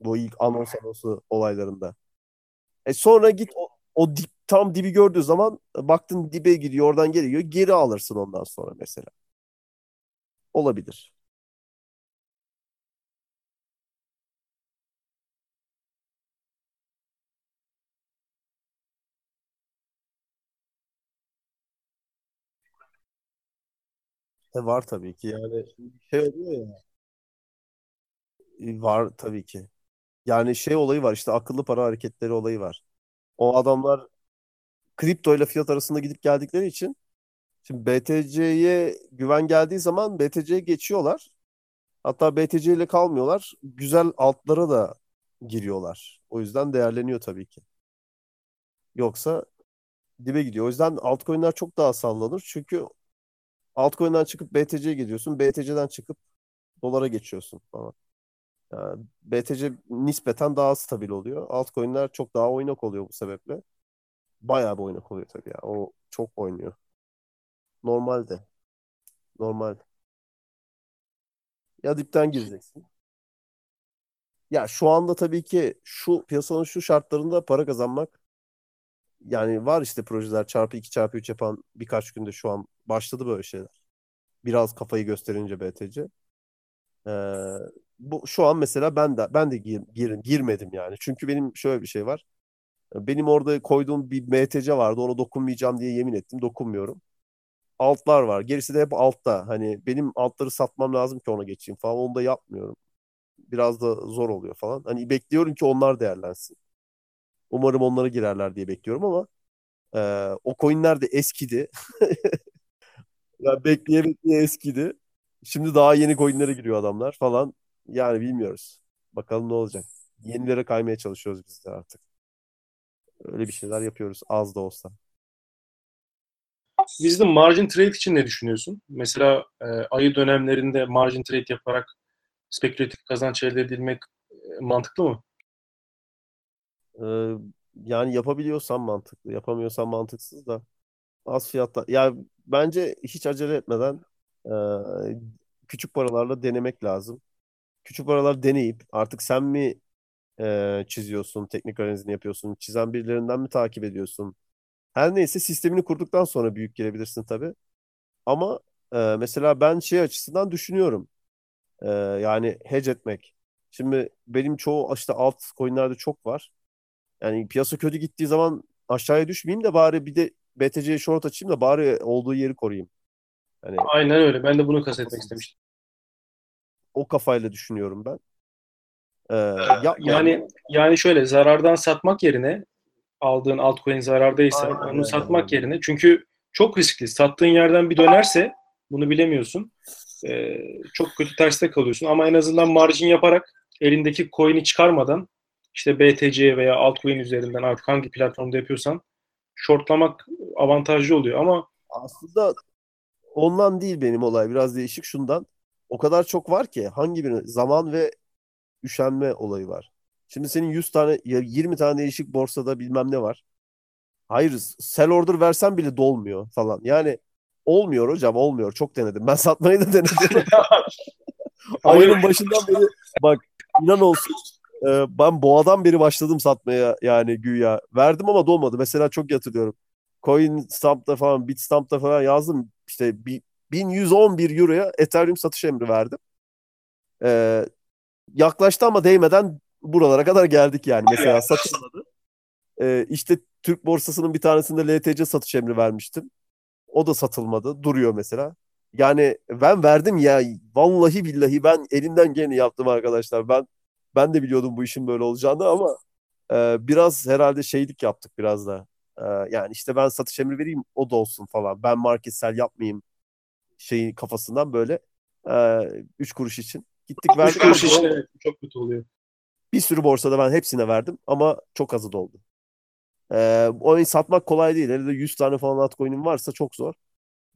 Bu ilk anons anonsu olaylarında. E sonra git o, dip, tam dibi gördüğü zaman baktın dibe gidiyor oradan geliyor. Geri alırsın ondan sonra mesela. Olabilir. E var tabii ki yani şey oluyor ya. E, Var tabii ki. Yani şey olayı var işte akıllı para hareketleri olayı var. O adamlar kripto ile fiyat arasında gidip geldikleri için şimdi BTC'ye güven geldiği zaman BTC'ye geçiyorlar. Hatta BTC ile kalmıyorlar. Güzel altlara da giriyorlar. O yüzden değerleniyor tabii ki. Yoksa dibe gidiyor. O yüzden altcoin'ler çok daha sallanır. Çünkü altcoin'den çıkıp BTC'ye gidiyorsun. BTC'den çıkıp dolara geçiyorsun falan. Yani BTC nispeten daha stabil oluyor. Altcoin'ler çok daha oynak oluyor bu sebeple. Bayağı bir oynak oluyor tabii ya. O çok oynuyor. Normalde. Normal. Ya dipten gireceksin. Ya şu anda tabii ki şu piyasanın şu şartlarında para kazanmak yani var işte projeler çarpı 2 çarpı 3 yapan birkaç günde şu an başladı böyle şeyler. Biraz kafayı gösterince BTC. Ee, bu şu an mesela ben de ben de gir, gir- girmedim yani. Çünkü benim şöyle bir şey var. Benim orada koyduğum bir MTC vardı. Ona dokunmayacağım diye yemin ettim. Dokunmuyorum. Altlar var. Gerisi de hep altta. Hani benim altları satmam lazım ki ona geçeyim falan. Onu da yapmıyorum. Biraz da zor oluyor falan. Hani bekliyorum ki onlar değerlensin. Umarım onlara girerler diye bekliyorum ama e, o coinler de eskidi. Ya bekleye bekleye eskidi. Şimdi daha yeni coinlere giriyor adamlar falan. Yani bilmiyoruz. Bakalım ne olacak. Yenilere kaymaya çalışıyoruz biz de artık. Öyle bir şeyler yapıyoruz az da olsa. Bizde margin trade için ne düşünüyorsun? Mesela e, ayı dönemlerinde margin trade yaparak spekülatif kazanç elde edilmek e, mantıklı mı? Ee, yani yapabiliyorsan mantıklı, yapamıyorsan mantıksız da az fiyatta. Ya bence hiç acele etmeden e, küçük paralarla denemek lazım. Küçük paralar deneyip artık sen mi e, çiziyorsun, teknik analizini yapıyorsun, çizen birilerinden mi takip ediyorsun? Her neyse sistemini kurduktan sonra büyük girebilirsin tabii. Ama e, mesela ben şey açısından düşünüyorum. E, yani hedge etmek. Şimdi benim çoğu işte alt coinlerde çok var. Yani piyasa kötü gittiği zaman aşağıya düşmeyeyim de bari bir de BTC'ye short açayım da bari olduğu yeri koruyayım. Yani Aynen öyle. Ben de bunu kastetmek istemiştim. O kafayla düşünüyorum ben. Ee, yapma. Yani yani şöyle zarardan satmak yerine aldığın altcoin zarardaysa Aynen onu öyle. satmak yerine çünkü çok riskli. Sattığın yerden bir dönerse bunu bilemiyorsun. Ee, çok kötü terste kalıyorsun ama en azından marjin yaparak elindeki coin'i çıkarmadan işte BTC veya altcoin üzerinden artık hangi platformda yapıyorsan shortlamak avantajlı oluyor ama Aslında ondan değil benim olay. Biraz değişik şundan. O kadar çok var ki hangi birini zaman ve üşenme olayı var. Şimdi senin 100 tane ya 20 tane değişik borsada bilmem ne var. Hayır, sell order versen bile dolmuyor falan. Yani olmuyor hocam, olmuyor. Çok denedim. Ben satmayı da denedim. Ayının başından beri bak inan olsun e, ben boğadan beri başladım satmaya yani güya. Verdim ama dolmadı. Mesela çok hatırlıyorum. Coin Stamp'ta falan, Bitstamp'ta falan yazdım. İşte bi- 1111 euroya Ethereum satış emri verdim. E, yaklaştı ama değmeden buralara kadar geldik yani. Mesela satılmadı. E, işte Türk borsasının bir tanesinde LTC satış emri vermiştim. O da satılmadı. Duruyor mesela. Yani ben verdim ya vallahi billahi ben elimden geleni yaptım arkadaşlar. Ben ben de biliyordum bu işin böyle olacağını ama e, biraz herhalde şeylik yaptık biraz da. E, yani işte ben satış emri vereyim o da olsun falan. Ben market sell yapmayayım şeyin kafasından böyle 3 kuruş için gittik üç verdik. kuruş ama işte evet, çok kötü oluyor. bir sürü borsada ben hepsine verdim ama çok azı doldu. Ee, oyun satmak kolay değil. Elinde 100 tane falan altcoin'im varsa çok zor.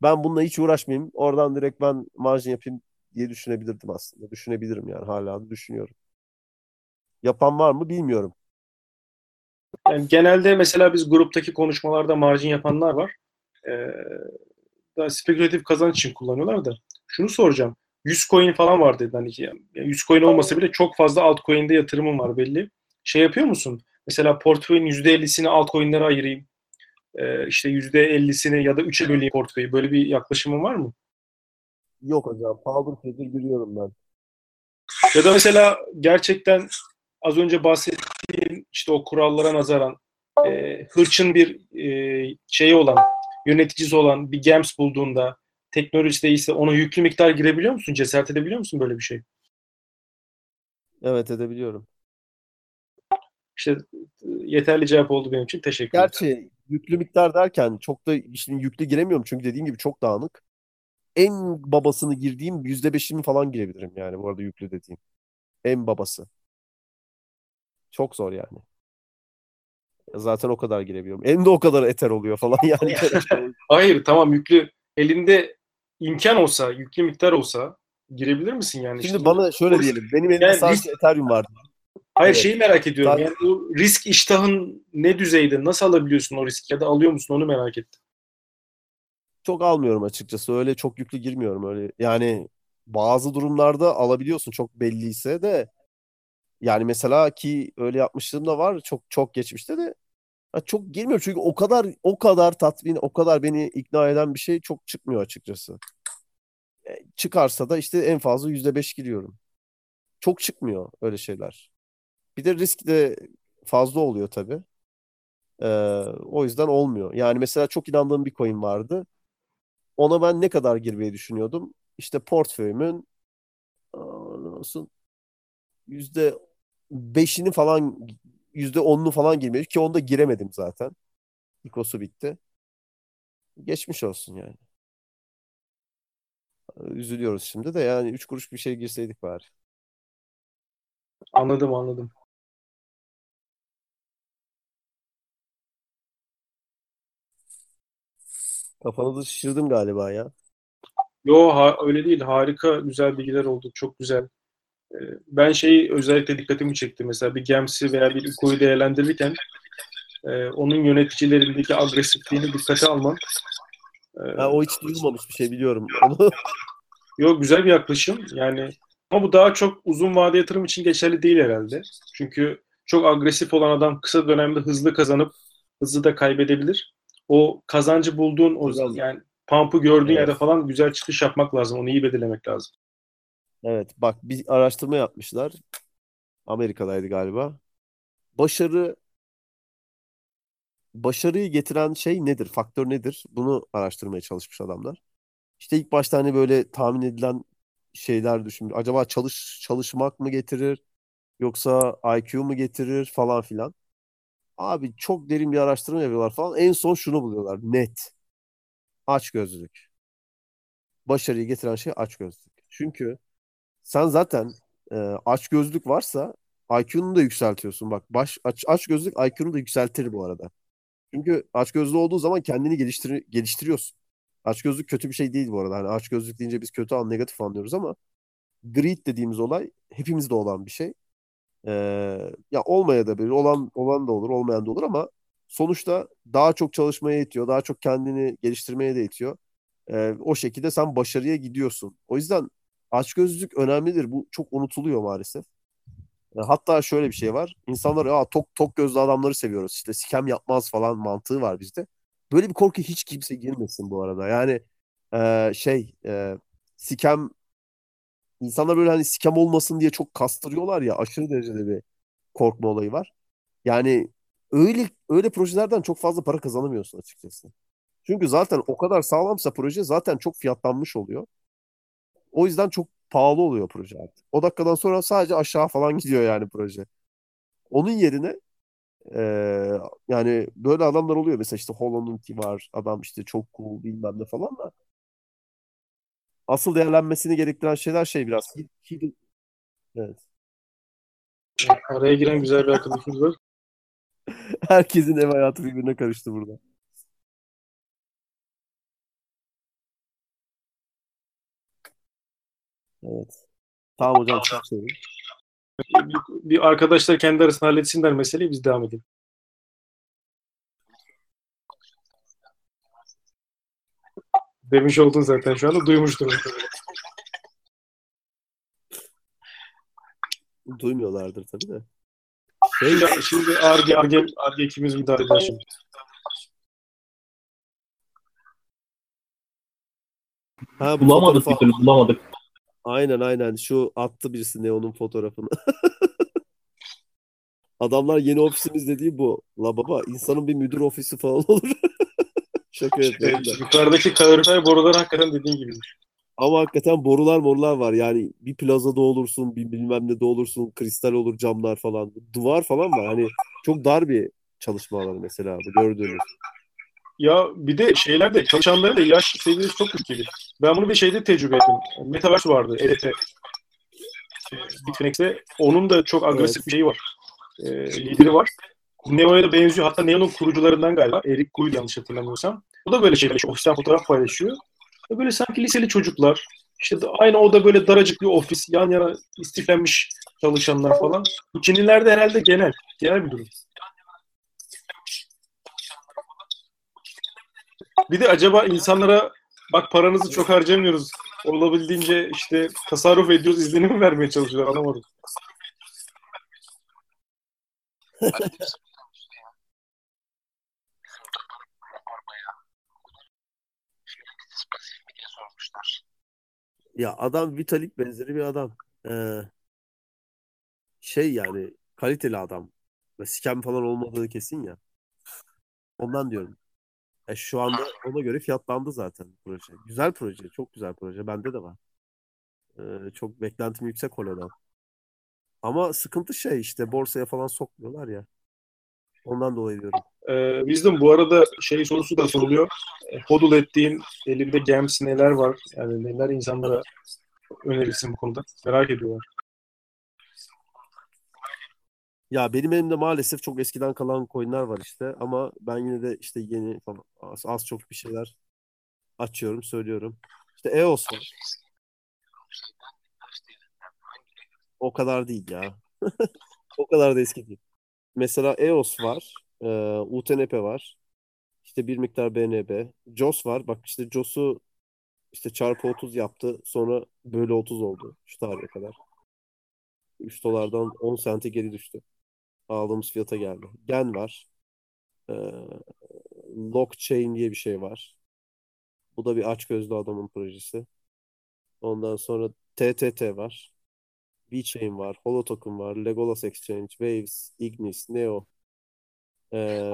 Ben bununla hiç uğraşmayayım. Oradan direkt ben marjin yapayım diye düşünebilirdim aslında. Düşünebilirim yani hala da düşünüyorum. Yapan var mı bilmiyorum. Yani genelde mesela biz gruptaki konuşmalarda marjin yapanlar var. Ee, daha spekülatif kazanç için kullanıyorlar da. Şunu soracağım. 100 coin falan var dedi. Hani ki, yani 100 coin olmasa bile çok fazla altcoin'de yatırımım var belli. Şey yapıyor musun? Mesela portföyün %50'sini altcoin'lere ayırayım. Ee, işte %50'sini ya da 3'e böleyim portföyü. Böyle bir yaklaşımın var mı? Yok hocam. Powder Trader giriyorum ben. Ya da mesela gerçekten az önce bahsettiğim işte o kurallara nazaran e, hırçın bir e, şeyi olan, yöneticisi olan bir games bulduğunda teknolojisi değilse ona yüklü miktar girebiliyor musun? Cesaret edebiliyor musun böyle bir şey? Evet edebiliyorum. İşte yeterli cevap oldu benim için. Teşekkür ederim. Gerçi yüklü miktar derken çok da şimdi yüklü giremiyorum çünkü dediğim gibi çok dağınık. En babasını girdiğim %5'ini falan girebilirim yani bu arada yüklü dediğim. En babası. Çok zor yani. Zaten o kadar girebiliyorum. En de o kadar eter oluyor falan yani. Hayır tamam yüklü elinde imkan olsa, yüklü miktar olsa girebilir misin yani? Şimdi İşte- bana şöyle diyelim. Benim elimde Yani sadece Ethereum vardı. Hayır Evet. şeyi merak ediyorum. Zaten- Yani bu risk iştahın ne düzeyde? Nasıl alabiliyorsun o riski ya da alıyor musun onu merak ettim. Çok almıyorum açıkçası. Öyle çok yüklü girmiyorum öyle. Yani bazı durumlarda alabiliyorsun çok belliyse de yani mesela ki öyle yapmışlığım da var çok çok geçmişte de çok girmiyor çünkü o kadar o kadar tatmin o kadar beni ikna eden bir şey çok çıkmıyor açıkçası. E, çıkarsa da işte en fazla %5 giriyorum. Çok çıkmıyor öyle şeyler. Bir de risk de fazla oluyor tabii. Ee, o yüzden olmuyor. Yani mesela çok inandığım bir coin vardı. Ona ben ne kadar girmeyi düşünüyordum? İşte portföyümün nasıl yüzde beşini falan yüzde onunu falan girmeyi ki onda giremedim zaten. İkosu bitti. Geçmiş olsun yani. Üzülüyoruz şimdi de yani 3 kuruş bir şey girseydik bari. Anladım anladım. Kafanı da şişirdim galiba ya. Yo ha- öyle değil. Harika güzel bilgiler oldu. Çok güzel. Ee, Ben şeyi özellikle dikkatimi çekti. Mesela bir Gems'i veya bir Uko'yu değerlendirirken e, onun yöneticilerindeki agresifliğini dikkate alman. e, Ha, o hiç duyulmamış bir şey biliyorum. Yok güzel bir yaklaşım. Yani ama bu daha çok uzun vade yatırım için geçerli değil herhalde. Çünkü çok agresif olan adam kısa dönemde hızlı kazanıp hızlı da kaybedebilir. O kazancı bulduğun o yani pump'ı gördüğün Evet. yerde falan güzel çıkış yapmak lazım. Onu iyi belirlemek lazım. Evet bak bir araştırma yapmışlar. Amerika'daydı galiba. Başarı başarıyı getiren şey nedir? Faktör nedir? Bunu araştırmaya çalışmış adamlar. İşte ilk başta hani böyle tahmin edilen şeyler düşünmüş. Acaba çalış çalışmak mı getirir? Yoksa IQ mu getirir falan filan. Abi çok derin bir araştırma yapıyorlar falan. En son şunu buluyorlar. Net. Açgözlülük. Başarıyı getiren şey açgözlülük. Çünkü sen zaten e, açgözlülük varsa IQ'nu da yükseltiyorsun. Bak baş aç, açgözlülük IQ'nu da yükseltir bu arada. Çünkü açgözlü olduğu zaman kendini geliştir geliştiriyorsun. Açgözlük kötü bir şey değil bu arada. Hani açgözlük deyince biz kötü an negatif anlıyoruz ama greed dediğimiz olay hepimizde olan bir şey. Ee, ya olmaya da bilir, olan olan da olur, olmayan da olur ama sonuçta daha çok çalışmaya itiyor, daha çok kendini geliştirmeye de itiyor. Ee, o şekilde sen başarıya gidiyorsun. O yüzden açgözlülük önemlidir. Bu çok unutuluyor maalesef. E, Hatta şöyle bir şey var. İnsanlar ya tok tok gözlü adamları seviyoruz. İşte sikem yapmaz falan mantığı var bizde. Böyle bir korku hiç kimse girmesin bu arada. Yani e, şey e, sikem insanlar böyle hani sikem olmasın diye çok kastırıyorlar ya aşırı derecede bir korkma olayı var. Yani öyle öyle projelerden çok fazla para kazanamıyorsun açıkçası. Çünkü zaten o kadar sağlamsa proje zaten çok fiyatlanmış oluyor. O yüzden çok pahalı oluyor proje artık. O dakikadan sonra sadece aşağı falan gidiyor yani proje. Onun yerine eee, yani böyle adamlar oluyor. Mesela işte Holland'ınki var. Adam işte çok cool bilmem ne falan da. Asıl değerlenmesini gerektiren şeyler şey biraz. Evet. Araya giren güzel bir arkadaşımız var. Herkesin ev hayatı birbirine karıştı burada. Evet. Tamam hocam çok sevdim. Bir, bir arkadaşlar kendi arasında halletsinler meseleyi biz devam edelim. Demiş oldun zaten şu anda duymuştur. Duymuyorlardır tabii de. Şey, Şimdi, şimdi Arge, Arge, Arge ikimiz müdahale eder şimdi. ha bu Bulamadık bir türlü bulamadık. Aynen aynen şu attı birisi Neo'nun fotoğrafını. Adamlar yeni ofisimiz dediği bu. La baba insanın bir müdür ofisi falan olur. Şaka yapıyorum da. Yukarıdaki kalorifer borular hakikaten dediğin gibi. Ama hakikaten borular morular var. Yani bir plazada olursun, bir bilmem ne de olursun, kristal olur, camlar falan. Duvar falan var. Hani çok dar bir çalışma alanı mesela bu gördüğünüz. Ya bir de şeylerde çalışanların da yaş seviyesi çok ülkeli. Ben bunu bir şeyde tecrübe ettim. Metaverse vardı EDT. Ee, Bitfinex'te. Onun da çok agresif Evet. bir şeyi var. Ee, lideri var. Neo'ya da benziyor. Hatta Neo'nun kurucularından galiba. Eric Gouy yanlış hatırlamıyorsam. O da böyle şeyler. işte ofisten fotoğraf paylaşıyor. Böyle sanki liseli çocuklar. İşte aynı o da böyle daracık bir ofis. Yan yana istiflenmiş çalışanlar falan. Bu Çinlilerde herhalde genel. Genel bir durum. Bir de acaba insanlara bak paranızı çok harcamıyoruz. Olabildiğince işte tasarruf ediyoruz izlenimi vermeye çalışıyorlar anlamadım. Ya adam Vitalik benzeri bir adam. Ee, şey yani kaliteli adam. Ve scam falan olmadığı kesin ya. Ondan diyorum. E, şu anda ona göre fiyatlandı zaten proje. Güzel proje, çok güzel proje. Bende de var. Ee, çok beklentim yüksek Holo'dan. Ama sıkıntı şey işte borsaya falan sokmuyorlar ya. Ondan dolayı diyorum. Ee, Wisdom bu arada şey sorusu da soruluyor. E, hodl ettiğin elinde gems neler var? Yani neler insanlara önerirsin bu konuda? Merak ediyorlar. Ya benim elimde maalesef çok eskiden kalan coinler var işte ama ben yine de işte yeni falan az, az çok bir şeyler açıyorum, söylüyorum. İşte EOS var. O kadar değil ya. O kadar da eski değil. Mesela EOS var, e, UTNP var, işte bir miktar BNB, JOS var. Bak işte JOS'u işte çarpı 30 yaptı, sonra bölü 30 oldu şu tarihe kadar. 3 dolardan 10 sente geri düştü. Aldığımız fiyata geldi. Gen var. Ee, Blockchain diye bir şey var. Bu da bir açgözlü adamın projesi. Ondan sonra TTT var. VeChain var, Holotoken var, Legolas Exchange, Waves, Ignis, Neo. Ee,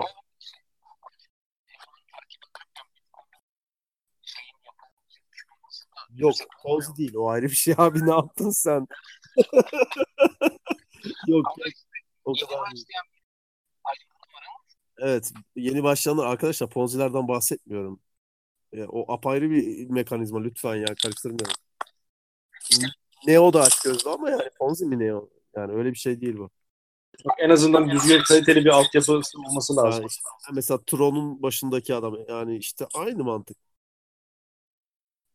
yok, Ponzi değil. O ayrı bir şey abi. Ne yaptın sen? Yok, o kadar değil. Evet, yeni başlayanlar arkadaşlar Ponzi'lerden bahsetmiyorum. E, o apayrı bir mekanizma lütfen ya karıştırmayalım. Neo da aç gözlü ama yani Ponzi mi Neo? Yani öyle bir şey değil bu. En azından düzgün kaliteli bir altyapısı olması lazım. Yani işte mesela Tron'un başındaki adam yani işte aynı mantık.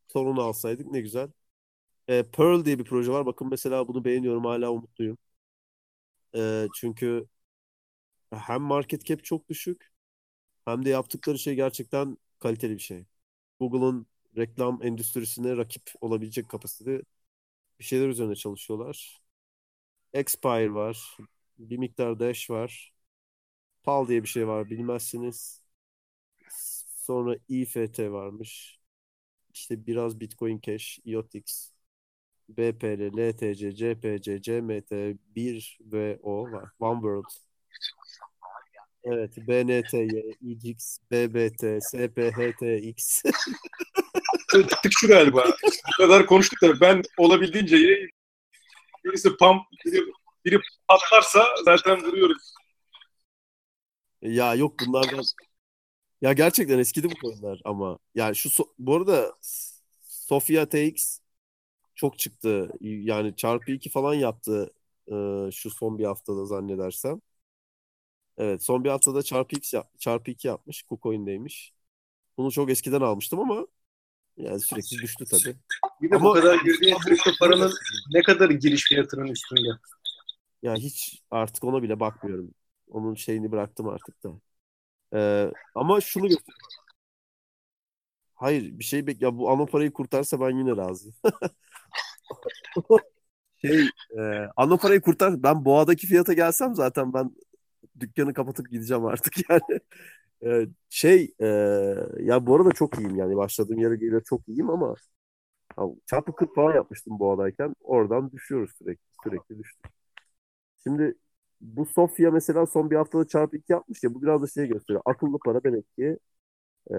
Tron'u alsaydık ne güzel. E, Pearl diye bir proje var. Bakın mesela bunu beğeniyorum. Hala umutluyum. E, çünkü hem market cap çok düşük hem de yaptıkları şey gerçekten kaliteli bir şey. Google'ın reklam endüstrisine rakip olabilecek kapasitede bir şeyler üzerine çalışıyorlar. Expire var. Bir miktar Dash var. PAL diye bir şey var bilmezsiniz. Sonra IFT varmış. İşte biraz Bitcoin Cash, IOTX, BPL, LTC, CPC, CMT, 1 ve O var. One World. Evet, BNTY, EGX, BBT, SPHTX. Tıktık şu galiba. Bu kadar konuştuk da ben olabildiğince birisi pump, biri, biri patlarsa zaten vuruyoruz. Ya yok bunlardan ya gerçekten eskidi bu konular ama yani şu so- bu arada Sofia TX çok çıktı. Yani çarpı 2 falan yaptı e, şu son bir haftada zannedersem. Evet son bir haftada çarpı X çarpı 2 yapmış. KuCoin'deymiş. Bunu çok eskiden almıştım ama yani sürekli düştü tabii. Bir de Ama- bu kadar girdiğin kripto paranın ne kadar giriş fiyatının üstünde. Ya hiç artık ona bile bakmıyorum. Onun şeyini bıraktım artık da. Ee, ama şunu gösteriyor. Hayır bir şey bek ya bu ana parayı kurtarsa ben yine razıyım. Şey e, ana parayı kurtar ben boğadaki fiyata gelsem zaten ben dükkanı kapatıp gideceğim artık yani. Ee, şey e, ya bu arada çok iyiyim yani başladığım yere göre çok iyiyim ama ya, çarpı 40 falan yapmıştım boğadayken oradan düşüyoruz sürekli sürekli düştük. Şimdi bu Sofya mesela son bir haftada çarpı 2 yapmış ya bu biraz da şey gösteriyor. Akıllı para demek ki e,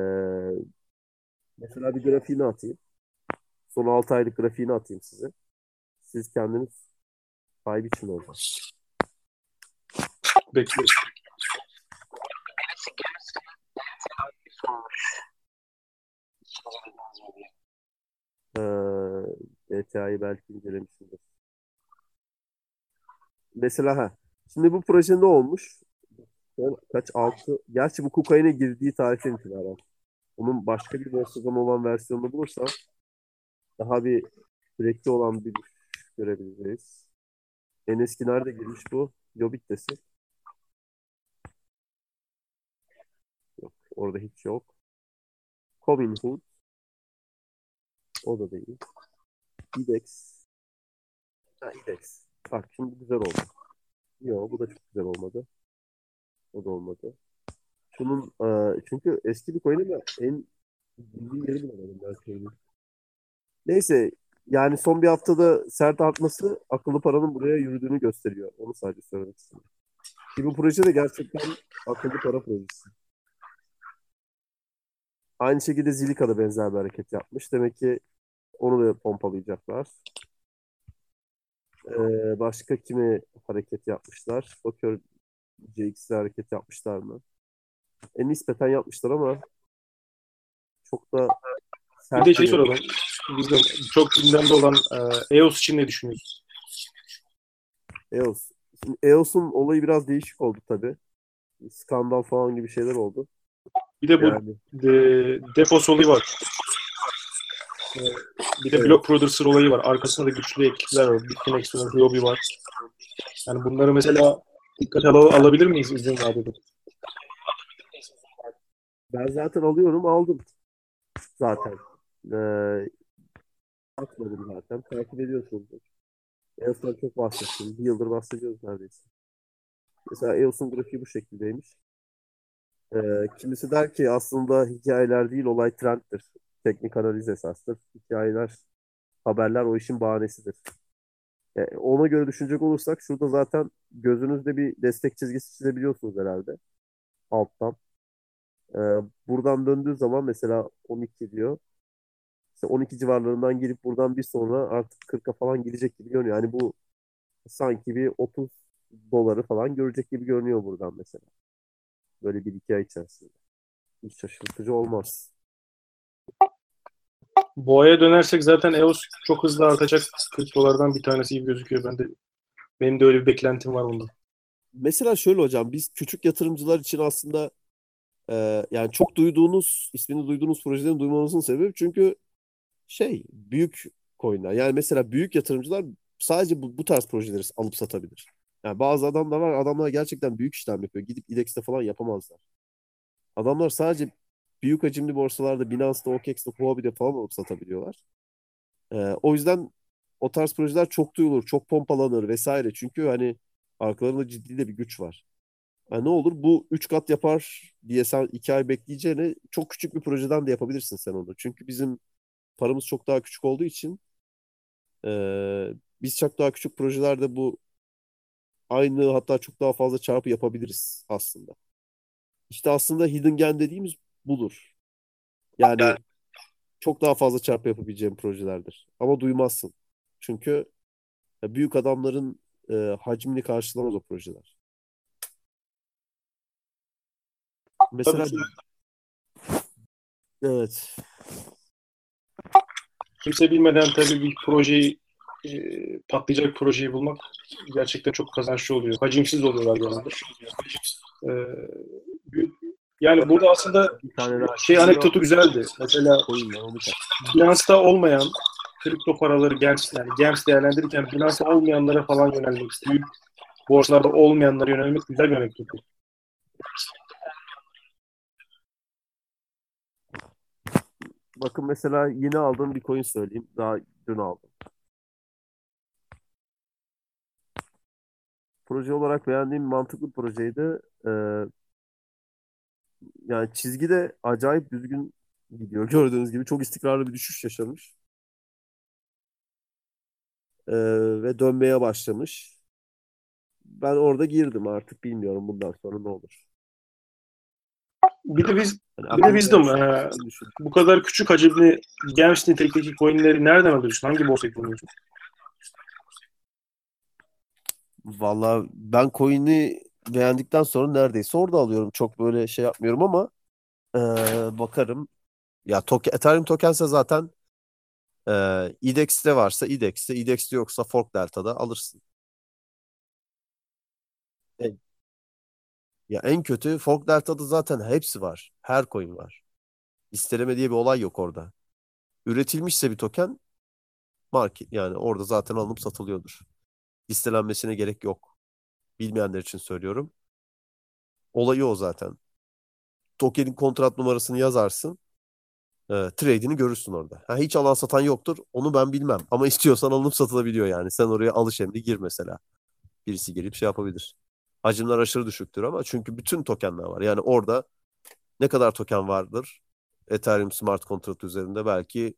mesela bir grafiğini atayım. Son 6 aylık grafiğini atayım size. Siz kendiniz pay biçin orada. Bekliyoruz. Ee, DTA'yı belki incelemişsindir. Mesela ha. Şimdi bu proje ne olmuş? Kaç altı. Gerçi bu kokaine girdiği tarihten itibaren. Onun başka bir borsadan olan versiyonunu bulursam daha bir sürekli olan bir görebiliriz. En eski nerede girmiş bu? Yobit'tesi. Yok. Orada hiç yok. Robinhood. O da değil. IDEX. Ha, IDEX. Bak şimdi güzel oldu. Yok bu da çok güzel olmadı. O da olmadı. Şunun e, çünkü eski bir coin'i ben en bildiğim yeri bulamadım ben. Neyse yani son bir haftada sert artması akıllı paranın buraya yürüdüğünü gösteriyor. Onu sadece söylemek istedim. Ki bu proje de gerçekten akıllı para projesi. Aynı şekilde Zilliqa da benzer bir hareket yapmış. Demek ki onu da pompalayacaklar. Ee, başka kimi hareket yapmışlar? Bakıyorum CX'de hareket yapmışlar mı? E, nispeten yapmışlar ama çok da Bir sert de şey soralım. Bizim çok gündemde olan e, EOS için ne düşünüyorsun? EOS. Şimdi EOS'un olayı biraz değişik oldu tabii. Skandal falan gibi şeyler oldu. Bir de bu Yani de, depos olayı var. E, bir de Evet. Block Producer olayı var. Arkasında da güçlü ekipler var. Bitconex'in Huobi var. Yani bunları mesela dikkate al- alabilir miyiz uzun vadede? Ben zaten alıyorum aldım. Zaten. Ee, atmadım zaten. Takip ediyorsunuz. EOS'tan çok bahsettim. Bir yıldır bahsediyoruz neredeyse. Mesela EOS'un grafiği bu şekildeymiş. Ee, kimisi der ki aslında hikayeler değil olay trenddir. Teknik analiz esastır. Hikayeler, haberler o işin bahanesidir. E, ona göre düşünecek olursak şurada zaten gözünüzde bir destek çizgisi çizebiliyorsunuz herhalde alttan. E, buradan döndüğü zaman mesela 12 diyor. İşte 12 civarlarından girip buradan bir sonra artık 40'a falan gidecek gibi görünüyor. Yani bu sanki bir 30 doları falan görecek gibi görünüyor buradan mesela. Böyle bir iki ay içerisinde. Hiç şaşırtıcı olmaz. Boğa'ya dönersek zaten EOS çok hızlı artacak kriptolardan bir tanesi gibi gözüküyor. Ben de benim de öyle bir beklentim var ondan. Mesela şöyle hocam biz küçük yatırımcılar için aslında e, yani çok duyduğunuz ismini duyduğunuz projelerin duymanızın sebebi çünkü şey büyük coinler. Yani mesela büyük yatırımcılar sadece bu, bu tarz projeleri alıp satabilir. Yani bazı adamlar var adamlar gerçekten büyük işlem yapıyor. Gidip IDEX'te falan yapamazlar. Adamlar sadece büyük hacimli borsalarda Binance'da, OKEX'te, Huobi'de falan alıp satabiliyorlar. Ee, o yüzden o tarz projeler çok duyulur, çok pompalanır vesaire. Çünkü hani arkalarında ciddi de bir güç var. Yani ne olur bu 3 kat yapar diye sen 2 ay bekleyeceğine çok küçük bir projeden de yapabilirsin sen onu. Çünkü bizim paramız çok daha küçük olduğu için e, biz çok daha küçük projelerde bu aynı hatta çok daha fazla çarpı yapabiliriz aslında. İşte aslında hidden gen dediğimiz budur. Yani çok daha fazla çarpı yapabileceğim projelerdir. Ama duymazsın. Çünkü büyük adamların e, hacmini karşılamaz o projeler. Mesela evet. Kimse bilmeden tabii bir projeyi e, patlayacak projeyi bulmak gerçekten çok kazançlı oluyor. Hacimsiz oluyorlar genelde. E, yani burada aslında Bir tane daha şey anekdotu güzeldi. Mesela. Binance'da olmayan kripto paraları Gems yani Gems değerlendirirken Binance'da olmayanlara falan yönelmek büyük borsalarda olmayanlara yönelmek güzel bir anekdot. Bakın mesela yeni aldığım bir coin söyleyeyim. Daha dün aldım. Proje olarak beğendiğim mantıklı projeydi. Ee, yani çizgi de acayip düzgün gidiyor. Gördüğünüz gibi çok istikrarlı bir düşüş yaşamış. Ee, ve dönmeye başlamış. Ben orada girdim artık bilmiyorum bundan sonra ne olur. Bir de biz Hani Bir de Wisdom, e, bu kadar küçük hacimli Gems nitelikteki coinleri nereden alıyorsun? Hangi borsayı kullanıyorsun? Vallahi ben coin'i beğendikten sonra neredeyse orada alıyorum. Çok böyle şey yapmıyorum ama eee, bakarım. Ya token, Ethereum tokense zaten eee IDEX'te varsa IDEX'te, IDEX'te yoksa Fork Delta'da alırsın. E, ya en kötü Fork Delta'da zaten hepsi var. Her coin var. İsteleme diye bir olay yok orada. Üretilmişse bir token market yani orada zaten alınıp satılıyordur. Listelenmesine gerek yok. Bilmeyenler için söylüyorum. Olayı o zaten. Token'in kontrat numarasını yazarsın. E, trade'ini görürsün orada. Ha, hiç alan satan yoktur. Onu ben bilmem. Ama istiyorsan alınıp satılabiliyor yani. Sen oraya alış emri gir mesela. Birisi gelip şey yapabilir. Hacimler aşırı düşüktür ama çünkü bütün tokenler var. Yani orada ne kadar token vardır? Ethereum Smart Contract üzerinde belki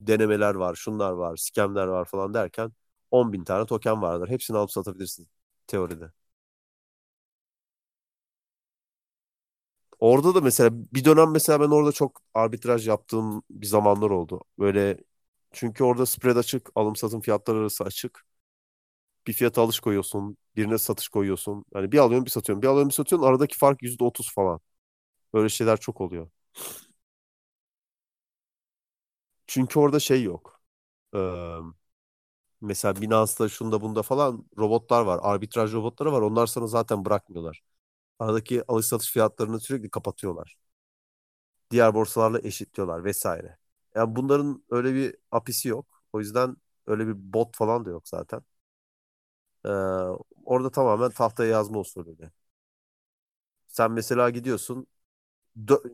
denemeler var, şunlar var, scamler var falan derken 10 bin tane token vardır. Hepsini alıp satabilirsin teoride. Orada da mesela bir dönem mesela ben orada çok arbitraj yaptığım bir zamanlar oldu. Böyle çünkü orada spread açık, alım satım fiyatları arası açık. Bir fiyata alış koyuyorsun, birine satış koyuyorsun. Yani bir alıyorsun, bir satıyorsun. Bir alıyorsun, bir satıyorsun. Aradaki fark %30 falan. Böyle şeyler çok oluyor. Çünkü orada şey yok. Ee, mesela Binance'da şunda bunda falan robotlar var. Arbitraj robotları var. Onlar sana zaten bırakmıyorlar. Aradaki alış satış fiyatlarını sürekli kapatıyorlar. Diğer borsalarla eşitliyorlar vesaire. Yani bunların öyle bir apisi yok. O yüzden öyle bir bot falan da yok zaten. Ee, orada tamamen tahtaya yazma usulü. Sen mesela gidiyorsun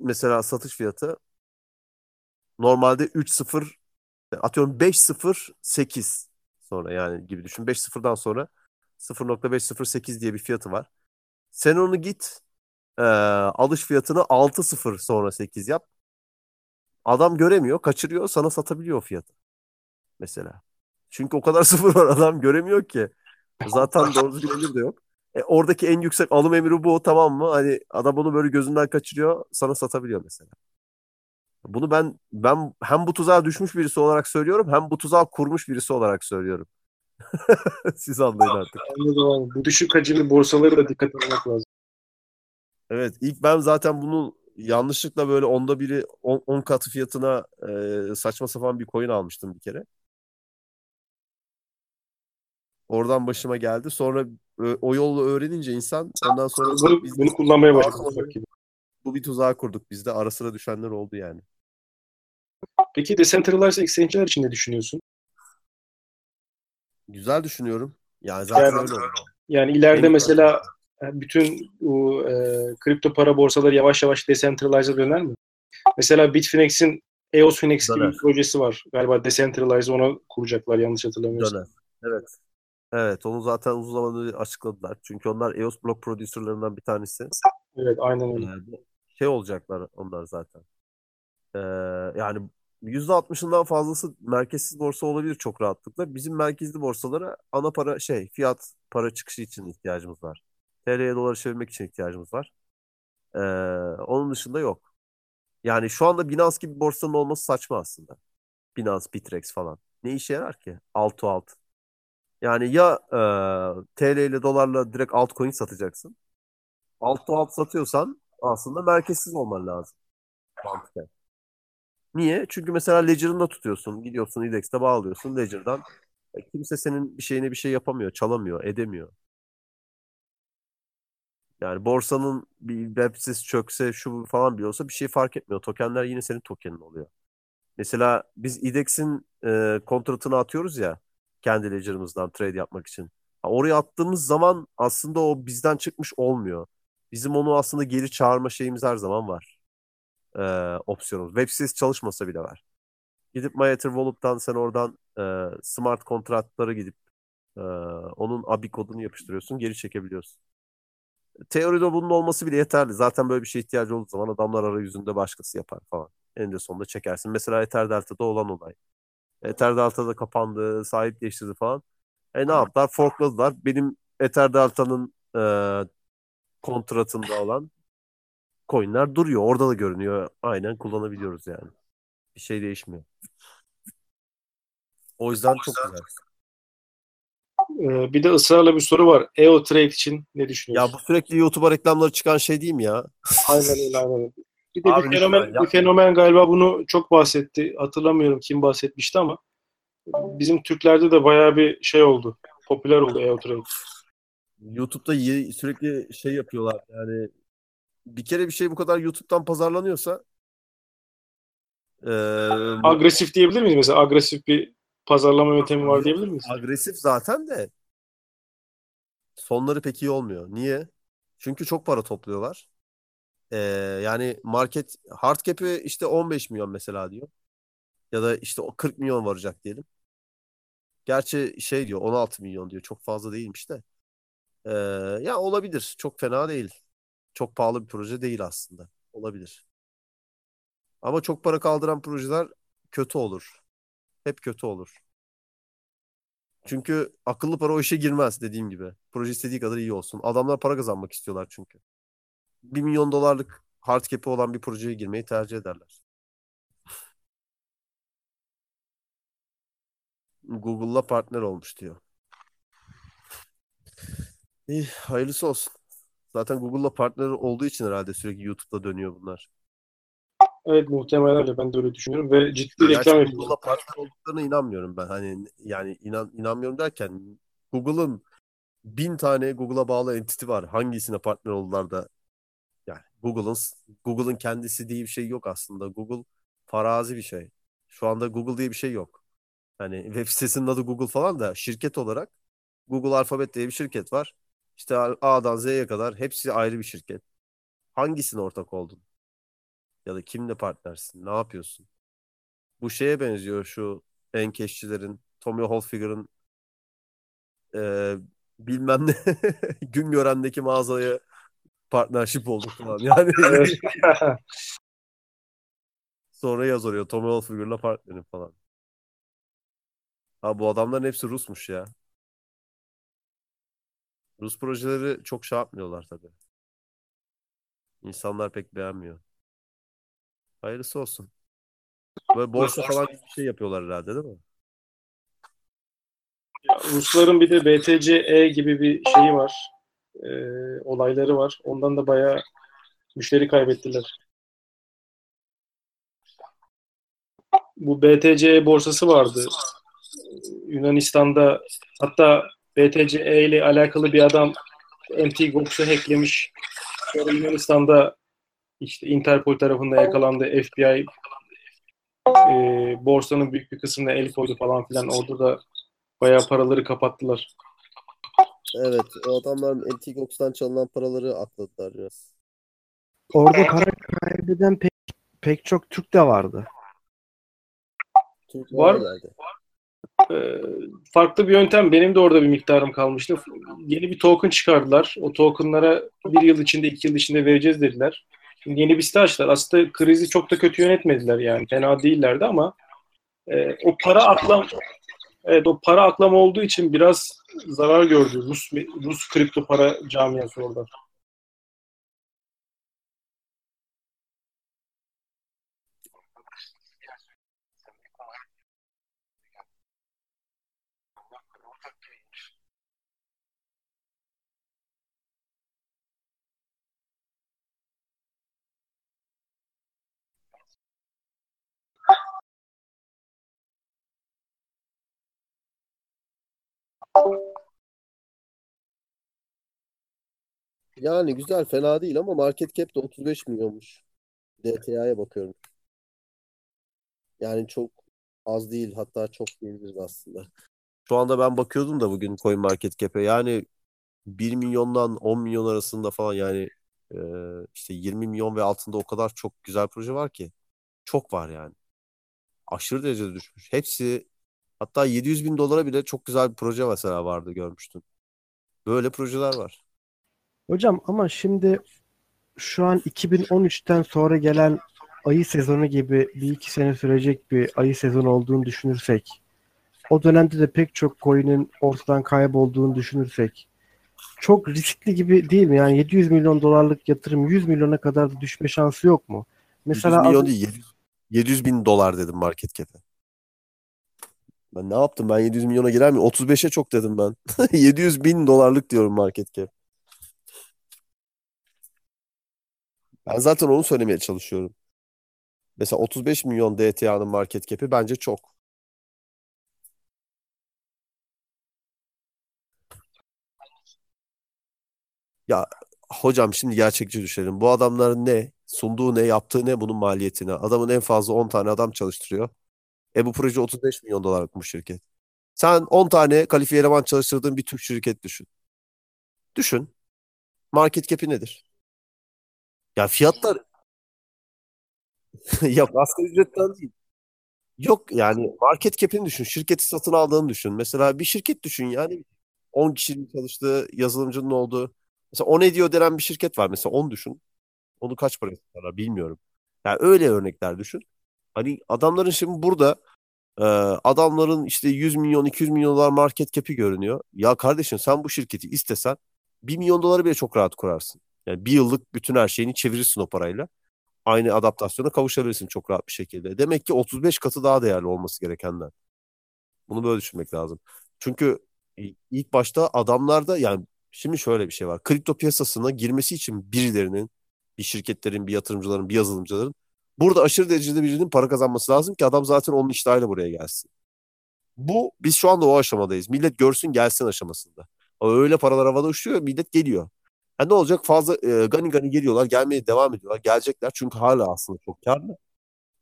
mesela satış fiyatı normalde 3-0 atıyorum 5-0-8 sonra yani gibi düşün. 5-0'dan sonra 0.508 diye bir fiyatı var. Sen onu git e, alış fiyatını 6-0 sonra 8 yap. Adam göremiyor, kaçırıyor, sana satabiliyor o fiyatı. Mesela. Çünkü o kadar sıfır var adam göremiyor ki. Zaten doğru düzgün emir de yok. E, oradaki en yüksek alım emri bu tamam mı? Hani adam onu böyle gözünden kaçırıyor sana satabiliyor mesela. Bunu ben ben hem bu tuzağa düşmüş birisi olarak söylüyorum hem bu tuzağı kurmuş birisi olarak söylüyorum. Siz anlayın artık. Anladım abi. Bu düşük hacimli borsaları da dikkat etmek lazım. Evet ilk ben zaten bunu yanlışlıkla böyle onda biri 10 katı fiyatına e, saçma sapan bir coin almıştım bir kere. Oradan başıma geldi. Sonra e, o yolla öğrenince insan ondan sonra Bunu, biz- bunu kullanmaya başladık. bu bir tuzağa kurduk biz de. Ara sıra düşenler oldu yani. Peki decentralized exchange'ler için ne düşünüyorsun? Güzel düşünüyorum. Yani zaten Yani- öyle. Yani ileride Benim- mesela e, bütün bu e, kripto para borsaları yavaş yavaş decentralize'a döner mi? Mesela Bitfinex'in EOS Finex gibi bir projesi var. Galiba decentralize onu kuracaklar yanlış hatırlamıyorsam. Döner. Evet. Evet onu zaten uzun zamandır açıkladılar. Çünkü onlar EOS Block Producer'larından bir tanesi. Evet aynen öyle. Ee, şey olacaklar onlar zaten. Ee, yani %60'ından fazlası merkezsiz borsa olabilir çok rahatlıkla. Bizim merkezli borsalara ana para şey fiyat para çıkışı için ihtiyacımız var. TL'ye dolara çevirmek için ihtiyacımız var. Ee, onun dışında yok. Yani şu anda Binance gibi borsanın olması saçma aslında. Binance, Bitrex falan. Ne işe yarar ki? Alt to alt. Yani ya e, TL ile dolarla direkt altcoin satacaksın. Alt to alt satıyorsan aslında merkezsiz olman lazım. Mantıken. Niye? Çünkü mesela Ledger'ını tutuyorsun. Gidiyorsun indekste bağlıyorsun Ledger'dan. E, kimse senin bir şeyine bir şey yapamıyor, çalamıyor, edemiyor. Yani borsanın bir web sitesi çökse şu falan bile olsa bir şey fark etmiyor. Tokenler yine senin tokenin oluyor. Mesela biz IDEX'in e, kontratını atıyoruz ya kendi ledger'ımızdan trade yapmak için. Oraya attığımız zaman aslında o bizden çıkmış olmuyor. Bizim onu aslında geri çağırma şeyimiz her zaman var. E, opsiyonumuz. Web sitesi çalışmasa bile var. Gidip MyEther sen oradan e, smart kontratlara gidip e, onun ABI kodunu yapıştırıyorsun, geri çekebiliyorsun. Teoride bunun olması bile yeterli. Zaten böyle bir şeye ihtiyacı olduğu zaman adamlar arayüzünde başkası yapar falan. Eninde sonunda çekersin. Mesela Ether Delta'da olan olay. Ether Delta'da kapandı, sahip değiştirdi falan. E ne yaptılar? Forkladılar. Benim Ether Delta'nın e, kontratında olan coinler duruyor. Orada da görünüyor. Aynen kullanabiliyoruz yani. Bir şey değişmiyor. O yüzden çok güzel. Ee, bir de ısrarla bir soru var. EO Trade için ne Ya düşünüyorsun? bu sürekli YouTube'a reklamları çıkan şey değil mi ya? Aynen öyle aynen öyle. Bir de Abi bir fenomen, lütfen, bir fenomen galiba bunu çok bahsetti. Hatırlamıyorum kim bahsetmişti ama bizim Türklerde de bayağı bir şey oldu. Popüler oldu EO Trade. YouTube'da ye- sürekli şey yapıyorlar. Yani bir kere bir şey bu kadar YouTube'dan pazarlanıyorsa eee, Agresif diyebilir miyiz? Mesela agresif bir pazarlama yöntemi var diyebilir miyiz? agresif zaten de sonları pek iyi olmuyor. Niye? Çünkü çok para topluyorlar. Eee, yani market hard cap'i işte 15 milyon mesela diyor. Ya da işte o 40 milyon varacak diyelim. Gerçi şey diyor 16 milyon diyor. Çok fazla değilmiş de. Eee, ya olabilir. Çok fena değil. Çok pahalı bir proje değil aslında. Olabilir. Ama çok para kaldıran projeler kötü olur. Hep kötü olur. Çünkü akıllı para o işe girmez dediğim gibi. Proje istediği kadar iyi olsun. Adamlar para kazanmak istiyorlar çünkü. 1 milyon dolarlık hard cap'i olan bir projeye girmeyi tercih ederler. Google'la partner olmuş diyor. İyi, hayırlısı olsun. Zaten Google'la partner olduğu için herhalde sürekli YouTube'da dönüyor bunlar. Evet muhtemelen öyle. Ben de öyle düşünüyorum. Ve ciddi Gerçi reklam yapıyorlar. Google'la partner olduklarına inanmıyorum ben. Hani yani inan, inanmıyorum derken Google'ın bin tane Google'a bağlı entity var. Hangisine partner oldular da yani Google'ın Google'ın kendisi diye bir şey yok aslında. Google farazi bir şey. Şu anda Google diye bir şey yok. Hani web sitesinin adı Google falan da şirket olarak Google Alphabet diye bir şirket var. İşte A'dan Z'ye kadar hepsi ayrı bir şirket. Hangisine ortak oldun? Ya da kimle partnersin? Ne yapıyorsun? Bu şeye benziyor şu enkeşçilerin, Tommy Hilfiger'ın e, bilmem ne gün görendeki mağazaya partnership olduk falan. Yani sonra yaz oraya Tommy Hilfiger'la partnerim falan. Ha bu adamların hepsi Rusmuş ya. Rus projeleri çok şey yapmıyorlar tabii. İnsanlar pek beğenmiyor. Hayırlısı olsun. Böyle borsa falan gibi bir şey yapıyorlar herhalde değil mi? Ya, Rusların bir de BTC-E gibi bir şeyi var. E, olayları var. Ondan da bayağı müşteri kaybettiler. Bu BTC borsası vardı. Yunanistan'da hatta BTC ile alakalı bir adam MT Gox'u hacklemiş. Sonra Yunanistan'da işte Interpol tarafından yakalandı. FBI e, borsanın büyük bir kısmına el koydu falan filan. Orada da bayağı paraları kapattılar. Evet, o adamlar MTGOX'tan çalınan paraları akladılar biraz. Orada para kaybeden pek, pek çok Türk de vardı. Türk Var. Ee, farklı bir yöntem. Benim de orada bir miktarım kalmıştı. Yeni bir token çıkardılar. O tokenlara bir yıl içinde, iki yıl içinde vereceğiz dediler. Şimdi yeni bir site açtılar. Aslında krizi çok da kötü yönetmediler yani. Fena değillerdi ama e, o para aklam evet o para aklama olduğu için biraz zarar gördü Rus Rus kripto para camiası orada. Yani güzel, fena değil ama market cap de 35 milyonmuş. DTA'ya bakıyorum. Yani çok az değil, hatta çok değildir aslında. Şu anda ben bakıyordum da bugün Coin Market Cap'e. Yani 1 milyondan 10 milyon arasında falan yani e, işte 20 milyon ve altında o kadar çok güzel proje var ki. Çok var yani. Aşırı derecede düşmüş. Hepsi hatta 700 bin dolara bile çok güzel bir proje mesela vardı görmüştüm. Böyle projeler var. Hocam ama şimdi şu an 2013'ten sonra gelen ayı sezonu gibi bir iki sene sürecek bir ayı sezonu olduğunu düşünürsek, o dönemde de pek çok coin'in ortadan kaybolduğunu düşünürsek, çok riskli gibi değil mi? Yani 700 milyon dolarlık yatırım 100 milyona kadar da düşme şansı yok mu? 100 Mesela milyon az- değil 700, 700 bin dolar dedim market cap'e. Ben ne yaptım? Ben 700 milyona girer miyim? 35'e çok dedim ben. 700 bin dolarlık diyorum market cap. Ben zaten onu söylemeye çalışıyorum. Mesela 35 milyon DTA'nın market cap'i bence çok. Ya hocam şimdi gerçekçi düşelim. Bu adamların ne? Sunduğu ne? Yaptığı ne? Bunun maliyetine. Adamın en fazla 10 tane adam çalıştırıyor. E bu proje 35 milyon dolarlık bu şirket. Sen 10 tane kalifiye eleman çalıştırdığın bir Türk şirket düşün. Düşün. Market cap'i nedir? Ya fiyatlar yok asgari ücretten değil. Yok yani market cap'ini düşün. Şirketi satın aldığını düşün. Mesela bir şirket düşün yani 10 kişinin çalıştığı yazılımcının olduğu. Mesela on ediyor denen bir şirket var. Mesela onu düşün. Onu kaç para satarlar bilmiyorum. Yani öyle örnekler düşün. Hani adamların şimdi burada e, adamların işte 100 milyon 200 milyon dolar market cap'i görünüyor. Ya kardeşim sen bu şirketi istesen 1 milyon doları bile çok rahat kurarsın. Yani bir yıllık bütün her şeyini çevirirsin o parayla. Aynı adaptasyona kavuşabilirsin çok rahat bir şekilde. Demek ki 35 katı daha değerli olması gerekenden. Bunu böyle düşünmek lazım. Çünkü ilk başta adamlarda yani şimdi şöyle bir şey var. Kripto piyasasına girmesi için birilerinin, bir şirketlerin, bir yatırımcıların, bir yazılımcıların burada aşırı derecede birinin para kazanması lazım ki adam zaten onun iştahıyla buraya gelsin. Bu biz şu anda o aşamadayız. Millet görsün gelsin aşamasında. Öyle paralar havada uçuyor, millet geliyor. Ha ne olacak? Fazla e, gani gani geliyorlar, gelmeye devam ediyorlar. Gelecekler çünkü hala aslında çok karlı.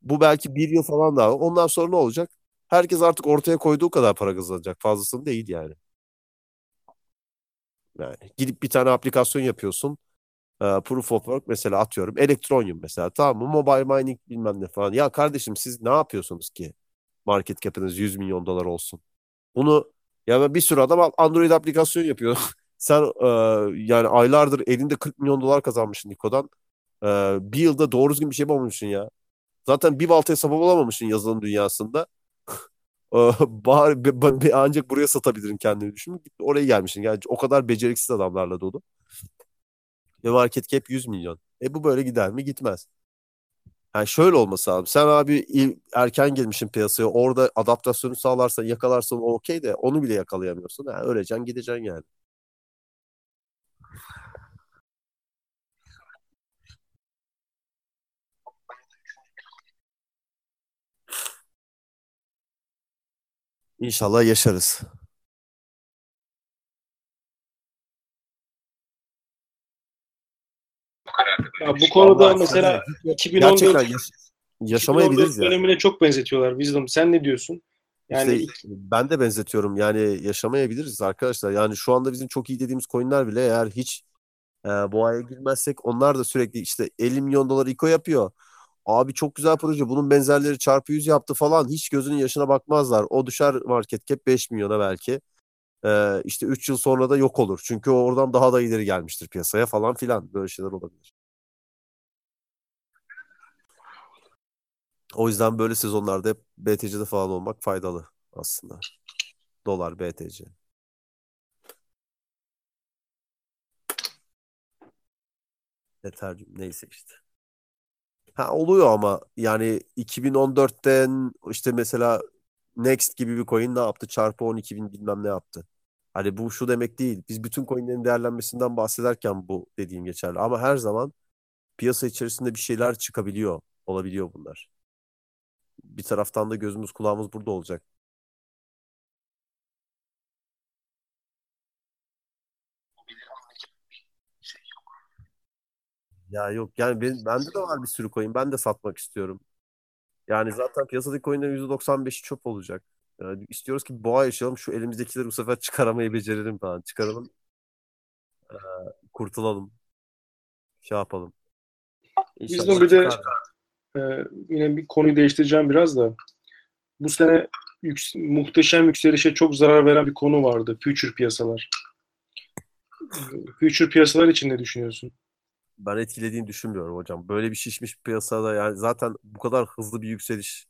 Bu belki bir yıl falan daha. Ondan sonra ne olacak? Herkes artık ortaya koyduğu kadar para kazanacak. Fazlasını değil yani. Yani gidip bir tane aplikasyon yapıyorsun. E, proof of work mesela atıyorum. Electronium mesela tamam mı? Mobile mining bilmem ne falan. Ya kardeşim siz ne yapıyorsunuz ki? Market cap'iniz 100 milyon dolar olsun. Bunu ya bir sürü adam Android aplikasyon yapıyor. Sen e, yani aylardır elinde 40 milyon dolar kazanmışsın Niko'dan. E, bir yılda doğru düzgün bir şey yapamamışsın ya. Zaten bir baltaya sabah olamamışsın yazılım dünyasında. Bari, ancak buraya satabilirim kendimi düşün. Oraya gelmişsin. Yani o kadar beceriksiz adamlarla dolu. Ve market cap 100 milyon. E bu böyle gider mi? Gitmez. Yani şöyle olması lazım. Sen abi erken girmişsin piyasaya. Orada adaptasyonu sağlarsan, yakalarsan okey de onu bile yakalayamıyorsun. Yani öleceksin, gideceksin yani. İnşallah yaşarız. Ya bu konuda Vallahi mesela Gerçekten 2014 yaş- yaşamayabiliriz 2014 yani. dönemine çok benzetiyorlar. Wisdom sen ne diyorsun? Yani İşte ben de benzetiyorum. Yani yaşamayabiliriz arkadaşlar. Yani şu anda bizim çok iyi dediğimiz coinler bile eğer hiç e, boğaya girmezsek onlar da sürekli işte 50 milyon dolar ICO yapıyor. Abi çok güzel proje. Bunun benzerleri çarpı 100 yaptı falan. Hiç gözünün yaşına bakmazlar. O düşer market cap 5 milyona belki. E, işte 3 yıl sonra da yok olur. Çünkü oradan daha da ileri gelmiştir piyasaya falan filan. Böyle şeyler olabilir. O yüzden böyle sezonlarda hep BTC'de falan olmak faydalı aslında. Dolar, BTC. Ethereum neyse işte. Ha oluyor ama yani 2014'ten işte mesela Next gibi bir coin ne yaptı? Çarpı 12 bin bilmem ne yaptı. Hani bu şu demek değil. Biz bütün coinlerin değerlenmesinden bahsederken bu dediğim geçerli. Ama her zaman piyasa içerisinde bir şeyler çıkabiliyor. Olabiliyor bunlar. Bir taraftan da gözümüz kulağımız burada olacak. Ya yok yani ben, bende de var bir sürü coin. Ben de satmak istiyorum. Yani zaten piyasadaki coinlerin %95'i çöp olacak. Yani istiyoruz ki boğa yaşayalım. Şu elimizdekileri bu sefer çıkaramayı becerelim falan. Çıkaralım, kurtulalım. Şey yapalım. Wisdom İnşallah bir de e, yine bir konuyu değiştireceğim biraz da. Bu sene yüks- muhteşem yükselişe çok zarar veren bir konu vardı. Future piyasalar. Future piyasalar için ne düşünüyorsun? Ben etkilediğini düşünmüyorum hocam. Böyle bir şişmiş piyasada yani zaten bu kadar hızlı bir yükseliş,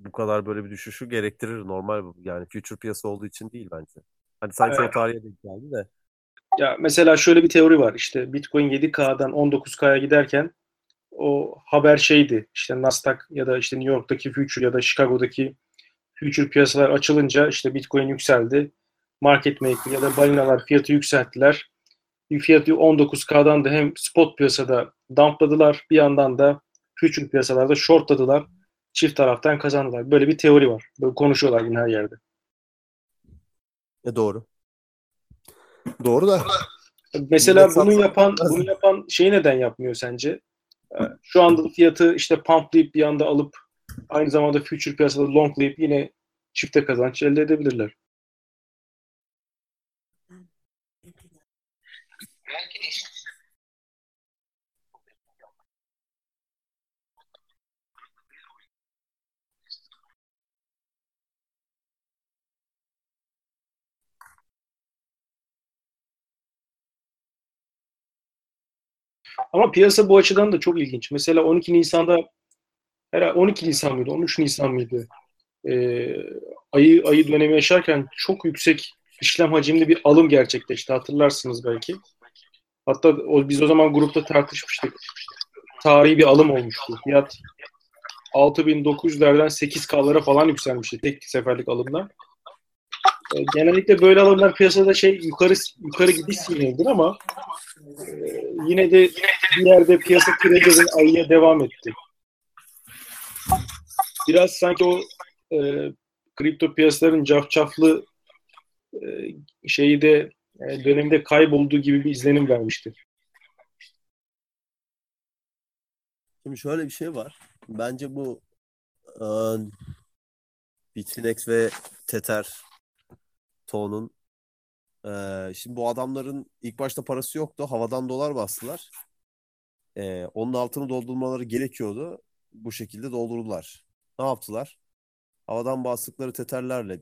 bu kadar böyle bir düşüşü gerektirir normal. Yani future piyasa olduğu için değil bence. Hani sanki o Evet. tarihe denk geldi de. Ya mesela şöyle bir teori var. İşte Bitcoin 7K'dan 19K'ya giderken o haber şeydi. İşte Nasdaq ya da işte New York'taki future ya da Chicago'daki future piyasalar açılınca işte Bitcoin yükseldi. Market maker ya da balinalar fiyatı yükselttiler. Fiyatı 19K'dan da hem spot piyasada dumpladılar bir yandan da future piyasalarda shortladılar. Çift taraftan kazandılar. Böyle bir teori var. Böyle konuşuyorlar yine her yerde. E doğru. Doğru da Mesela bunu yapan bunu yapan şeyi neden yapmıyor sence? Ee, Şu anda fiyatı işte pumplayıp bir anda alıp aynı zamanda future piyasada longlayıp yine çifte kazanç elde edebilirler. Ama piyasa bu açıdan da çok ilginç. Mesela 12 Nisan'da herhalde 12 Nisan mıydı? 13 Nisan mıydı? Ee, ayı ayı dönemi yaşarken çok yüksek işlem hacimli bir alım gerçekleşti. Hatırlarsınız belki. Hatta o, biz o zaman grupta tartışmıştık. Tarihi bir alım olmuştu. Fiyat 6900'lerden 8K'lara falan yükselmişti tek seferlik alımlar. Ee, genellikle böyle alımlar piyasada şey yukarı yukarı gidiş sinyalidir ama e, yine de bir yerde piyasa kredi ayıya devam etti. Biraz sanki o e, kripto piyasaların cafcaflı e, şeyi de e, dönemde kaybolduğu gibi bir izlenim vermişti. Şimdi şöyle bir şey var. Bence bu e, Bitfinex ve Tether To'nun e, şimdi bu adamların ilk başta parası yoktu. Havadan dolar bastılar. E, onun altını doldurmaları gerekiyordu. Bu şekilde doldurdular. Ne yaptılar? Havadan bastıkları Tether'lerle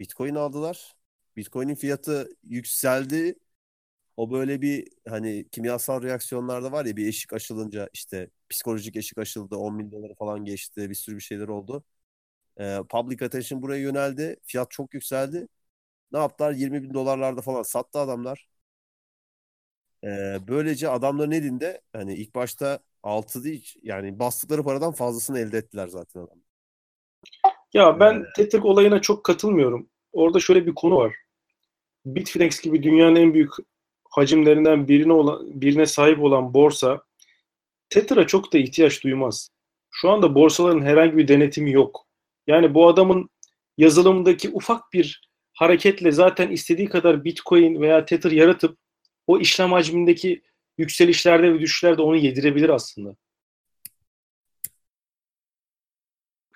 Bitcoin aldılar. Bitcoin'in fiyatı yükseldi. O böyle bir hani kimyasal reaksiyonlarda var ya bir eşik aşılınca işte psikolojik eşik aşıldı 10 bin doları falan geçti bir sürü bir şeyler oldu. E, public attention buraya yöneldi. Fiyat çok yükseldi. Ne yaptılar? 20 bin dolarlarda falan sattı adamlar. E, böylece adamların elinde hani ilk başta altı değil yani bastıkları paradan fazlasını elde ettiler zaten adam. Ya ben Tether olayına çok katılmıyorum. Orada şöyle bir konu var. Bitfinex gibi dünyanın en büyük hacimlerinden birine olan birine sahip olan borsa Tether'a çok da ihtiyaç duymaz. Şu anda borsaların herhangi bir denetimi yok. Yani bu adamın yazılımındaki ufak bir hareketle zaten istediği kadar Bitcoin veya Tether yaratıp o işlem hacmindeki yükselişlerde ve düşüşlerde onu yedirebilir aslında.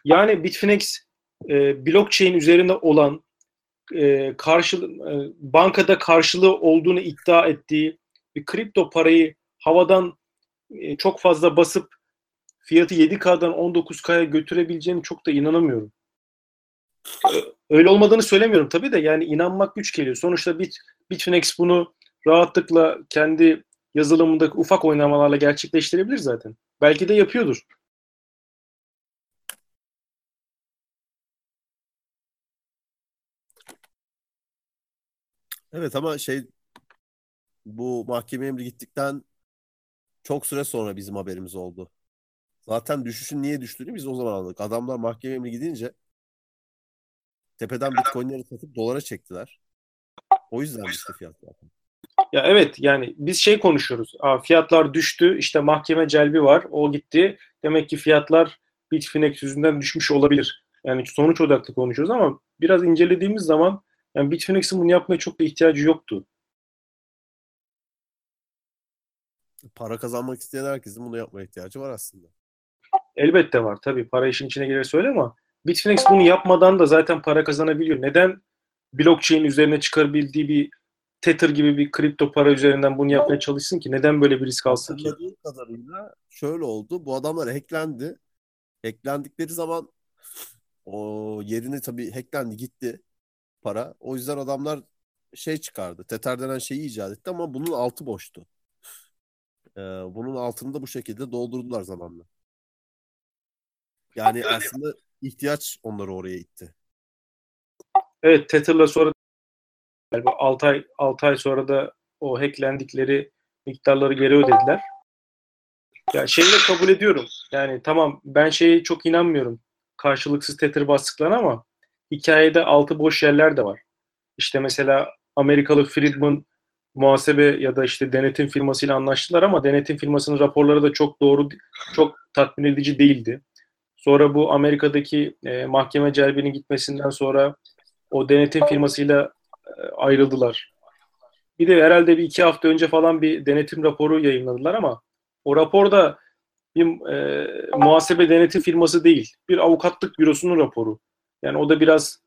Yani Bitfinex e, blockchain üzerinde olan e, karşı, e, bankada karşılığı olduğunu iddia ettiği bir kripto parayı havadan e, çok fazla basıp fiyatı 7K'dan 19K'ya götürebileceğini çok da inanamıyorum. Öyle olmadığını söylemiyorum tabii de yani inanmak güç geliyor. Sonuçta Bit, Bitfinex bunu rahatlıkla kendi yazılımındaki ufak oynamalarla gerçekleştirebilir zaten. Belki de yapıyordur. Evet ama şey bu mahkeme emri gittikten çok süre sonra bizim haberimiz oldu. Zaten düşüşün niye düştüğünü biz o zaman anladık. Adamlar mahkeme emri gidince tepeden bitcoinleri satıp dolara çektiler. O yüzden düştü fiyat zaten. Ya evet yani biz şey konuşuyoruz. Aa, fiyatlar düştü. işte mahkeme celbi var. O gitti. Demek ki fiyatlar Bitfinex yüzünden düşmüş olabilir. Yani sonuç odaklı konuşuyoruz ama biraz incelediğimiz zaman yani Bitfinex'in bunu yapmaya çok da ihtiyacı yoktu. Para kazanmak isteyen herkesin bunu yapmaya ihtiyacı var aslında. Elbette var. Tabii para işin içine girer söyle ama Bitfinex bunu yapmadan da zaten para kazanabiliyor. Neden blockchain üzerine çıkarabildiği bir Tether gibi bir kripto para üzerinden bunu yapmaya çalışsın ki? Neden böyle bir risk alsın ki? Hatırladığım kadarıyla şöyle oldu. Bu adamlar hacklendi. Hacklendikleri zaman o yerine tabii hacklendi gitti para. O yüzden adamlar şey çıkardı. Tether denen şeyi icat etti ama bunun altı boştu. Ee, bunun altını da bu şekilde doldurdular zamanla. Yani aslında ihtiyaç onları oraya itti. Evet Tether'la sonra galiba 6 ay 6 ay sonra da o hacklendikleri miktarları geri ödediler. Ya şeyi de kabul ediyorum. Yani tamam ben şeye çok inanmıyorum. Karşılıksız Tether bastıklarına ama hikayede altı boş yerler de var. İşte mesela Amerikalı Friedman muhasebe ya da işte denetim firmasıyla anlaştılar ama denetim firmasının raporları da çok doğru, çok tatmin edici değildi. Sonra bu Amerika'daki e, mahkeme celbinin gitmesinden sonra o denetim firmasıyla e, ayrıldılar. Bir de herhalde bir iki hafta önce falan bir denetim raporu yayınladılar ama o raporda bir e, muhasebe denetim firması değil, bir avukatlık bürosunun raporu. Yani o da biraz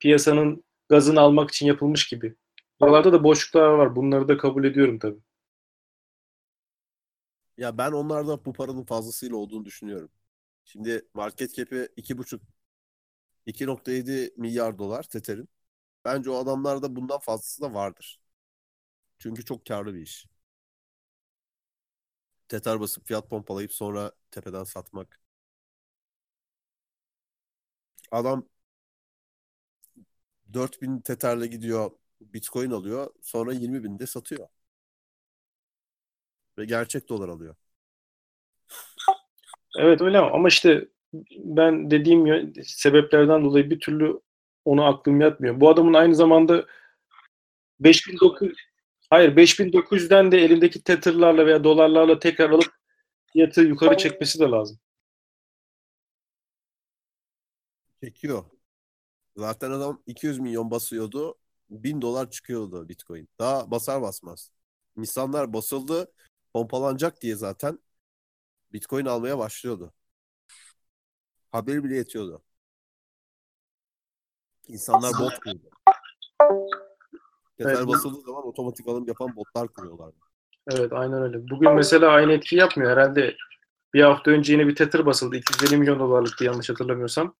piyasanın gazını almak için yapılmış gibi. Buralarda da boşluklar var. Bunları da kabul ediyorum tabii. Ya ben onlarda bu paranın fazlasıyla olduğunu düşünüyorum. Şimdi market cap'i 2,5 2.7 milyar dolar Tether'in. Bence o adamlarda bundan fazlası da vardır. Çünkü çok karlı bir iş. Tether basıp fiyat pompalayıp sonra tepeden satmak. Adam 4000 Tether'le gidiyor Bitcoin alıyor. Sonra 20 binde satıyor. Ve gerçek dolar alıyor. Evet öyle ama işte ben dediğim sebeplerden dolayı bir türlü onu aklım yatmıyor. Bu adamın aynı zamanda 5900 hayır 5900'den de elindeki tether'larla veya dolarlarla tekrar alıp fiyatı yukarı çekmesi de lazım. Çekiyor. Zaten adam 200 milyon basıyordu. 1000 dolar çıkıyordu Bitcoin. Daha basar basmaz. İnsanlar basıldı, pompalanacak diye zaten Bitcoin almaya başlıyordu. Haberi bile yetiyordu. İnsanlar bot kurdu. Evet. basıldığı zaman otomatik alım yapan botlar kuruyorlar. Evet aynen öyle. Bugün mesela aynı etki yapmıyor. Herhalde bir hafta önce yine bir tether basıldı. 250 milyon dolarlıktı yanlış hatırlamıyorsam.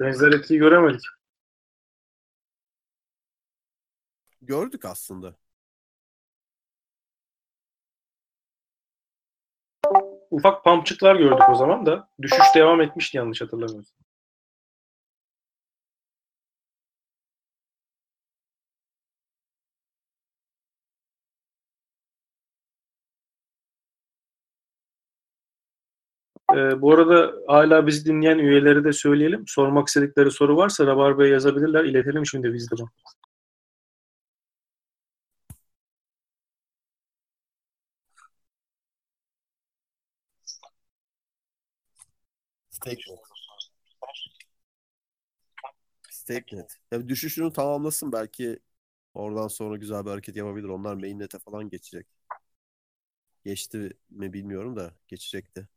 Benzer etkiyi göremedik. Gördük aslında. ufak pampçıklar gördük o zaman da. Düşüş devam etmişti yanlış hatırlamıyorsam. Ee, bu arada hala bizi dinleyen üyeleri de söyleyelim. Sormak istedikleri soru varsa Rabarba'ya yazabilirler. İletelim şimdi biz de. Statement. Statement. Ya düşüşünü tamamlasın belki oradan sonra güzel bir hareket yapabilir. Onlar mainnet'e falan geçecek. Geçti mi bilmiyorum da geçecekti.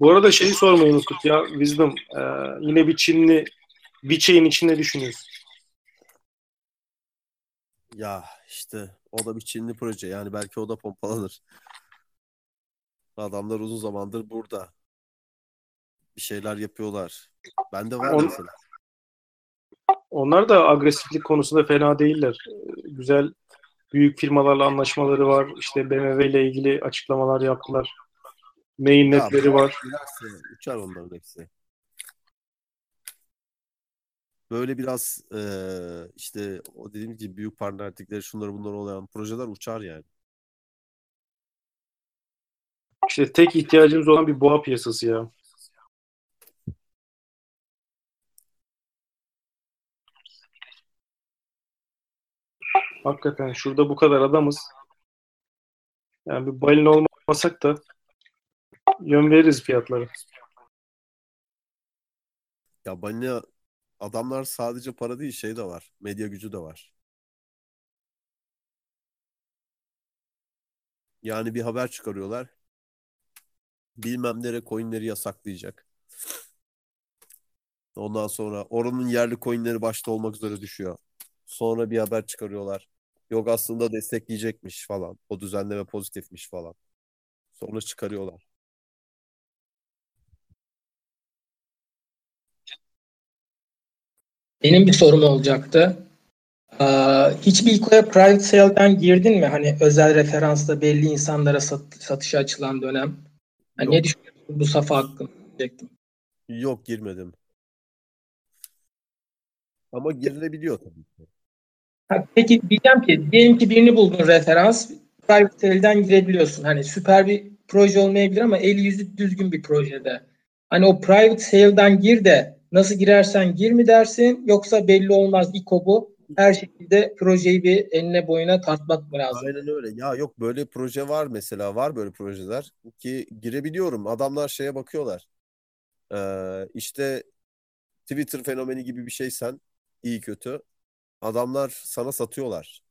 Bu arada şeyi sormayı unuttuk ya Wisdom. Ee, yine bir Çinli bir chain içinde düşünüyorsun. Ya işte o da bir Çinli proje. Yani belki o da pompalanır. Adamlar uzun zamandır burada. Bir şeyler yapıyorlar. Bende var On- mesela. Onlar da agresiflik konusunda fena değiller. Güzel büyük firmalarla anlaşmaları var. İşte BMW ile ilgili açıklamalar yaptılar. Mainnetleri Ya, var. Uçar onların hepsi. Böyle biraz eee, işte o dediğim gibi büyük partnerlikleri şunları bunları olan projeler uçar yani. İşte tek ihtiyacımız olan bir boğa piyasası ya. Hakikaten şurada bu kadar adamız. Yani bir balin olmasak da yön veririz fiyatlara. Ya bana adamlar sadece para değil şey de var. Medya gücü de var. Yani bir haber çıkarıyorlar. Bilmem nere coinleri yasaklayacak. Ondan sonra oranın yerli coinleri başta olmak üzere düşüyor. Sonra bir haber çıkarıyorlar. Yok aslında destekleyecekmiş falan. O düzenleme pozitifmiş falan. Sonra çıkarıyorlar. Benim bir sorum olacaktı. Ee, hiçbir İKO'ya private sale'den girdin mi? Hani özel referansla belli insanlara sat, satışa açılan dönem. Hani ne düşünüyorsun bu safa hakkında? diyecektim. Yok girmedim. Ama girilebiliyor tabii ki. Ha, peki diyeceğim ki diyelim ki birini buldun referans private sale'den girebiliyorsun. Hani süper bir proje olmayabilir ama eli yüzü düzgün bir projede. Hani o private sale'den gir de nasıl girersen gir mi dersin yoksa belli olmaz İKO bu. Her şekilde projeyi bir eline boyuna tartmak mı lazım? Aynen öyle. Ya yok böyle proje var mesela. Var böyle projeler ki girebiliyorum. Adamlar şeye bakıyorlar. Ee, işte Twitter fenomeni gibi bir şeysen iyi kötü. Adamlar sana satıyorlar.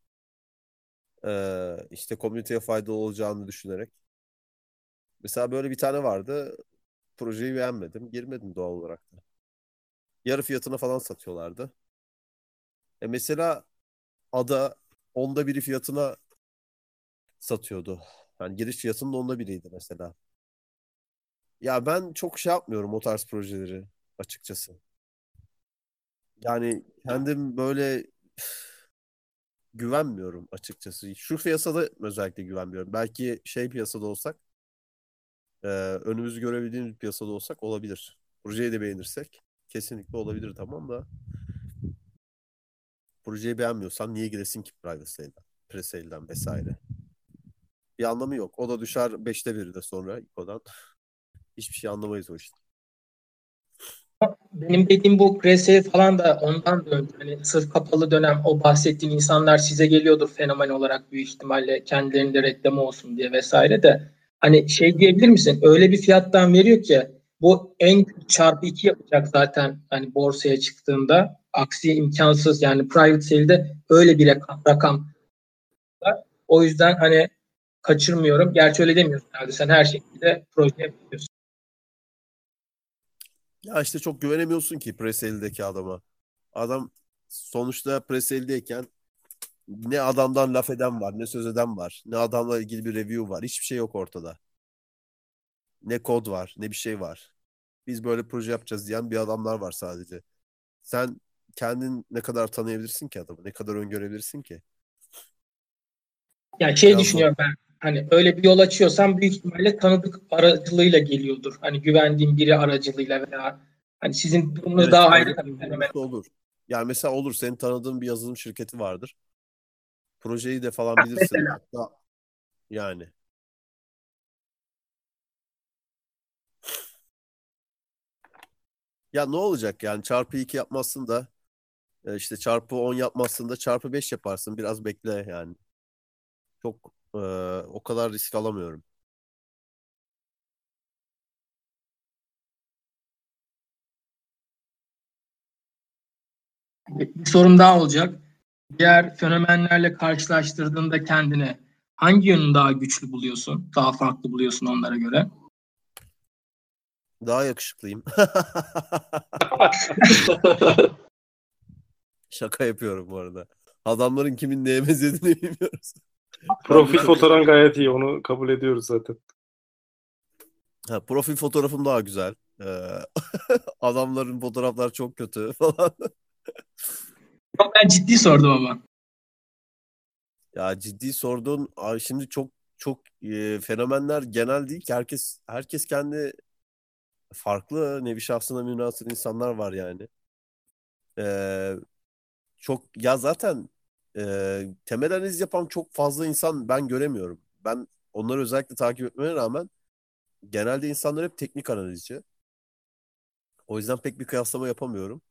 Ee, işte komüniteye faydalı olacağını düşünerek. Mesela böyle bir tane vardı. Projeyi beğenmedim. Girmedim doğal olarak. Yarı fiyatına falan satıyorlardı. E mesela Ada onda biri fiyatına satıyordu. Yani giriş fiyatının onda biriydi mesela. Ya ben çok şey yapmıyorum o tarz projeleri açıkçası. Yani kendim böyle güvenmiyorum açıkçası. Şu piyasada özellikle güvenmiyorum. Belki şey piyasada olsak e, önümüzü görebildiğimiz piyasada olsak olabilir. Projeyi de beğenirsek kesinlikle olabilir tamam da projeyi beğenmiyorsan niye giresin ki private sale'den, vesaire. Bir anlamı yok. O da düşer beşte biri de sonra İKO'dan. Hiçbir şey anlamayız o işte. Benim dediğim bu presale falan da ondan döndü. Hani sırf kapalı dönem o bahsettiğin insanlar size geliyordur fenomen olarak büyük ihtimalle kendilerinde reklamı olsun diye vesaire de. Hani şey diyebilir misin? Öyle bir fiyattan veriyor ki bu en çarpı iki yapacak zaten hani borsaya çıktığında. Aksi imkansız yani private sale'de öyle bir rakam, rakam. O yüzden hani kaçırmıyorum. Gerçi öyle demiyorsun herhalde. Sen her şekilde proje yapıyorsun. Ya işte çok güvenemiyorsun ki presale'deki adama. Adam sonuçta presale'deyken ne adamdan laf eden var, ne söz eden var, ne adamla ilgili bir review var. Hiçbir şey yok ortada. Ne kod var, ne bir şey var. Biz böyle proje yapacağız diyen bir adamlar var sadece. Sen kendin ne kadar tanıyabilirsin ki adamı? Ne kadar öngörebilirsin ki? Yani şey Biraz düşünüyorum ben. Hani öyle bir yol açıyorsam büyük ihtimalle tanıdık aracılığıyla geliyordur. Hani güvendiğim biri aracılığıyla veya hani sizin durumunuz Evet, daha ayrı tabii. olur. Yani mesela olur senin tanıdığın bir yazılım şirketi vardır. Projeyi de falan bilirsin. Hatta Yani. Ya ne olacak yani çarpı 2 yapmazsın da e, işte çarpı 10 yapmazsın da çarpı 5 yaparsın. Biraz bekle yani. Çok e, o kadar risk alamıyorum. Bir sorum daha olacak. Diğer fenomenlerle karşılaştırdığında kendini hangi yönünü daha güçlü buluyorsun? Daha farklı buluyorsun onlara göre? Daha yakışıklıyım. Şaka yapıyorum bu arada. Adamların kimin neye benzediğini bilmiyoruz. Profil fotoğrafın gayet iyi. Onu kabul ediyoruz zaten. Ha, profil fotoğrafım daha güzel. Ee, adamların fotoğraflar çok kötü falan. Yok ben ciddi sordum ama. Ya ciddi sordun. Ay şimdi çok çok e, fenomenler genel değil ki herkes herkes kendi farklı nevi şahsına münhasır insanlar var yani. Ee, çok ya zaten e, temel analiz yapan çok fazla insan ben göremiyorum. Ben onları özellikle takip etmeme rağmen genelde insanlar hep teknik analizci. O yüzden pek bir kıyaslama yapamıyorum.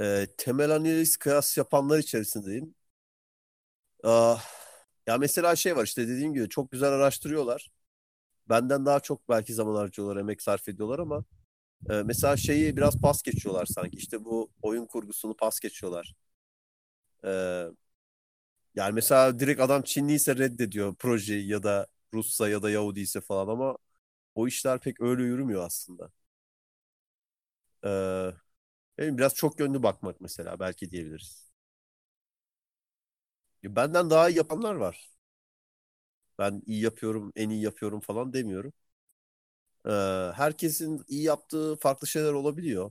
Ee, temel analiz kıyas yapanlar içerisindeyim. Ah, ya mesela şey var işte dediğim gibi çok güzel araştırıyorlar. Benden daha çok belki zaman harcıyorlar, emek sarf ediyorlar ama e, mesela şeyi biraz pas geçiyorlar sanki. İşte bu oyun kurgusunu pas geçiyorlar. E, yani mesela direkt adam Çinli ise reddediyor projeyi ya da Russa ya da Yahudi ise falan ama o işler pek öyle yürümüyor aslında. E, benim biraz çok yönlü bakmak mesela belki diyebiliriz. Benden daha iyi yapanlar var. Ben iyi yapıyorum, en iyi yapıyorum falan demiyorum. Ee, herkesin iyi yaptığı farklı şeyler olabiliyor.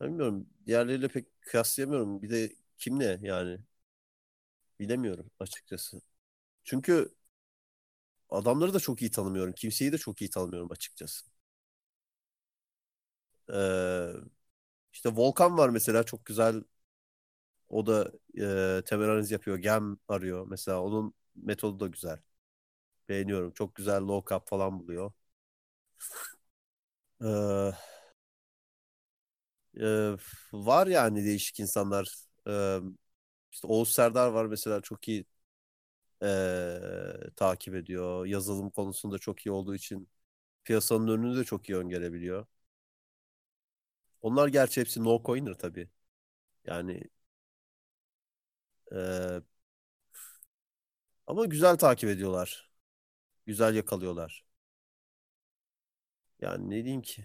Bilmiyorum. Diğerleriyle pek kıyaslayamıyorum. Bir de kimle yani? Bilemiyorum açıkçası. Çünkü adamları da çok iyi tanımıyorum. Kimseyi de çok iyi tanımıyorum açıkçası. Ee, işte Volkan var mesela çok güzel. O da e, temel analiz yapıyor. Gem arıyor. Mesela onun metodu da güzel. Beğeniyorum. Çok güzel low cap falan buluyor. Ee, e, var yani değişik insanlar. Ee, işte Oğuz Serdar var mesela çok iyi e, takip ediyor. Yazılım konusunda çok iyi olduğu için piyasanın önünü de çok iyi öngörebiliyor. Onlar gerçi hepsi no coiner tabii. Yani e, ama güzel takip ediyorlar. Güzel yakalıyorlar. Yani ne diyeyim ki?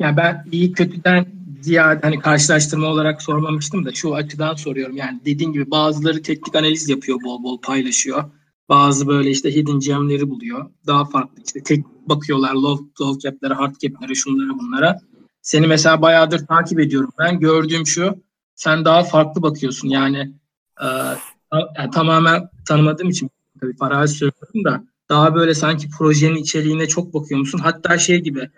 Ya ben iyi kötüden ziyade hani karşılaştırma olarak sormamıştım da şu açıdan soruyorum. Yani dediğin gibi bazıları teknik analiz yapıyor bol bol paylaşıyor. Bazı böyle işte hidden gem'leri buluyor. Daha farklı işte tek bakıyorlar low, low cap'lere, hard cap'lere, şunlara bunlara. Seni mesela bayağıdır takip ediyorum. Ben gördüğüm şu sen daha farklı bakıyorsun. Yani, e, yani tamamen tanımadığım için tabii farazi söylüyorum da daha böyle sanki projenin içeriğine çok bakıyor musun? Hatta şey gibi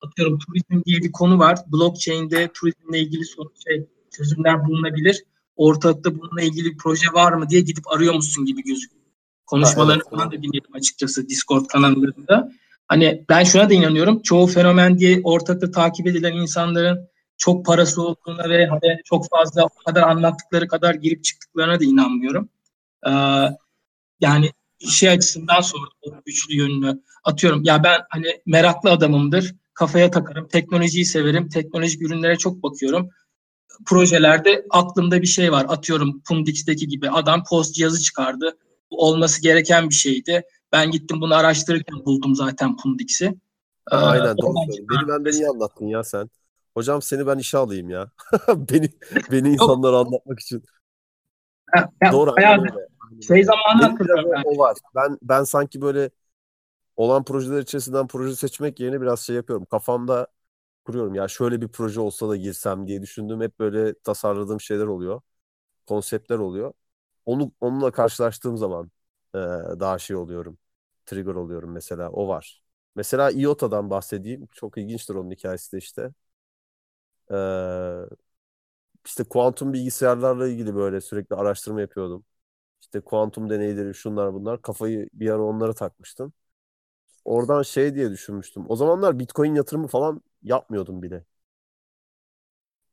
atıyorum turizm diye bir konu var. Blockchain'de turizmle ilgili şey, çözümler bulunabilir. Ortalıkta bununla ilgili bir proje var mı diye gidip arıyormuşsun gibi gözüküyor. Konuşmalarını evet, falan da dinledim açıkçası Discord kanallarında. Hani ben şuna da inanıyorum. Çoğu fenomen diye ortakta takip edilen insanların çok parası olduğuna ve hani çok fazla o kadar anlattıkları kadar girip çıktıklarına da inanmıyorum. Ee, yani şey açısından sordum güçlü yönünü. Atıyorum ya ben hani meraklı adamımdır. Kafaya takarım. Teknolojiyi severim. Teknolojik ürünlere çok bakıyorum. Projelerde aklımda bir şey var. Atıyorum Pundix'teki gibi adam post cihazı çıkardı. Bu olması gereken bir şeydi. Ben gittim bunu araştırırken buldum zaten Pundix'i. Ee, Aynen doğru. Beni benden iyi anlattın ya sen. Hocam seni ben işe alayım ya. beni beni insanlara anlatmak için. Ya, Doğru. bayağı. Şey zamanı hatırlıyorum ben. o var. Ben ben sanki böyle olan projeler içerisinden proje seçmek yerine biraz şey yapıyorum. Kafamda kuruyorum. Ya şöyle bir proje olsa da girsem diye düşündüğüm hep böyle tasarladığım şeyler oluyor. Konseptler oluyor. Onu onunla karşılaştığım zaman e, daha şey oluyorum. Trigger oluyorum mesela. O var. Mesela IOTA'dan bahsedeyim. Çok ilginçtir onun hikayesi de işte. Ee, işte kuantum bilgisayarlarla ilgili böyle sürekli araştırma yapıyordum. İşte kuantum deneyleri şunlar bunlar. Kafayı bir ara onlara takmıştım. Oradan şey diye düşünmüştüm. O zamanlar Bitcoin yatırımı falan yapmıyordum bile.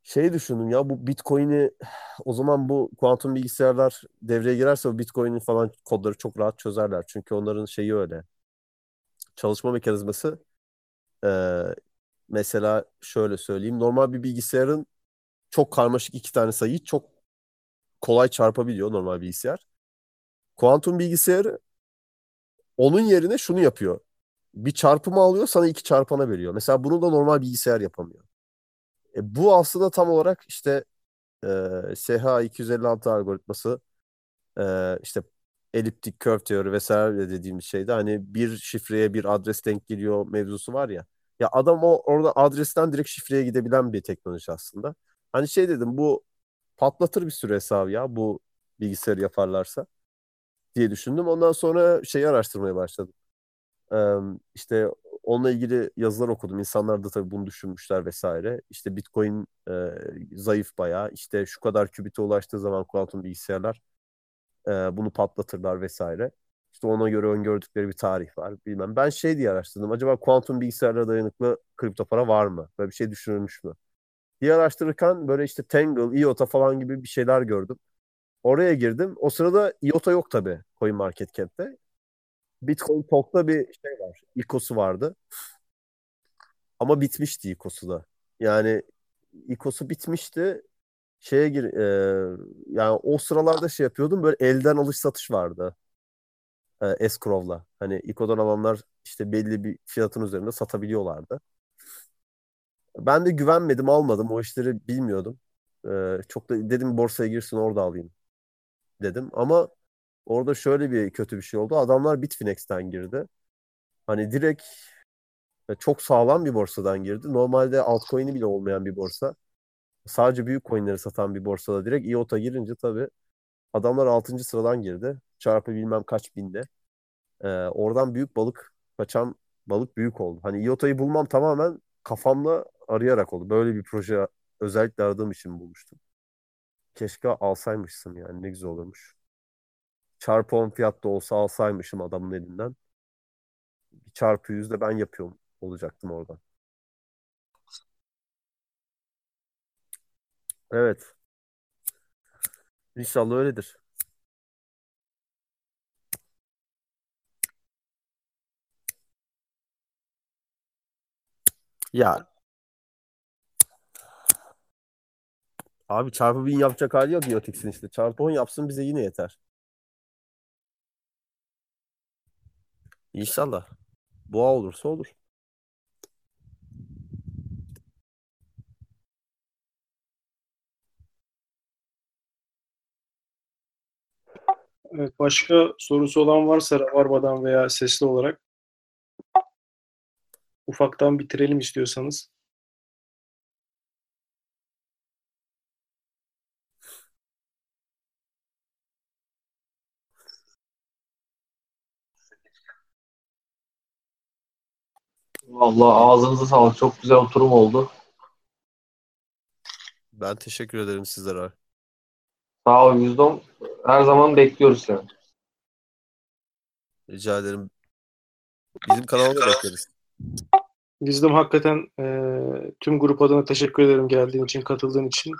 Şey düşündüm ya bu Bitcoin'i o zaman bu kuantum bilgisayarlar devreye girerse o Bitcoin'in falan kodları çok rahat çözerler. Çünkü onların şeyi öyle. Çalışma mekanizması ee, mesela şöyle söyleyeyim. Normal bir bilgisayarın çok karmaşık iki tane sayıyı çok kolay çarpabiliyor normal bilgisayar. Kuantum bilgisayarı onun yerine şunu yapıyor. Bir çarpımı alıyor sana iki çarpana veriyor. Mesela bunu da normal bilgisayar yapamıyor. E, bu aslında tam olarak işte e, SH256 algoritması e, işte eliptik curve teori vesaire dediğimiz şeyde hani bir şifreye bir adres denk geliyor mevzusu var ya. Ya adam o orada adresten direkt şifreye gidebilen bir teknoloji aslında. Hani şey dedim bu patlatır bir süre hesabı ya bu bilgisayarı yaparlarsa diye düşündüm. Ondan sonra şeyi araştırmaya başladım. Ee, işte onunla ilgili yazılar okudum. İnsanlar da tabii bunu düşünmüşler vesaire. İşte Bitcoin e, zayıf bayağı. İşte şu kadar kübite ulaştığı zaman kuantum bilgisayarlar e, bunu patlatırlar vesaire. İşte ona göre öngördükleri bir tarih var. Bilmem. Ben şey diye araştırdım. Acaba kuantum bilgisayarlara dayanıklı kripto para var mı? Böyle bir şey düşünülmüş mü? Diye araştırırken böyle işte Tangle, IOTA falan gibi bir şeyler gördüm. Oraya girdim. O sırada IOTA yok tabii CoinMarketCap'te. Bitcoin Talk'ta bir şey var. İKO'su vardı. Ama bitmişti İKO'su da. Yani İKO'su bitmişti. Şeye gir e, yani o sıralarda şey yapıyordum böyle elden alış satış vardı. E, escrow'la. Hani İKO'dan alanlar işte belli bir fiyatın üzerinde satabiliyorlardı. Ben de güvenmedim, almadım. O işleri bilmiyordum. E, çok da dedim borsaya girsin orada alayım dedim. Ama orada şöyle bir kötü bir şey oldu. Adamlar Bitfinex'ten girdi. Hani direkt çok sağlam bir borsadan girdi. Normalde altcoin'i bile olmayan bir borsa. Sadece büyük coin'leri satan bir borsada direkt IOTA girince tabii adamlar 6. sıradan girdi. Çarpı bilmem kaç binde. Ee, oradan büyük balık kaçan balık büyük oldu. Hani IOTA'yı bulmam tamamen kafamda arayarak oldu. Böyle bir proje özellikle aradığım için bulmuştum. Keşke alsaymışsın yani ne güzel olurmuş. Çarpı 10 fiyatta olsa alsaymışım adamın elinden. Bir çarpı 100 de ben yapıyorum olacaktım oradan. Evet. İnşallah öyledir. Ya abi çarpı 1000 yapacak hali yok Biotix'in işte. Çarpı 10 yapsın bize yine yeter. İnşallah. Boğa olursa olur. Evet, başka sorusu olan varsa Rabarba'dan veya sesli olarak ufaktan bitirelim istiyorsanız. Vallahi ağzınıza sağlık. Çok güzel oturum oldu. Ben teşekkür ederim sizlere. Sağ ol Yüzdom. Her zaman bekliyoruz seni. Rica ederim. Bizim kanala da bekleriz. Wisdom hakikaten e, tüm grup adına teşekkür ederim geldiğin için, katıldığın için.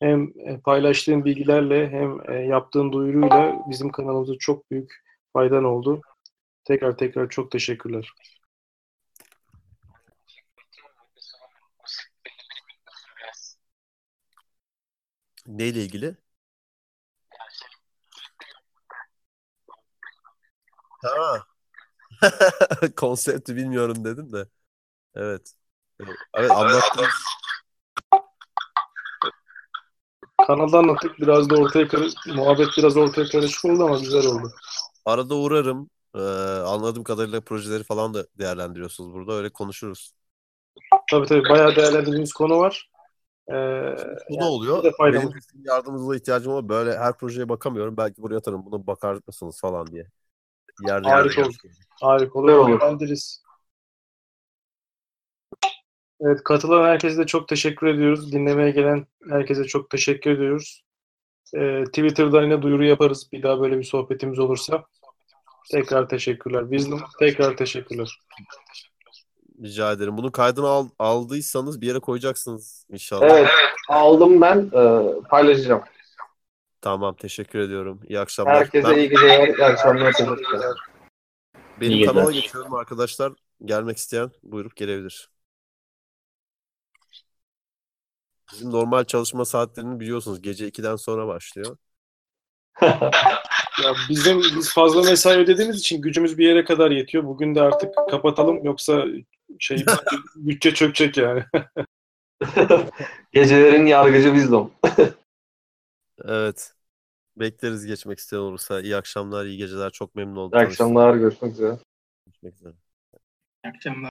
Hem e, paylaştığın bilgilerle hem e, yaptığın duyuruyla bizim kanalımıza çok büyük faydan oldu. Tekrar tekrar çok teşekkürler. Neyle ilgili? Ha. Konsepti bilmiyorum dedim de. Evet. Evet anlattınız. Kanalda anlattık. Biraz da ortaya karış, muhabbet biraz ortaya karışık oldu ama güzel oldu. Arada uğrarım. Ee, anladığım kadarıyla projeleri falan da değerlendiriyorsunuz burada. Öyle konuşuruz. Tabii tabii bayağı değerlendirdiğimiz konu var. Ee, Bu yani da oluyor. bu da faydalı. Benim sizin yardımınıza ihtiyacım var. Böyle her projeye bakamıyorum. Belki buraya atarım. Buna bakar mısınız falan diye. Yerde Harika olur. Harika olur. Olur. Evet, katılan herkese de çok teşekkür ediyoruz. Dinlemeye gelen herkese çok teşekkür ediyoruz. Ee, Twitter'da yine duyuru yaparız. Bir daha böyle bir sohbetimiz olursa. Tekrar teşekkürler. Wisdom tekrar teşekkürler. Rica ederim. Bunun kaydını al- aldıysanız bir yere koyacaksınız inşallah. Evet, aldım ben. e, paylaşacağım. Tamam, teşekkür ediyorum. İyi akşamlar. Herkese Ben- iyi geceler, iyi akşamlar. Teşekkürler. benim İyi kanala geceler. geçiyorum arkadaşlar. Gelmek isteyen buyurup gelebilir. Bizim normal çalışma saatlerini biliyorsunuz. Gece 2'den sonra başlıyor. Ya bizim biz fazla mesai ödediğimiz için gücümüz bir yere kadar yetiyor. Bugün de artık kapatalım yoksa şey bütçe çökecek yani. Gecelerin yargıcı Wisdom. Evet. Bekleriz geçmek isteyen olursa. İyi akşamlar, iyi geceler. Çok memnun oldum. İyi akşamlar, görüşmek üzere. Görüşmek üzere. İyi akşamlar.